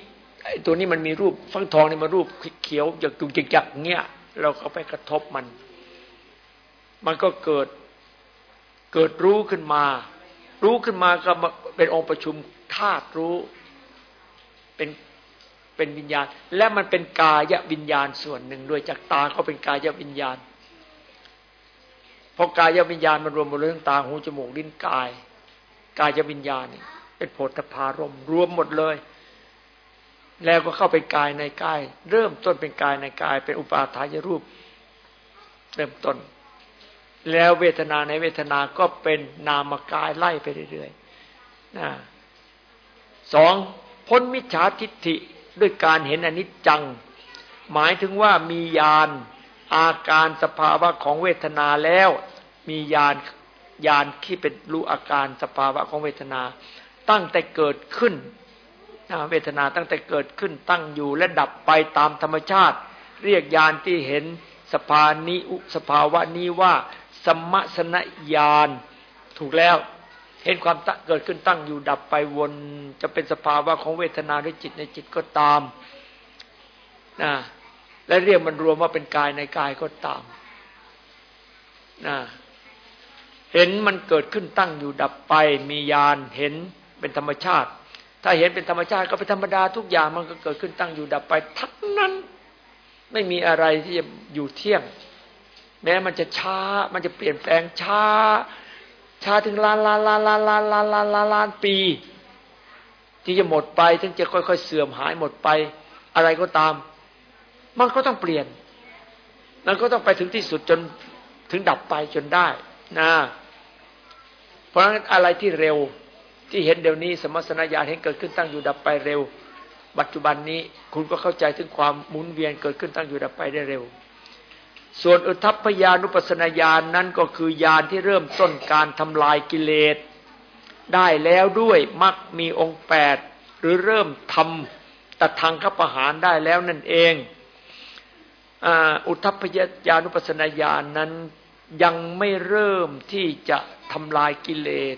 ตัวนี้มันมีรูปฟังทองนี่มารูปเขียวอยากจุกจักเงี้ยเราก็ไปกระทบมัน มันก็เกิดเกิดรู้ขึ้นมา รู้ขึ้นมาก็เป็นองค์ประชุมธาตุรู้ เป็นเป็นวิญญาณ และมันเป็นกายวิญญาณส่วนหนึ่งด้วยจากตาก็เป็นกายวิญญาณพอกายวิญญาณมันรวมหมดเลยทั้งตาหูจมูกลิ้นกาย กายวิญญาณเป็นโพธพารมรวมหมดเลย แล้วก็เข้าไปกายในกาย เริ่มต้นเป็นกายในกาย เป็นอุปาทายรูป เริ่มต้น แล้วเวทนาในเวทนาก็เป็นนามกายไล่ไปเรื่อยๆนะสองพ้นมิจฉาทิฏฐิด้วยการเห็นอนิจจัง หมายถึงว่ามียานอาการสภาวะของเวทนาแล้ว มียาน ยานที่เป็นรู้อาการสภาวะของเวทนา ตั้งแต่เกิดขึ้นเวทนาตั้งแต่เกิดขึ้นตั้งอยู่และดับไปตามธรรมชาติ เรียกยานที่เห็นสภานิอุสภาวะนี้ว่า สมสนญาณถูกแล้วเห็นความเกิดขึ้นตั้งอยู่ดับไปวน จะเป็นสภาวะของเวทนาด้วยจิตในจิตก็ตามนะและเรียกมันรวมว่าเป็นกายในกายก็ตามนะ เห็นมันเกิดขึ้นตั้งอยู่ดับไป มีญาณเห็นเป็นธรรมชาติ ถ้าเห็นเป็นธรรมชาติก็เป็นธรรมดาทุกอย่างมันก็เกิดขึ้นตั้งอยู่ดับไป ทั้งนั้น ไม่มีอะไรที่จะอยู่เที่ยง แม้มันจะช้า มันจะเปลี่ยนแปลงช้า ช้าถึงล้านล้านล้านล้านล้านล้านล้านล้านล้านปี ที่จะหมดไปถึงจะค่อยๆเสื่อมหายหมดไป อะไรก็ตาม มันก็ต้องเปลี่ยนมันก็ต้องไปถึงที่สุดจนถึงดับไปจนได้นะ เพราะฉะนั้นอะไรที่เร็วที่เห็นเดี๋ยวนี้สมสนญาณเห็นเกิดขึ้นตั้งอยู่ดับไปเร็ว ปัจจุบันนี้คุณก็เข้าใจถึงความหมุนเวียนเกิดขึ้นตั้งอยู่ดับไปได้เร็ว ส่วนอุทัพพยานุปัสนาญาณนนั้นก็คือญาณที่เริ่มต้นการทำลายกิเลสได้แล้วด้วยมักมีองค์แปดหรือเริ่มทำตัดทางขับประหารได้แล้วนั่นเองอุทัพพยานุปัสนาญาณนนั้น ยังไม่เริ่มที่จะทำลายกิเลส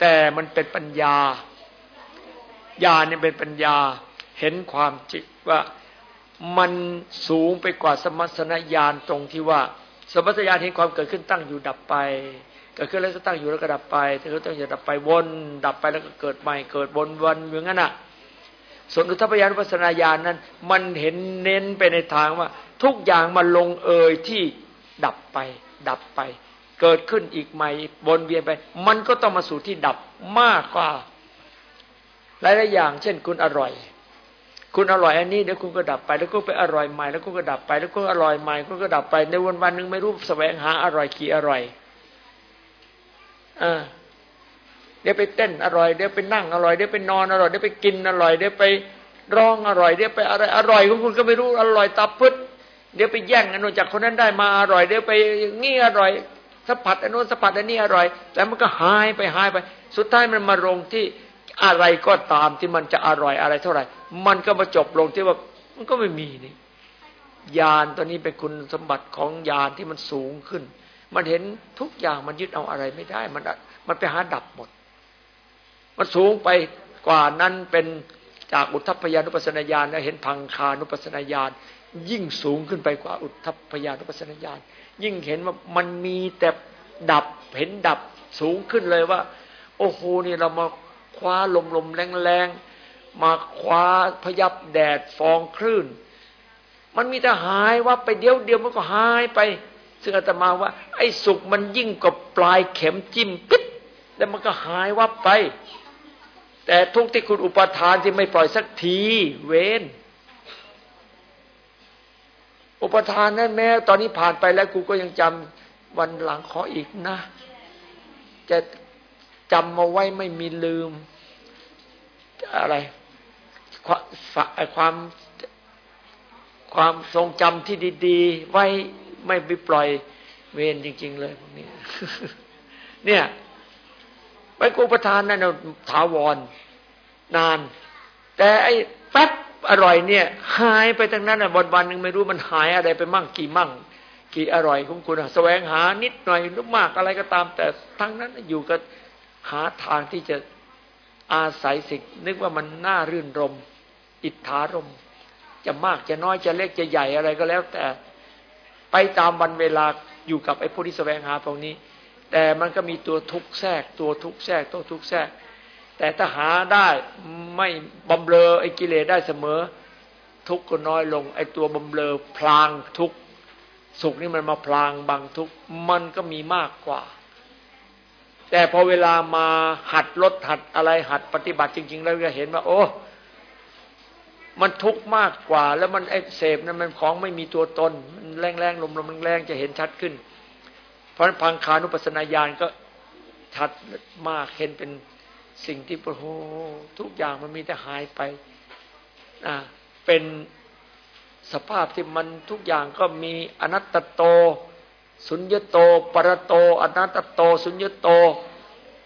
แต่มันเป็นปัญญา ญาเนี่ยเป็นปัญญาเห็นความจริงว่ามันสูงไปกว่าสมัสนญาณตรงที่ว่า สมัสญาณเห็นความเกิดขึ้นตั้งอยู่ดับไปเกิดขึ้นแล้วก็ตั้งอยู่แล้วก็ดับไปถ้าเขาต้องจะดับไปวนดับไปแล้วก็เกิดใหม่เกิดวนวนอย่างนั้นอะส่วนอุทพยานุปัสนาญาณนั้น มันเห็นเน้นไปในทางว่า ทุกอย่างมันลงเอยที่ดับไป ดับไป เกิดขึ้นอีกใหม่วนเวียนไป มันก็ต้องมาสู่ที่ดับมากกว่าหลายๆอย่าง เช่น คุณอร่อย คุณอร่อยอันนี้เดี๋ยวคุณก็ดับไป แล้วก็ไปอร่อยใหม่แล้วก็ดับไปแล้วก็อร่อยใหม่ก็ดับไปในวันวันหนึ่งไม่รู้แสวงหาอร่อยกี่อร่อยอ่าเดี๋ยวไปเต้นอร่อยเดี๋ยวไปนั่งอร่อยเดี๋ยวไปนอนอร่อยเดี๋ยวไปกินอร่อยเดี๋ยวไปร้องอร่อยเดี๋ยวไปอะไรอร่อยของคุณก็ไม่รู้อร่อยตับพึด เดี๋ยวไปแย่งอนุจากคนนั้นได้มาอร่อยเดี๋ยวไปงี้อร่อยสัมผัสอนุสัมผัสอันนี้อร่อย แต่มันก็หายไปหายไป สุดท้ายมันมาลงที่อะไรก็ตามที่มันจะอร่อยอะไรเท่าไหร่ มันก็มาจบลงที่ว่ามันก็ไม่มีนี่ยานตัวนี้เป็นคุณสมบัติของยานที่มันสูงขึ้น มันเห็นทุกอย่างมันยึดเอาอะไรไม่ได้ มันมันไปหาดับหมด มันสูงไปกว่านั้นเป็นจากอุทพยานุปัสนาญาณเห็นพังคานุปัสนาญาณ ยิ่งสูงขึ้นไปกว่าอุทธพยานุปัสนาญาณยิ่งเห็นว่ามันมีแต่ดับเห็นดับสูงขึ้นเลยว่า โอ้โหนี่เรามาคว้าลมลมแรงแรงมาคว้าพยับแดดฟองคลื่น มันมีแต่หายว่าไปเดียวเดียวมันก็หายไป ซึ่งอาตมาว่า ไอ้สุขมันยิ่งกว่าปลายเข็มจิ้มปิดแล้วมันก็หายวับไป แต่ทุกที่คุณอุปทานที่ไม่ปล่อยสักที เว้น อุปทานนั้นแม้ ตอนนี้ผ่านไปแล้วกูก็ยังจำวันหลังขออีกนะ จะจำมาไว้ไม่มีลืม อะไร ความความทรงจำที่ดี ๆ ไว้ไม่ไปปล่อยเวรจริง ๆ เลยพวกนี้เนี่ยไปกูประทานนั่นถาวรนาน แต่ไอ้แป๊บ อร่อยเนี่ยหายไปทั้งนั้นอะวันวันหนึ่งไม่รู้มันหายอะไรไปมั่งกี่มั่ง กี่อร่อยของคุณแสวงหานิดหน่อยหรือมากอะไรก็ตาม แต่ทั้งนั้นอยู่กับหาทางที่จะอาศัยสิ่งนึกว่ามันน่ารื่นรม อิทธารม จะมากจะน้อยจะเล็กจะใหญ่อะไรก็แล้ว แต่ไปตามวันเวลาอยู่กับไอ้ผู้ที่แสวงหาตรงนี้ แต่มันก็มีตัวทุกข์แทรก ตัวทุกข์แทรกตัวทุกข์แทรก แต่ถ้าหาได้ไม่บำเรอไอ้กิเลสได้เสมอ ทุกข์ก็น้อยลง ไอ้ตัวบำเรอพลางทุกข์สุขนี่มันมาพลางบางทุกข์มันก็มีมากกว่า แต่พอเวลามาหัดลดหัดอะไรหัดปฏิบัติจริง ๆ แล้วก็เห็นว่าโอ้มันทุกข์มากกว่า แล้วมันไอ้เสพนั้นมันของไม่มีตัวตน มันแรงๆลมๆแรงๆจะเห็นชัดขึ้น เพราะพังคานุปัสนาญาณก็ชัดมากเห็นเป็น สิ่งที่โอ้โหทุกอย่างมันมีแต่หายไปนะเป็นสภาพที่มันทุกอย่างก็มีอนัตตโต สุญญโต ปรโต อนัตตโต สุญญโต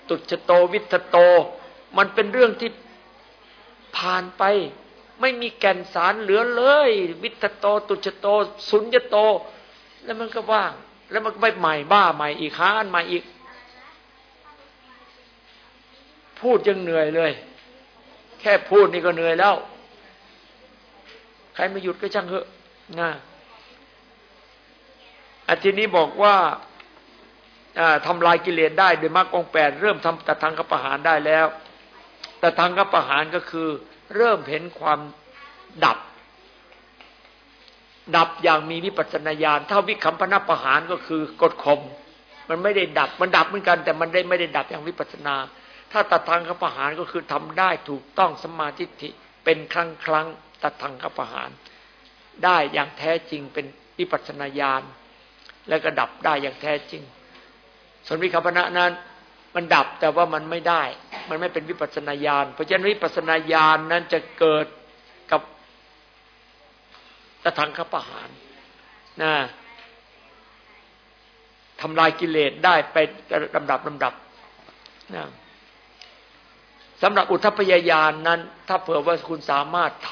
ตุจโตวิทโต มันเป็นเรื่องที่ผ่านไป ไม่มีแก่นสารเหลือเลย วิทโต ตุจโต สุญญโต แล้วมันก็ว่าง แล้วมันก็ไปใหม่บ้าใหม่อีกค้านใหม่อีก พูดยังเหนื่อยเลย แค่พูดนี่ก็เหนื่อยแล้ว ใครไม่หยุดก็ช่างเถอะนะอันทีนี้บอกว่าทำลายกิเลสได้โดยมรรคองแปดเริ่มทำตะทางกประหารได้แล้วตะทางกประหารก็คือ เริ่มเห็นความดับ ดับอย่างมีวิปัสสนาญาณถ้าวิคัมพนาประหารก็คือกดข่มมันไม่ได้ดับ มันดับเหมือนกัน แต่มันได้ไม่ได้ดับอย่างวิปัสสนา ถ้าตัดทางขประหารก็คือทำได้ถูกต้องสมาธิิเป็นครั้งครั้งตัดทางขประหาร ได้อย่างแท้จริงเป็นวิปัสนาญาณแล้วก็ดับได้อย่างแท้จริง ส่วนวิคัมพนะนั้น มันดับแต่ว่ามันไม่ได้ มันไม่เป็นวิปัสนาญาณเพราะฉะนั้นวิปัสนาญาณนั้นจะเกิดกับตะทังขประหารนะทำลายกิเลสได้ไปลำดับลำดับนะ สำหรับอุทพยายานนั้น ถ้าเผื่อว่าคุณสามารถท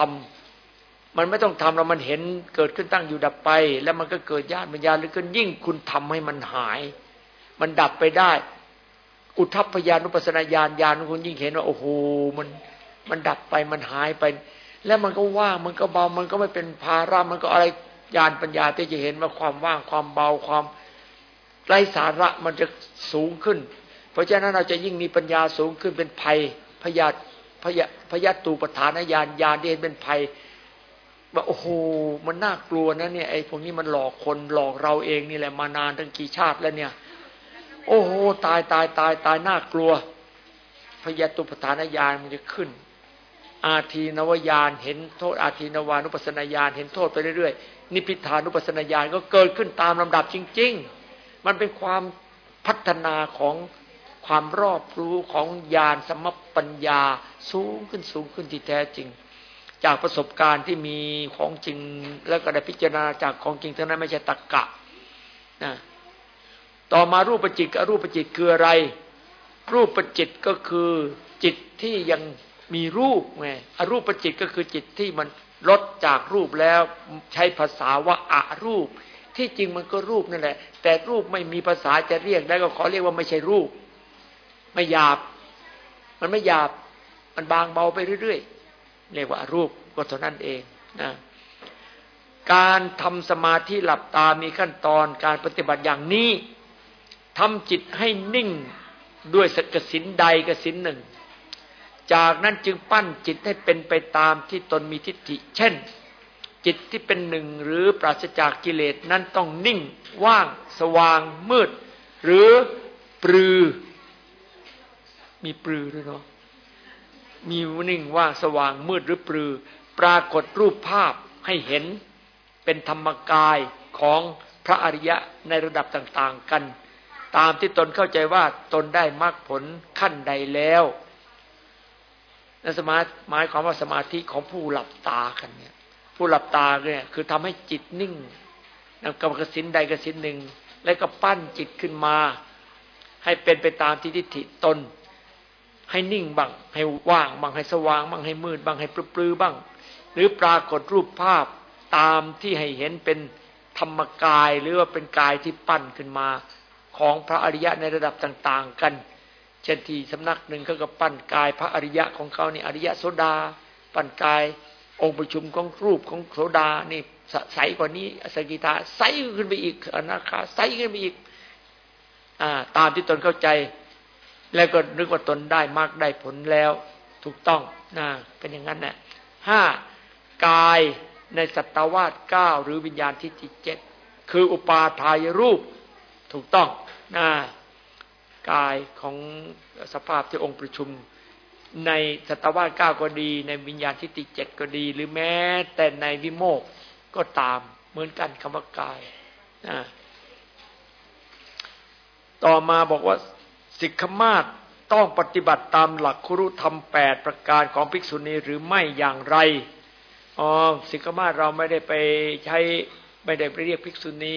ำมันไม่ต้องทำแล้วมันเห็นเกิดขึ้นตั้งอยู่ดับไป แล้วมันก็เกิดญาติปัญญาหรือขึ้นยิ่งคุณทำให้มันหาย มันดับไปได้ อุทพยานุปัสนาญาณญาณคุณยิ่งเห็นว่าโอ้โหมันมันดับไปมันหายไป แล้วมันก็ว่างมันก็เบา มันก็ไม่เป็นภาระมันก็อะไรญาณปัญญาที่จะเห็นว่าความว่างความเบาความไร้สาระมันจะสูงขึ้น เพราะฉะนั้นเราจะยิ่งมีปัญญาสูงขึ้นเป็นภัย พยาพยาพยาตูปฐานญาณญาณที่นเป็นภัยว่าโอ้โหมันน่ากลัวนะเนี่ยไอ้พวกนี้มันหลอกคนหลอกเราเองนี่แหละมานานตั้งกี่ชาติแล้วเนี่ย โอ้โหตายตายตายตายน่ากลัว พยาตุปฐานญาณมันจะขึ้น อาทีนวญาณเห็นโทษ อาทีนวานุปัสนาญาณเห็นโทษไปเรื่อยๆนิพิทานุปัสนาญาณก็เกิดขึ้นตามลำดับจริง ๆ มันเป็นความพัฒนาของ ความรอบรู้ของญาณสมปัญญาสูงขึ้นสูงขึ้นที่แท้จริง จากประสบการณ์ที่มีของจริง แล้วก็ได้พิจารณาจากของจริงเท่านั้นไม่ใช่ตรกกะนะต่อมารูปจิตกับรูปจิตคืออะไร รูปจิตก็คือจิตที่ยังมีรูปไงอรูปจิตก็คือจิตที่มันลดจากรูปแล้วใช้ภาษาว่าอารูป ที่จริงมันก็รูปนั่นแหละ แต่รูปไม่มีภาษาจะเรียกได้ก็ขอเรียกว่าไม่ใช่รูป ไม่หยาบ มันไม่หยาบ มันบางเบาไปเรื่อยๆเรียกว่ารูปก็เท่านั้นเองนะการทำสมาธิหลับตามีขั้นตอนการปฏิบัติอย่างนี้ทำจิตให้นิ่งด้วยสกสินใดกสินหนึ่ง จากนั้นจึงปั้นจิตให้เป็นไปตามที่ตนมีทิฏฐิ เช่น จิตที่เป็นหนึ่งหรือปราศจากกิเลสนั้นต้องนิ่ง ว่าง สว่างมืด หรือปรือ มีปรือด้วยเนาะมีนิ่งว่างสว่างมืดหรือปรือ ปรากฏรูปภาพให้เห็นเป็นธรรมกายของพระอริยะในระดับต่างๆกัน ตามที่ตนเข้าใจว่าตนได้มรรคผลขั้นใดแล้วนั่นสมาหมายความว่าสมาธิของผู้หลับตากันเนี่ย ผู้หลับตาเนี่ยคือทำให้จิตนิ่งนำกรรมกสินใดกสินหนึ่ง แล้วก็ปั้นจิตขึ้นมา ให้เป็นไปตามที่ทิฏฐิตน ให้นิ่งบ้าง ให้ว่างบ้างให้สว่างบ้างให้มืดบ้างให้ปลื้อบ้าง หรือปรากฏรูปภาพตามที่ให้เห็นเป็นธรรมกายหรือว่าเป็นกายที่ปั้นขึ้นมาของพระอริยะในระดับต่าง ๆ กัน เช่นที่สำนักหนึ่งเขาก็ปั้นกายพระอริยะของเขานี่อริยะโสดา ปั้นกายองค์ประชุมของรูปของโสดานี่ใสกว่านี้สกิทาใสขึ้นไปอีกอนาคาใสขึ้นไปอีกอตามที่ตนเข้าใจ แล้วก็นึกว่าตนได้มากได้ผลแล้ว ถูกต้องนะเป็นอย่างนั้นแหละห้ากายในสัตวาสเก้าหรือวิญญาณที่จิตเจ็ดคืออุปาทายรูปถูกต้องนะกายของสภาพที่องค์ประชุม ในสัตวาสเก้าก็ดี ในวิญญาณทิฏฐิเจ็ดก็ดี หรือแม้แต่ในวิโมกก็ตามเหมือนกันคำว่ากายนะต่อมาบอกว่า สิกขมาศต้องปฏิบัติตามหลักครุธรรมแปดประการของภิกษุณีหรือไม่อย่างไรอ๋อสิกขมาศเราไม่ได้ไปใช้ไม่ได้ไปเรียกภิกษุณี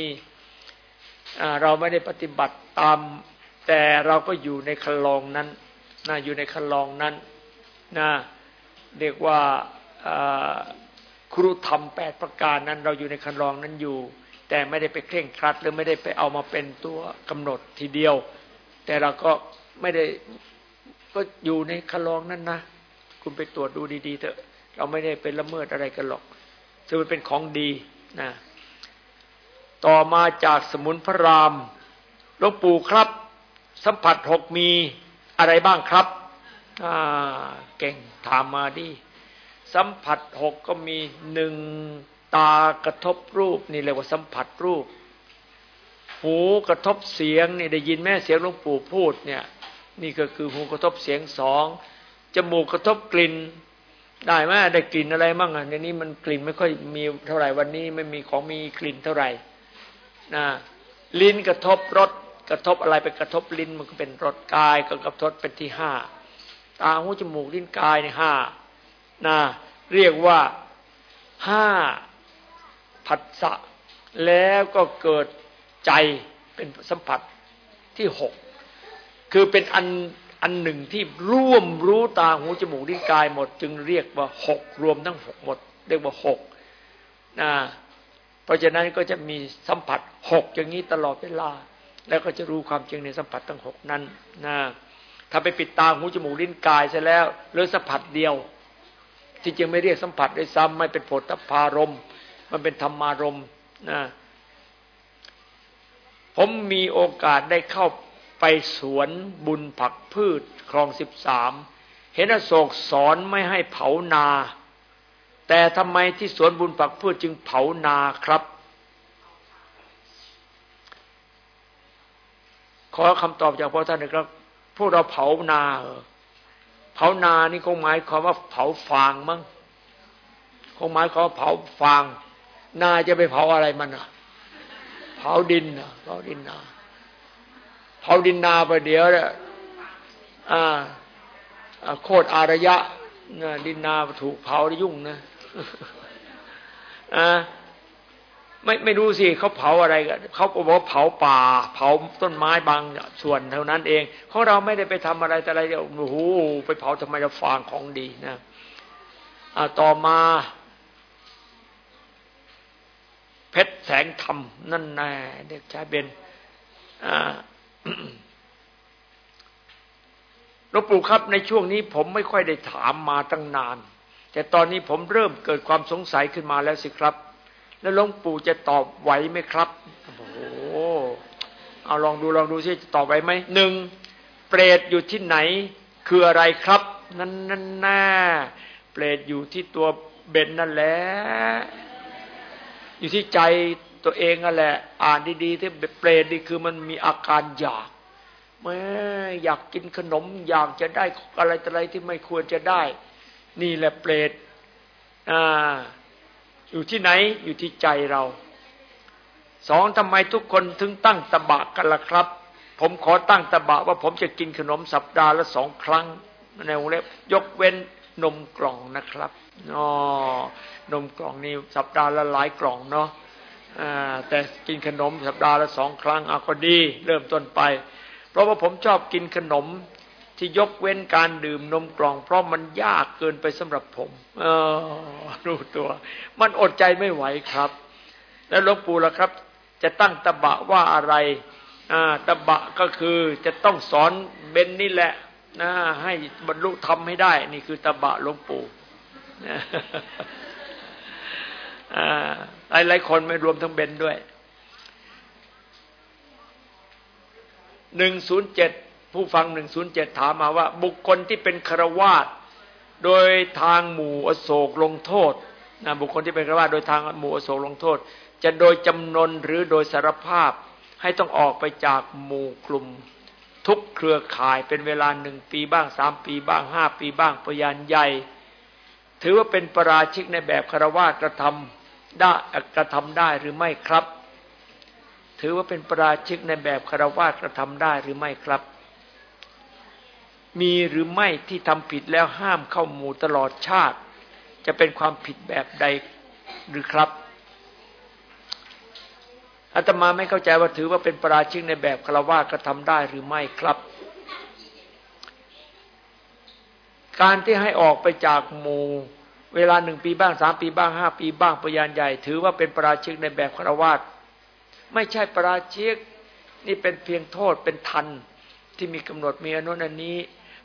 เราไม่ได้ปฏิบัติตาม แต่เราก็อยู่ในคันลองนั้นนะอยู่ในคันลองนั้นนะเรียกว่าครูธรรมแปดประการนั้น เราอยู่ในคันลองนั้นอยู่ แต่ไม่ได้ไปเคร่งครัดหรือไม่ได้ไปเอามาเป็นตัวกำหนดทีเดียว แต่เราก็ไม่ได้ก็อยู่ในคันลองนั้นนะ คุณไปตรวจดูดีๆเถอะ เราไม่ได้เป็นละเมิดอะไรกันหรอกซึ่งมันเป็นของดีนะต่อมาจากสมุนพระรามหลวงปู่ครับ สัมผัสหกมีอะไรบ้างครับเก่งถามมาดิสัมผัสหกก็มีหนึ่งตากระทบรูปนี่เรียกว่าสัมผัสรูป หูกระทบเสียงนี่ได้ยินแม่เสียงหลวงปู่พูดเนี่ย นี่ก็คือหูกระทบเสียงสองจมูกกระทบกลิ่น ได้ไหมได้กลิ่นอะไรมั่งอะในนี้มันกลิ่นไม่ค่อยมีเท่าไหร่วันนี้ไม่มีของมีกลิ่นเท่าไหร่นะลิ้นกระทบรสกระทบอะไรไปกระทบลิ้นมันก็เป็นรสกายก็กระทบเป็นที่ห้าตาหูจมูกลิ้นกายในห้านะเรียกว่าห้าผัสสะแล้วก็เกิด ใจเป็นสัมผัสที่หกคือเป็นอันอันหนึ่งที่ร่วมรู้ตาหูจมูกลิ้นกายหมด จึงเรียกว่าหกรวมทั้งหกหมด เรียกว่าหกนะเพราะฉะนั้นก็จะมีสัมผัสหกอย่างนี้ตลอดเวลา แล้วก็จะรู้ความจริงในสัมผัสทั้งหกนั้นนะถ้าไปปิดตาหูจมูกลิ้นกายเสร็จแล้วเหลือสัมผัสเดียว ที่จึงไม่เรียกสัมผัสด้วยซ้ำไม่เป็นผลตพารมมันเป็นธรรมารมนะ ผมมีโอกาสได้เข้าไปสวนบุญผักพืชคลองสิบสามเห็นอโศกสอนไม่ให้เผานา แต่ทำไมที่สวนบุญผักพืชจึงเผานาครับ ขอคำตอบจากพ่อท่านนะครับพวกเราเผานา เผานานี่คงหมายความว่าเผาฟางมั้งคงหมายความว่าเผาฟาง นาจะไปเผาอะไรมันอะ เผาดินอะเผาดินนาเผาดินนาไปเดี๋ยวเนี่ยอ่าโคตรอารยะดินนาถูกเผายุ่งนะอ่าไม่ไม่รู้สิเขาเผาอะไรกันเขาบอกว่าเผาป่า เผาต้นไม้บางส่วนเท่านั้นเองของเราไม่ได้ไปทำอะไรแต่อะไรโอ้โหไปเผาทำไมจะฟางของดีนะอ่าต่อมา เพชรแสงธรรมนั่นแน่เด็กชายเบนหลวงปู่ครับในช่วงนี้ผมไม่ค่อยได้ถามมาตั้งนาน แต่ตอนนี้ผมเริ่มเกิดความสงสัยขึ้นมาแล้วสิครับ แล้วหลวงปู่จะตอบไหวไหมครับโอ้โหเอาลองดูลองดูซิจะตอบไหวไหมหนึ่งเปรตอยู่ที่ไหน คืออะไรครับ นั่นนั่นน่าเปรตอยู่ที่ตัวเบนนั่นแหละ อยู่ที่ใจตัวเองนั่นแหละ อ่านดีๆที่เปรตนี่คือมันมีอาการอยากแม่อยากกินขนมอยากจะได้อะไรอะไรที่ไม่ควรจะได้ นี่แหละเปรตอ่าอยู่ที่ไหนอยู่ที่ใจเราสองทำไมทุกคนถึงตั้งตะบะกันล่ะครับ ผมขอตั้งตะบะว่าผมจะกินขนมสัปดาห์ละสองครั้งในวงเล็บยกเว้น นมกล่องนะครับอ๋อนมกล่องนี่สัปดาห์ละหลายกล่องเนาะแต่กินขนมสัปดาห์ละสองครั้งอาก็ดี เริ่มต้นไป เพราะว่าผมชอบกินขนมที่ยกเว้นการดื่มนมกล่อง เพราะมันยากเกินไปสำหรับผม เออรู้ตัว มันอดใจไม่ไหวครับ แล้วหลวงปู่ล่ะครับ จะตั้งตะบะว่าอะไร อ่าตบะก็คือจะต้องสอนเบนนี่แหละ นะให้บรรลุทำให้ได้ นี่คือตบะหลวงปู่หลายหลายคนไม่รวมทั้งเบนด้วยหนึ่งศูนย์เจ็ดผู้ฟังหนึ่งศูนย์เจ็ดถามมาว่า บุคคลที่เป็นครวาสโดยทางหมู่อโศกลงโทษนะบุคคลที่เป็นครวาสโดยทางหมู่อโศกลงโทษ จะโดยจำนนหรือโดยสารภาพ ให้ต้องออกไปจากหมู่กลุ่ม ทุกเครือข่ายเป็นเวลาหนึ่งปีบ้างสามปีบ้างห้าปีบ้างพยานใหญ่ ถือว่าเป็นประราชิกในแบบคารวาสกระทำได้กระทำได้หรือไม่ครับ ถือว่าเป็นปราชิกในแบบคารวะกระทำได้หรือไม่ครับ มีหรือไม่ที่ทำผิดแล้วห้ามเข้าหมู่ตลอดชาติ จะเป็นความผิดแบบใดหรือครับ อาตมาไม่เข้าใจว่าถือว่าเป็นปราชิกในแบบคารวะกระทำได้หรือไม่ครับ การที่ให้ออกไปจากหมู่เวลาหนึ่งปีบ้างสามปีบ้างห้าปีบ้างปยานใหญ่ ถือว่าเป็นปราชิกในแบบคารวะไม่ใช่ปราชิกนี่เป็นเพียงโทษเป็นทันที่มีกำหนดมีอนุนันนี้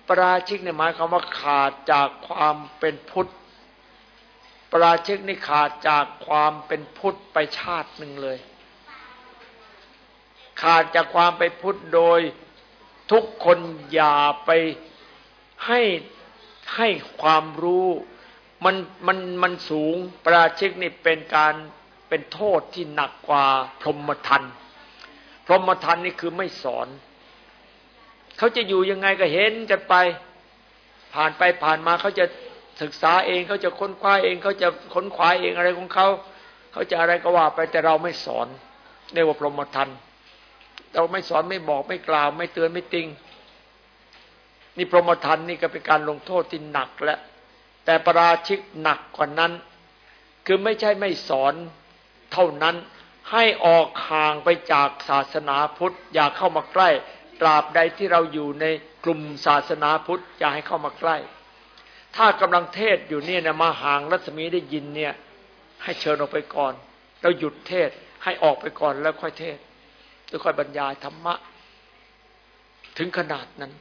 ปราชิกในหมายความว่าขาดจากความเป็นพุทธปราชิกนี่ขาดจากความเป็นพุทธไปชาติหนึ่งเลย ขาดจากความไปพุทธโดยทุกคนอย่าไปให้ให้ความรู้มันมันมันสูงปราชิกนี่เป็นการเป็นโทษที่หนักกว่าพรหมทันพรหมทันนี่คือไม่สอน เขาจะอยู่ยังไงก็เห็นกันไป ผ่านไปผ่านมาเขาจะศึกษาเองเขาจะค้นคว้าเองเขาจะค้นคว้าเองอะไรของเขา เขาจะอะไรก็ว่าไปแต่เราไม่สอนเรียกว่าพรหมทัน เราไม่สอนไม่บอกไม่กล่าว ไม่เตือนไม่ติง นี่พรหมทันนี่ก็เป็นการลงโทษที่หนักแล้วแต่ประราชิกหนักกว่านั้น คือไม่ใช่ไม่สอนเท่านั้นให้ออกห่างไปจากศาสนาพุทธ อย่าเข้ามาใกล้ตราบใดที่เราอยู่ในกลุ่มศาสนาพุทธ อย่าให้เข้ามาใกล้ ถ้ากำลังเทศอยู่เนี่ยนะมาห่างรัศมีได้ยินเนี่ย ให้เชิญออกไปก่อน แล้วหยุดเทศให้ออกไปก่อนแล้วค่อยเทศ แล้วค่อยบรรยายธรรมะ ถึงขนาดนั้น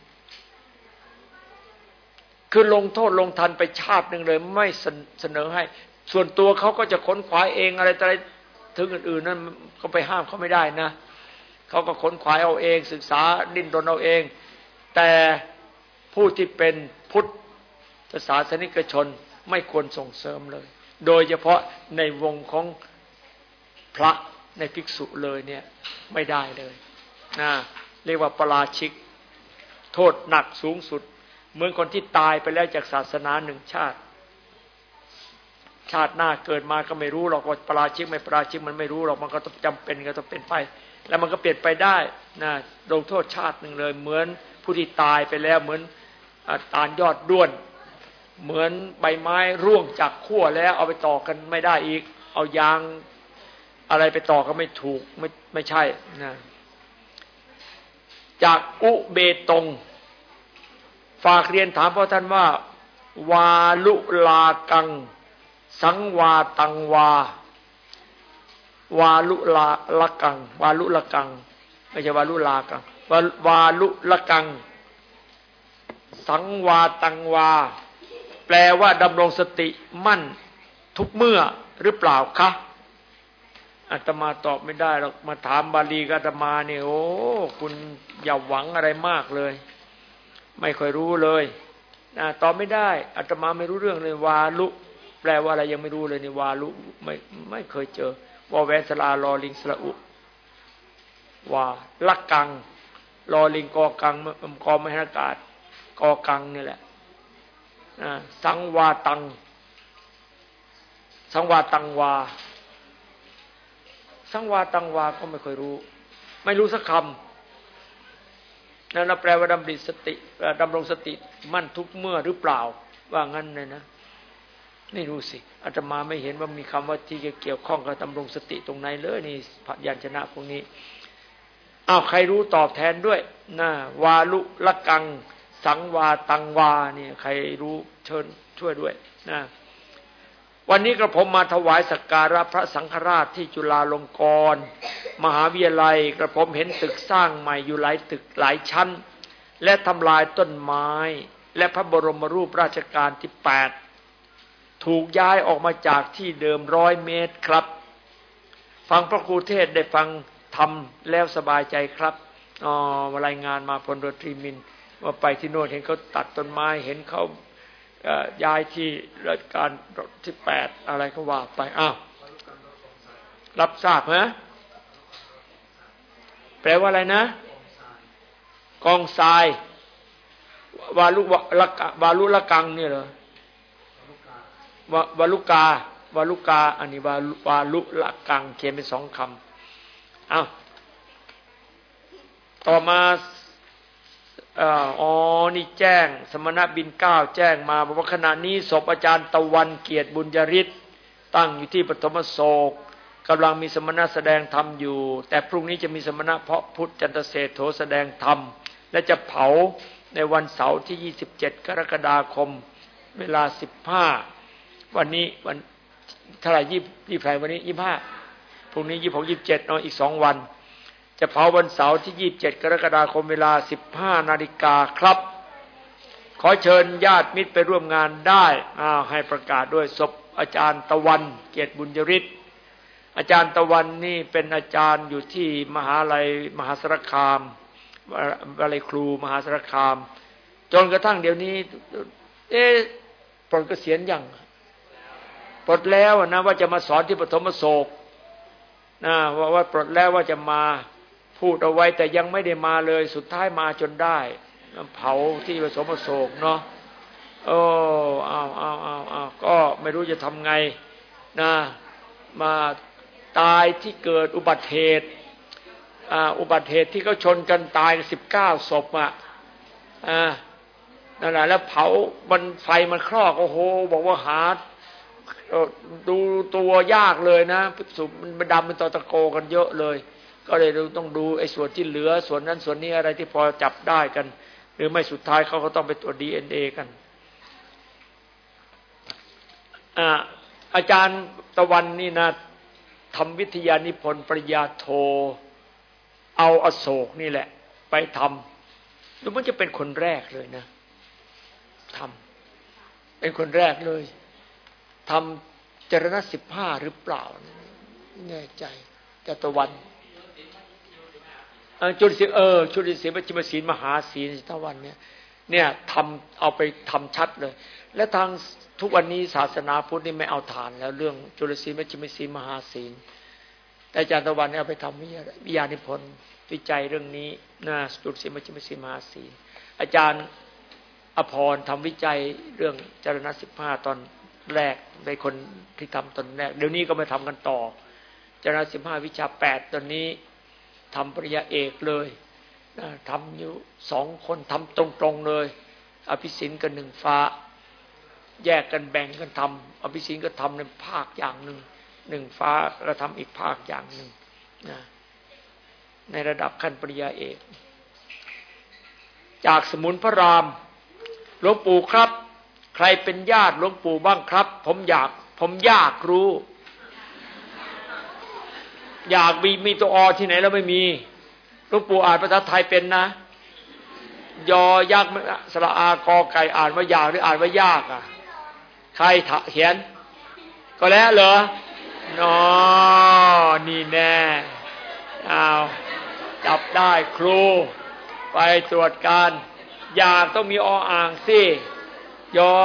คือลงโทษลงทันไปชาติหนึ่งเลย ไม่เสนอให้ ส่วนตัวเขาก็จะค้นคว้าเองอะไรอะไรถึงอื่นๆนั้นก็ไปห้ามเขาไม่ได้นะเขาก็ค้นขวายเอาเอง ศึกษาดิ้นรนเอาเอง แต่ผู้ที่เป็นพุทธศาสนิกชนไม่ควรส่งเสริมเลย โดยเฉพาะในวงของพระ ในภิกษุเลยเนี่ยไม่ได้เลยนะเรียกว่าปราชิก โทษหนักสูงสุด เหมือนคนที่ตายไปแล้วจากศาสนาหนึ่งชาติ ชาติหน้าเกิดมาก็ไม่รู้หรอกว่าปราชิกไม่ปราชิกมันไม่รู้หรอกมันก็ต้องจำเป็นก็ต้องเป็นไป แล้วมันก็เปลี่ยนไปได้นะลงโทษชาติหนึ่งเลย เหมือนผู้ที่ตายไปแล้วเหมือนตาลยอดด้วน เหมือนใบไม้ร่วงจากขั้วแล้วเอาไปต่อกันไม่ได้อีก เอายาง อะไรไปต่อก็ไม่ถูกไม่ไม่ใช่นะจากอุเบตง ฝากเรียนถามพ่อท่านว่า วาลุลากัง สังวาตังวา วาลุลาละกัง วาลุละกัง ไม่ใช่วาลุลากังวาวาลุละกัง สังวาตังวา แปลว่าดำรงสติมั่นทุกเมื่อหรือเปล่าคะ อาตมาตอบไม่ได้หรอกมาถามบาลีกับอาตมาเนี่ยโอ้คุณอย่าหวังอะไรมากเลย ไม่ค่อยรู้เลยนะตอบไม่ได้อาตมาไม่รู้เรื่องเลยวาลุ แปลว่าอะไรยังไม่รู้เลยนี่วาลุไม่ไม่เคยเจอวาแวนสลาลอลิงสละอุวาลักกังลอลิงกอกังกอไม่ห้อากาศกอกังนี่แหละสังวาตัง สังวาตังวา สังวาตังวาก็ไม่เคยรู้ ไม่รู้สักคำนั่นแปลว่าดำริสติดำรงสติมั่นทุกเมื่อหรือเปล่า ว่างั้นเลยนะ ไม่รู้สิอาตมาไม่เห็นว่ามีคำว่าที่จะเกี่ยวข้องกับดำรงสติตรงไหนเลยนี่พัยัญชนะพวกนี้อ้าวใครรู้ตอบแทนด้วยนะวาลุละกัง สังวาตังวาเนี่ยใครรู้เชิญช่วยด้วยนะ วันนี้กระผมมาถวายสักการะพระสังฆราชที่จุฬาลงกรณ์มหาวิทยาลัยกระผมเห็นตึกสร้างใหม่อยู่หลายตึกหลายชั้น และทำลายต้นไม้ และพระบรมรูปราชการที่แปดถูกย้ายออกมาจากที่เดิมร้อยเมตรครับ ฟังพระครูเทศได้ฟังทำแล้วสบายใจครับอ๋อรายงานมาพลรตรีมินว่าไปที่โน่นเห็นเขาตัดต้นไม้เห็นเขา ย้ายที่ราชการที่แปดอะไรก็ว่าไปอ้าวรับทราบฮะแปลว่าอะไรนะ กองทรายวาลุละวาลุละกังเนี่ยเหรอวาลุกาวาลุกา อันนี้วาวาลุละกังเขียนเป็นสองคำอ้าวต่อมา อ๋อ นี่แจ้ง สมณะบินเก้าแจ้งมาบอกว่าขณะนี้ศพอาจารย์ตะวันเกียรติบุญยริศตั้งอยู่ที่ปฐมโศกกำลังมีสมณะแสดงธรรมอยู่ แต่พรุ่งนี้จะมีสมณะเพาะพุทธจันทเศษโถแสดงธรรม และจะเผาในวันเสาร์ที่ 27 กรกฎาคม เวลา 15 วันนี้วันเท่าไหร่ยี่ยี่แผงวันนี้ยี่ห้าพรุ่งนี้ยี่หกยี่สิบเจ็ดนอนอีกสองวัน จะเผาวันเสาร์ที่ 27 กรกฎาคมเวลา 15 นาฬิกาครับ ขอเชิญญาติมิตรไปร่วมงานได้อ้าวให้ประกาศด้วยศพอาจารย์ตะวัน เกียรติบุญยริศอาจารย์ตะวันนี่เป็นอาจารย์อยู่ที่มหาลัยมหาสารคามวิทยครูมหาสารคาม จนกระทั่งเดี๋ยวนี้ เอ๊ะปลดเกษียณยังปลดแล้วนะว่าจะมาสอนที่ปฐมโศกนะว่าว่าปลดแล้วว่าจะมา พูดเอาไว้แต่ยังไม่ได้มาเลย สุดท้ายมาจนได้เผาที่ผสมโศกเนาะโอ้เอาเอาเอาเอาก็ไม่รู้จะทำไงนะมาตายที่เกิดอุบัติเหตุอุบัติเหตุที่เขาชนกันตายสิบเก้าศพอะนั่นแหละแล้วเผามันไฟมันคลอกโอ้โห บอกว่าหาดูตัวยากเลยนะสุมันดำเป็นตอตะโกกันเยอะเลย ก็เลยต้องดูไอ้ส่วนที่เหลือส่วนนั้นส่วนนี้อะไรที่พอจับได้กัน หรือไม่สุดท้ายเขาก็ต้องไปตรวจดีเอ็นเอกันอาอาจารย์ตะวันนี่นะทำวิทยานิพนธ์ปริญญาโท เอาอโศกนี่แหละ ไปทำแล้มันจะเป็นคนแรกเลยนะทำเป็นคนแรกเลยทำจรณะสิบห้าหรือเปล่าแน่ใจแต่ตะวัน จุลศีลเออจุลศีลปัจจิมศีลมหาศีลทวันเนี่ยเนี่ยทำเอาไปทำชัดเลย และทางทุกวันนี้ศาสนาพุทธนี่ไม่เอาฐานแล้วเรื่องจุลศีลปัจจิมศีลมหาศีล แต่อาจารย์ตะวันเนี่ยเอาไปทำวิทยาวิทยานิพนธ์วิจัยเรื่องนี้นะจุลศีลปัจจิมศีลมหาศีล อาจารย์อภรทำวิจัยเรื่องจารณะสิบห้าตอนแรกในคนที่ทำตอนแรก เดี๋ยวนี้ก็มาทำกันต่อจารณะสิบห้าวิชาแปดตอนนี้ ทำปริญญาเอกเลยทำอยู่สองคนทำตรงๆเลย อภิสินกับหนึ่งฟ้า แยกกันแบ่งกันทำอภิสินก็ทำในภาคอย่างหนึ่งหนึ่งฟ้าก็ทำอีกภาคอย่างหนึ่งนะในระดับขั้นปริญญาเอก จากสมุนพระรามหลวงปู่ครับ ใครเป็นญาติหลวงปู่บ้างครับ ผมอยาก ผมอยากรู้ อยากมีมีตัวอที่ไหนแล้วไม่มีลวงปู่อ่านภาษาไทยเป็นนะ ยอยักษ์สระอากอไก่อ่านว่ายากหรืออ่านว่ายากอะ ใครถเขียน ก็แล้วเหรอนอนี่แน่เอาจับได้ครู ไปตรวจการ อยากต้องมีออ่างสิยอ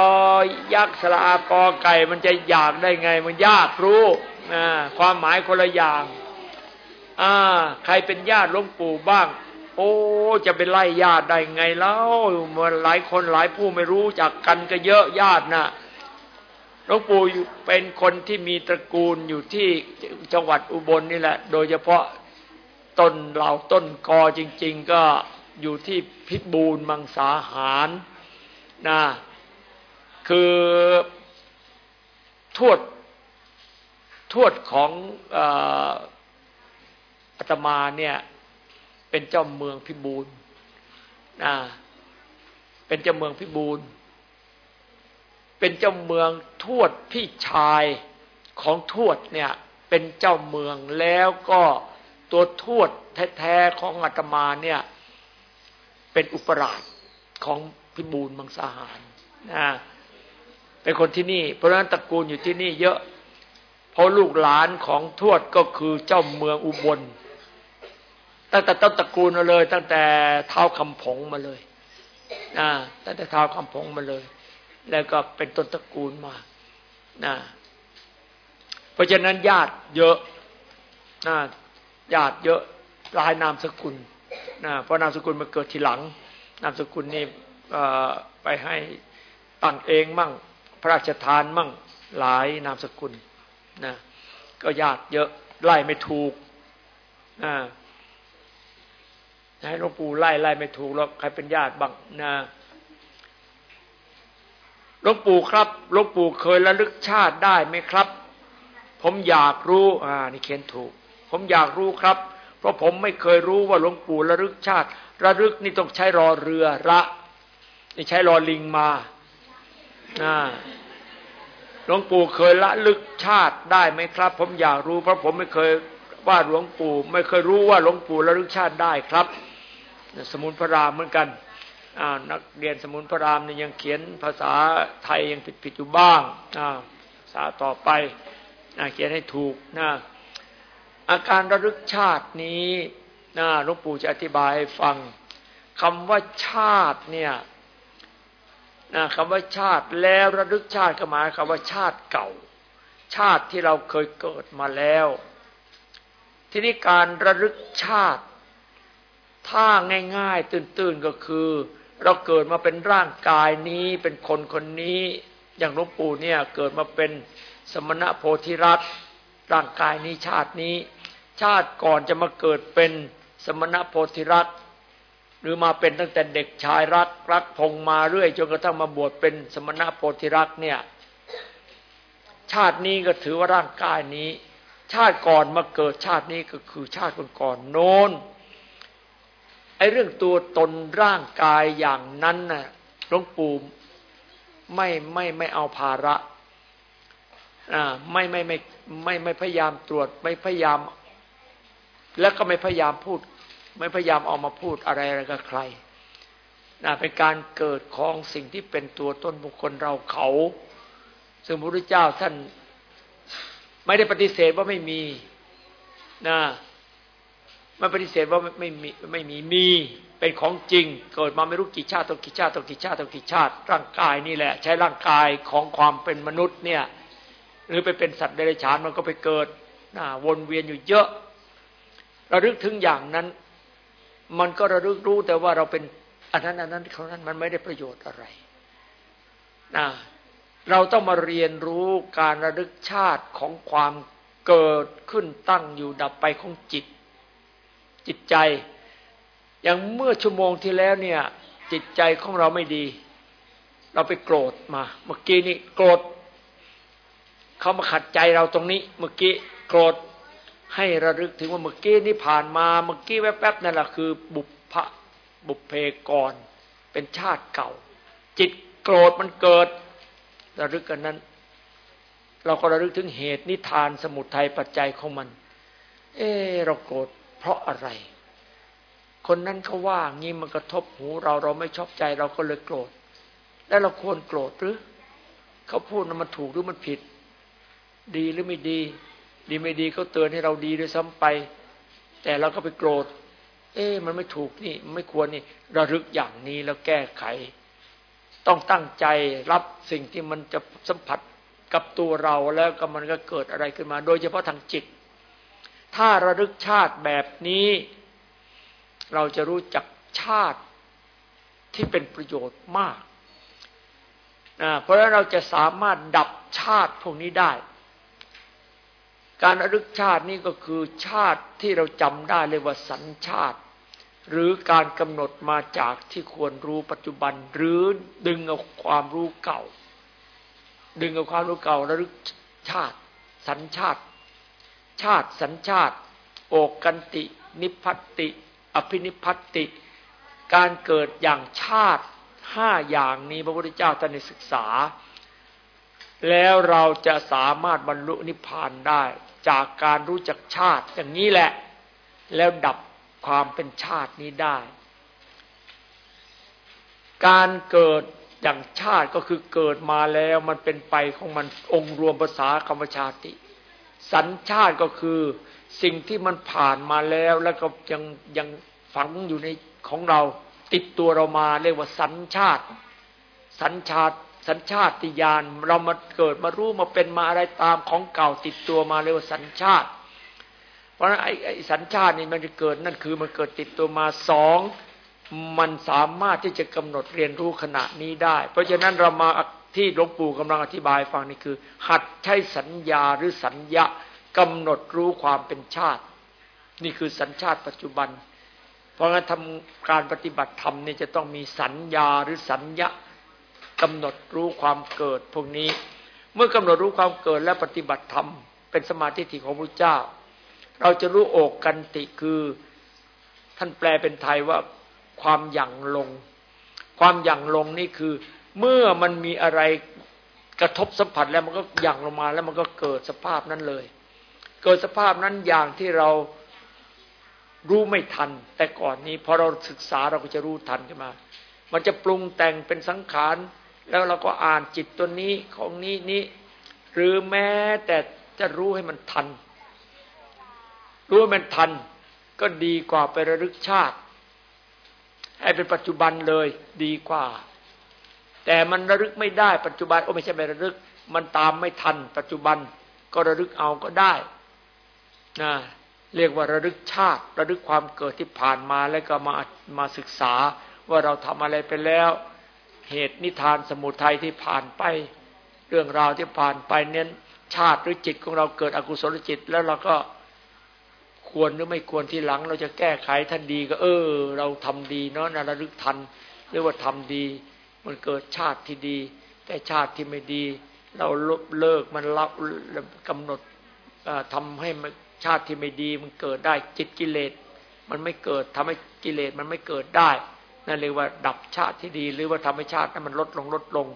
ยักษ์สระอากอไก่ มันจะอยากได้ไง มันยากรู้นะความหมายคนละอย่าง อ่า ใครเป็นญาติหลวงปู่บ้าง โอ้จะเป็นไล่ญาติได้ไงแล้วมันหลายคนหลายผู้ไม่รู้จักกันก็เยอะญาตินะหลวงปู่เป็นคนที่มีตระกูลอยู่ที่จังหวัดอุบลนี่แหละ โดยเฉพาะต้นเหล่าต้นกอจริง ๆ ก็อยู่ที่พิบูลมังสาหารนะคือทวดทวดของอ อาตมาเนี่ย เป็นเจ้าเมืองพิบูลนะเป็นเจ้าเมืองพิบูลเป็นเจ้าเมืองทวดพี่ชายของทวดเนี่ย เป็นเจ้าเมืองแล้วก็ตัวทวดแท้ๆของอาตมาเนี่ย เป็นอุปราชของพิบูลมังสาหารนะเป็นคนที่นี่ เพราะฉะนั้นตระกูลอยู่ที่นี่เยอะ เพราะลูกหลานของทวดก็คือเจ้าเมืองอุบล ตั้งแต่ต้นตระกูลมาเลย ตั้งแต่เท้าคำผงมาเลยนะตั้งแต่เท้าคำผงมาเลย แล้วก็เป็นต้นตระกูลมานะเพราะฉะนั้นญาติเยอะนะญาติเยอะลายนามสกุลนะเพราะนามสกุลมาเกิดทีหลัง นามสกุลนี่ไปให้ตั้งเองมั่ง พระราชทานมั่งหลายนามสกุลนะก็ญาติเยอะไล่ไม่ถูกนะ ให้หลวงปู่ไล่ไล่ไม่ถูกแล้วใครเป็นญาติบ้างนะหลวงปู่ครับหลวงปู่เคยระลึกชาติได้ไหมครับ ผมอยากรู้ อ่า นี่เขียนถูก ผมอยากรู้ครับ เพราะผมไม่เคยรู้ว่าหลวงปู่ระลึกชาติ ระลึกนี่ต้องใช้รอเรือระนี่ใช้รอลิงมาหลวงปู่เคยละลึกชาติได้ไหมครับ ผมอยากรู้เพราะผมไม่เคยว่าหลวงปู่ ไม่เคยรู้ว่าหลวงปู่ระลึกชาติได้ครับ สมุนพระรามเหมือนกันนักเรียนสมุนพระรามเนี่ยยังเขียนภาษาไทยยังผิดผิดอยู่บ้างภาษาต่อไปเขียนให้ถูกนะอาการระลึกชาตินี้นะหลวงปู่จะอธิบายให้ฟังคำว่าชาติเนี่ยนะคำว่าชาติแล้วระลึกชาติก็หมายคำว่าชาติเก่า ชาติที่เราเคยเกิดมาแล้ว ทีนี้การระลึกชาติ ถ้าง่ายๆ ตื่นๆก็คือ เราเกิดมาเป็นร่างกายนี้เป็นคนคนนี้ อย่างหลวงปู่เนี่ยเกิดมาเป็นสมณะโพธิรัตร่างกายนี้ชาตินี้ ชาติก่อนจะมาเกิดเป็นสมณะโพธิรัตหรือมาเป็นตั้งแต่เด็กชายรักรักพงมาเรื่อยจนกระทั่งมาบวชเป็นสมณะโพธิรัตเนี่ยชาตินี้ก็ถือว่าร่างกายนี้ ชาติก่อนมาเกิดชาตินี้ก็คือชาติก่อนโน้น ไอ้เรื่องตัวตนร่างกายอย่างนั้นน่ะหลวงปู่ไม่ไม่ไม่เอาภาระอ่าไม่ไม่ไม่ไม่ไม่พยายามตรวจไม่พยายาม แล้วก็ไม่พยายามพูด ไม่พยายามเอามาพูดอะไรอะไรกับใครนะเป็นการเกิดของสิ่งที่เป็นตัวต้นบุคคลเราเขา ซึ่งพระพุทธเจ้าท่าน ไม่ได้ปฏิเสธว่าไม่มีนะ มันปฏิเสธว่าไม่มีไม่มีมีเป็นของจริง เกิดมาไม่รู้กี่ชาติต่อกี่ชาติต่อกี่ชาติต่อกี่ชาติ ร่างกายนี่แหละ ใช้ร่างกายของความเป็นมนุษย์เนี่ย หรือไปเป็นสัตว์เดรัจฉานมันก็ไปเกิดนะวนเวียนอยู่เยอะระลึกถึงอย่างนั้น มันก็ระลึกรู้แต่ว่าเราเป็นอันนั้นอันนั้นเขานั้นมันไม่ได้ประโยชน์อะไรนะเราต้องมาเรียนรู้การระลึกชาติของความเกิดขึ้นตั้งอยู่ดับไปของจิต จิตใจ อย่างเมื่อชั่วโมงที่แล้วเนี่ย จิตใจของเราไม่ดี เราไปโกรธมา เมื่อกี้นี่โกรธเขามาขัดใจเราตรงนี้ เมื่อกี้โกรธให้ระลึกถึงว่าเมื่อกี้นี่ผ่านมา เมื่อกี้แวบๆนั่นแหละคือ บุพะบุพเพกรเป็นชาติเก่า จิตโกรธมันเกิด ระลึกกันนั้น เราก็ระลึกถึงเหตุนิทานสมุทัยปัจจัยของมัน เออเราโกรธ เพราะอะไร คนนั้นเขาว่างี้มันกระทบหูเราเราไม่ชอบใจเราก็เลยโกรธ แล้วเราควรโกรธหรือเขาพูดมันถูกหรือมันผิด ดีหรือไม่ดี ดีไม่ดีเขาเตือนให้เราดีด้วยซ้ำไป แต่เราก็ไปโกรธ เอ๊ะมันไม่ถูกนี่ไม่ควรนี่ระลึกอย่างนี้แล้วแก้ไข ต้องตั้งใจรับสิ่งที่มันจะสัมผัสกับตัวเราแล้วก็มันก็เกิดอะไรขึ้นมา โดยเฉพาะทางจิต ถ้าระลึกชาติแบบนี้ เราจะรู้จักชาติที่เป็นประโยชน์มากนะเพราะฉะนั้นเราจะสามารถดับชาติพวกนี้ได้ การระลึกชาตินี่ก็คือชาติที่เราจำได้เรียกว่าสัญชาติ หรือการกำหนดมาจากที่ควรรู้ปัจจุบัน หรือดึงเอาความรู้เก่า ดึงเอาความรู้เก่าระลึกชาติ สัญชาติ ชาติสัญชาติ โอกันติ นิพพัตติ อภินิพพัตติ การเกิดอย่างชาติห้าอย่างนี้พระพุทธเจ้าท่านศึกษา แล้วเราจะสามารถบรรลุนิพพานได้ จากการรู้จักชาติอย่างนี้แหละ แล้วดับความเป็นชาตินี้ได้ การเกิดอย่างชาติก็คือเกิดมาแล้วมันเป็นไปของมันองค์รวมภาษาคำชาติ สัญชาติก็คือสิ่งที่มันผ่านมาแล้ว แล้วก็ยังยังฝังอยู่ในของเรา ติดตัวเรามาเรียกว่าสัญชาติ สัญชาติ สัญชาติญาณเรามาเกิดมารู้มาเป็นมาอะไรตามของเก่าติดตัวมาเรียกว่าสัญชาติ เพราะฉะนั้นไอ้ไอ้สัญชาตินี่มันจะเกิดนั่นคือมันเกิดติดตัวมาสองมันสามารถที่จะกำหนดเรียนรู้ขณะนี้ได้ เพราะฉะนั้นเรามา ที่หลวงปู่กำลังอธิบายฟังนี่คือ หัดใช้สัญญาหรือสัญญากำหนดรู้ความเป็นชาติ นี่คือสัญชาติปัจจุบัน เพราะงั้นทำการปฏิบัติธรรมนี่จะต้องมีสัญญาหรือสัญญากำหนดรู้ความเกิดพวกนี้ เมื่อกำหนดรู้ความเกิดและปฏิบัติธรรม เป็นสมาธิที่ของพระเจ้า เราจะรู้โอกกันติคือ ท่านแปลเป็นไทยว่าความหยั่งลง ความหยั่งลงนี่คือ เมื่อมันมีอะไรกระทบสัมผัสแล้วมันก็ยั่งลงมาแล้วมันก็เกิดสภาพนั้นเลย เกิดสภาพนั้นอย่างที่เรารู้ไม่ทัน แต่ก่อนนี้พอเราศึกษาเราก็จะรู้ทันขึ้นมา มันจะปรุงแต่งเป็นสังขาร แล้วเราก็อ่านจิตตัวนี้ของนี้นี้ หรือแม้แต่จะรู้ให้มันทัน รู้ให้มันทัน ก็ดีกว่าไประลึกชาติ ให้เป็นปัจจุบันเลยดีกว่า แต่มันระลึกไม่ได้ปัจจุบันโอ้ไม่ใช่ไประลึก มันตามไม่ทัน ปัจจุบันก็ระลึกเอาก็ได้นะเรียกว่าระลึกชาติ ระลึกความเกิดที่ผ่านมาแล้วก็มามาศึกษาว่าเราทำอะไรไปแล้ว เหตุนิทานสมุทัยที่ผ่านไป เรื่องราวที่ผ่านไปเน้นชาติหรือจิตของเราเกิดอกุศลจิต แล้วเราก็ควรหรือไม่ควรที่หลัง เราจะแก้ไขท่านดีก็ เออ เราทำดีเนาะนะระลึกทันเรียกว่าทำดี มันเกิดชาติที่ดี แต่ชาติที่ไม่ดี เราลบเลิกมันรับกำหนดทำให้มันชาติที่ไม่ดีมันเกิดได้จิตกิเลส มันไม่เกิดทำให้กิเลสมันไม่เกิดได้นั่นเรียกว่าดับชาติที่ดี หรือว่าทำให้ชาตินั้นมันลดลงลดลง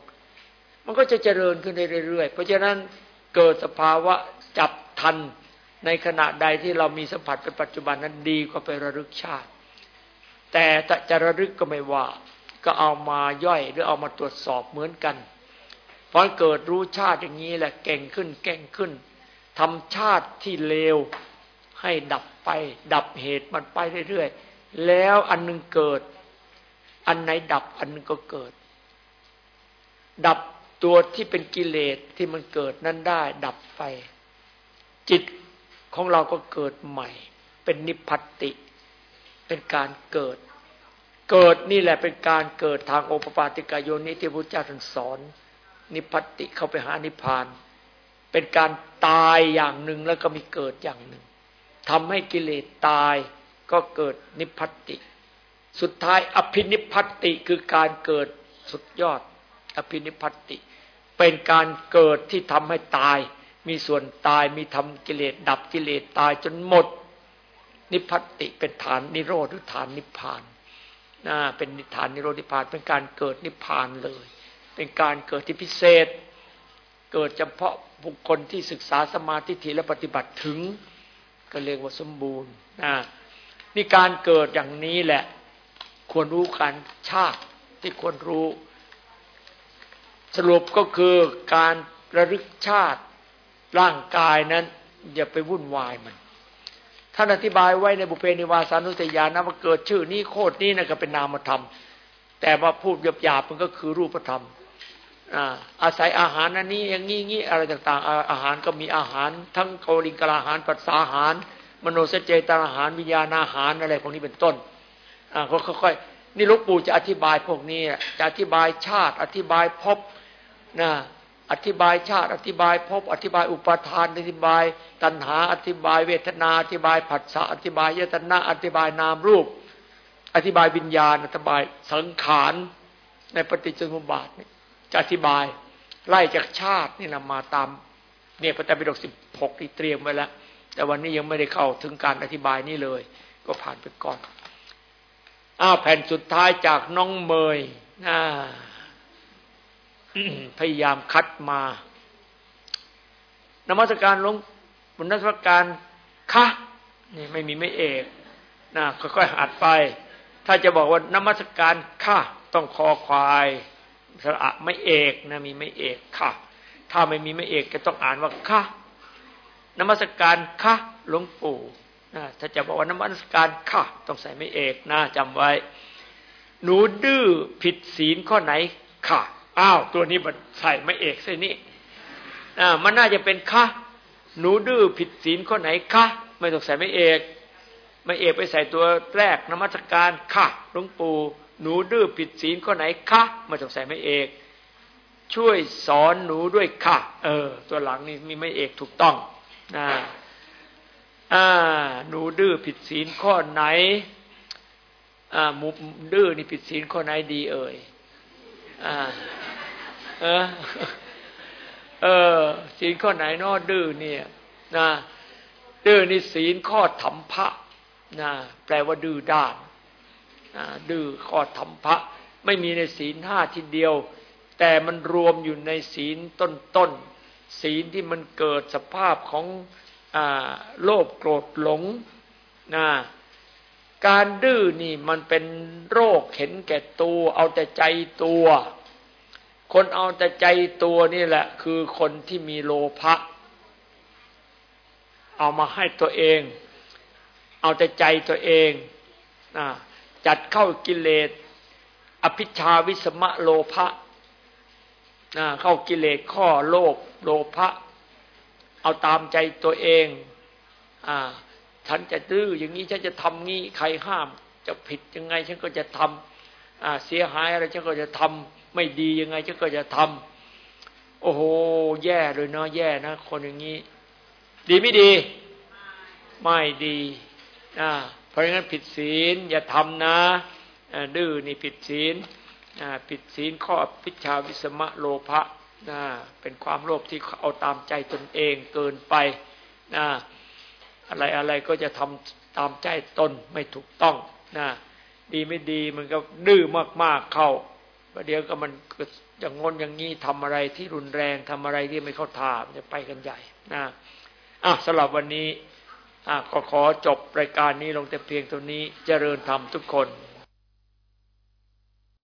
มันก็จะเจริญขึ้นเรื่อยๆ เพราะฉะนั้นเกิดสภาวะจับทันในขณะใดที่เรามีสัมผัสเป็นปัจจุบันนั้นดีกว่าไประลึกชาติ แต่จะระลึกก็ไม่ว่า ก็เอามาย่อยหรือเอามาตรวจสอบเหมือนกันพอเกิดรู้ชาติอย่างนี้แหละเก่งขึ้นเก่งขึ้นทำชาติที่เลวให้ดับไป ดับเหตุมันไปเรื่อยๆ แล้วอันหนึงเกิด อันไหนดับอันหนึงก็เกิด ดับตัวที่เป็นกิเลสที่มันเกิดนั้นได้ ดับไป จิตของเราก็เกิดใหม่ เป็นนิพพติ เป็นการเกิด เกิดนี่แหละเป็นการเกิดทางโอปปาติกายโยนิที่พระเจ้าท่านสอน นิพพติเข้าไปหานิพพาน เป็นการตายอย่างหนึ่งแล้วก็มีเกิดอย่างหนึ่งทำให้กิเลสตายก็เกิดนิพพติ สุดท้ายอภินิพพัตติคือการเกิดสุดยอด อภินิพพัติ เป็นการเกิดที่ทำให้ตาย มีส่วนตายมีทำกิเลสดับกิเลสตายจนหมด นิพพัตติเป็นฐานนิโรธหรือฐานนิพพาน นะเป็นฐานนิโรธนิพพานเป็นการเกิดนิพพานเลย เป็นการเกิดที่พิเศษ เกิดเฉพาะบุคคลที่ศึกษาสมาธิและปฏิบัติถึงก็เรียกว่าสมบูรณ์นะนี่การเกิดอย่างนี้แหละ ควรรู้การชาติที่ควรรู้ สรุปก็คือการระลึกชาติร่างกายนั้น อย่าไปวุ่นวายมัน ท่านอธิบายไว้ในบุเพนิวาสานุสยานะว่าเกิดชื่อนี้โคตรนี้นะก็เป็นนามธรรม แต่ว่าพูดหยาบๆมันก็คือรูปธรรมอาศัยอาหารอันนี้อย่างนี้งี้อะไรต่าง ๆ อาหารก็มีอาหาร ทั้งโกลิงกลาอาหารปัสสาอาหาร มโนสเจตาอาหารวิญญาณอาหารอะไรพวกนี้เป็นต้นอ่าค่อยๆนี่ลวงปู่จะอธิบายพวกนี้จะอธิบายชาติ อธิบายภพนะ อธิบายชาติ อธิบายภพอธิบายอุปทาน อธิบาย ตัณหา อธิบาย เวทนา อธิบายผัสสะอธิบายยตนะอธิบายนามรูป อธิบายวิญญาณ อธิบายสังขารในปฏิจจสมุปบาทนี่จะอธิบายไล่จากชาตินี่นะมาตามเนี่ยพระไตรปิฎกสิบหกที่เตรียมไว้แล้ว แต่วันนี้ยังไม่ได้เข้าถึงการอธิบายนี่เลย ก็ผ่านไปก่อนอ้าวแผ่นสุดท้ายจากน้องเมยนะ พยายามคัดมานมัสการหลวงบุญนัสการคะนี่ไม่มีไม่เอกนะค่อยๆหัดไป ถ้าจะบอกว่านมัสการค่ะ ต้องคอควายสระไม่เอกนะมีไม่เอกค่ะ ถ้าไม่มีไม่เอกก็ต้องอ่านว่าค่ะนมัสการค่ะหลวงปู่นะถ้าจะบอกว่านมัสการค่ะ ต้องใส่ไม่เอกนะจำไว้ หนูดื้อผิดศีลข้อไหนค่ะ อ้าว ตัวนี้มันใส่ไม่เอกเส้นี่อ่ามันน่าจะเป็นค่ะหนูดื้อผิดศีลข้อไหนค่ะไม่ต้องใส่ไม่เอกไม่เอกไปใส่ตัวแรกนมัสการค่ะหลวงปู่หนูดื้อผิดศีลข้อไหนคะไม่ต้องใส่ไม่เอก ช่วยสอนหนูด้วยค่ะ เออ ตัวหลังนี่มีไม่เอกถูกต้องนะอ่าหนูดื้อผิดศีลข้อไหนอ่าหมูดื้อนี่ผิดศีลข้อไหนดีเอ่ยอ่า เออเออศีลข้อไหนนอดื้อเนี่ยนะดื้อนี่ศีลข้อธรรมภะนะแปลว่าดื้อด้านดื้อข้อธรรมพระไม่มีในศีลห้าทีเดียว แต่มันรวมอยู่ในศีลต้นๆศีลที่มันเกิดสภาพของโลภโกรธหลงนะการดื้อนี่มันเป็นโรคเห็นแก่ตัว เอาแต่ใจตัว คนเอาแต่ใจตัวนี่แหละ คือคนที่มีโลภะเอามาให้ตัวเอง เอาแต่ใจตัวเองนะจัดเข้ากิเลส อภิชาวิสมะโลภะเข้ากิเลสข้อโลภโลภะเอาตามใจตัวเองอฉันจะดื้ออย่างนี้ฉันจะทำงี้ใครห้าม จะผิดยังไงฉันก็จะทำเสียหายอะไรฉันก็จะทำ ไม่ดียังไงฉันก็จะทำโอ้โห แย่เลยเนาะแย่นะคนอย่างนี้ ดีไม่ดี ไม่ดีอ่าเพราะงั้นผิดศีลอย่าทำนะดื้อนี่ผิดศีลผิดศีลข้อพิชาวิสมะโลภะเป็นความโลภที่เอาตามใจตนเองเกินไปอะไรอะไรก็จะทำตามใจตนไม่ถูกต้องนะดีไม่ดีมันก็ดื้อมากๆเข้า ประเดี๋ยวก็มันอย่างงนอย่างนี้ทำอะไรที่รุนแรงทำอะไรที่ไม่เข้าท่าจะไปกันใหญ่นะอะสำหรับวันนี้ก็ขอจบรายการนี้ลงแต่เพียงเท่านี้เจริญธรรมทุกคน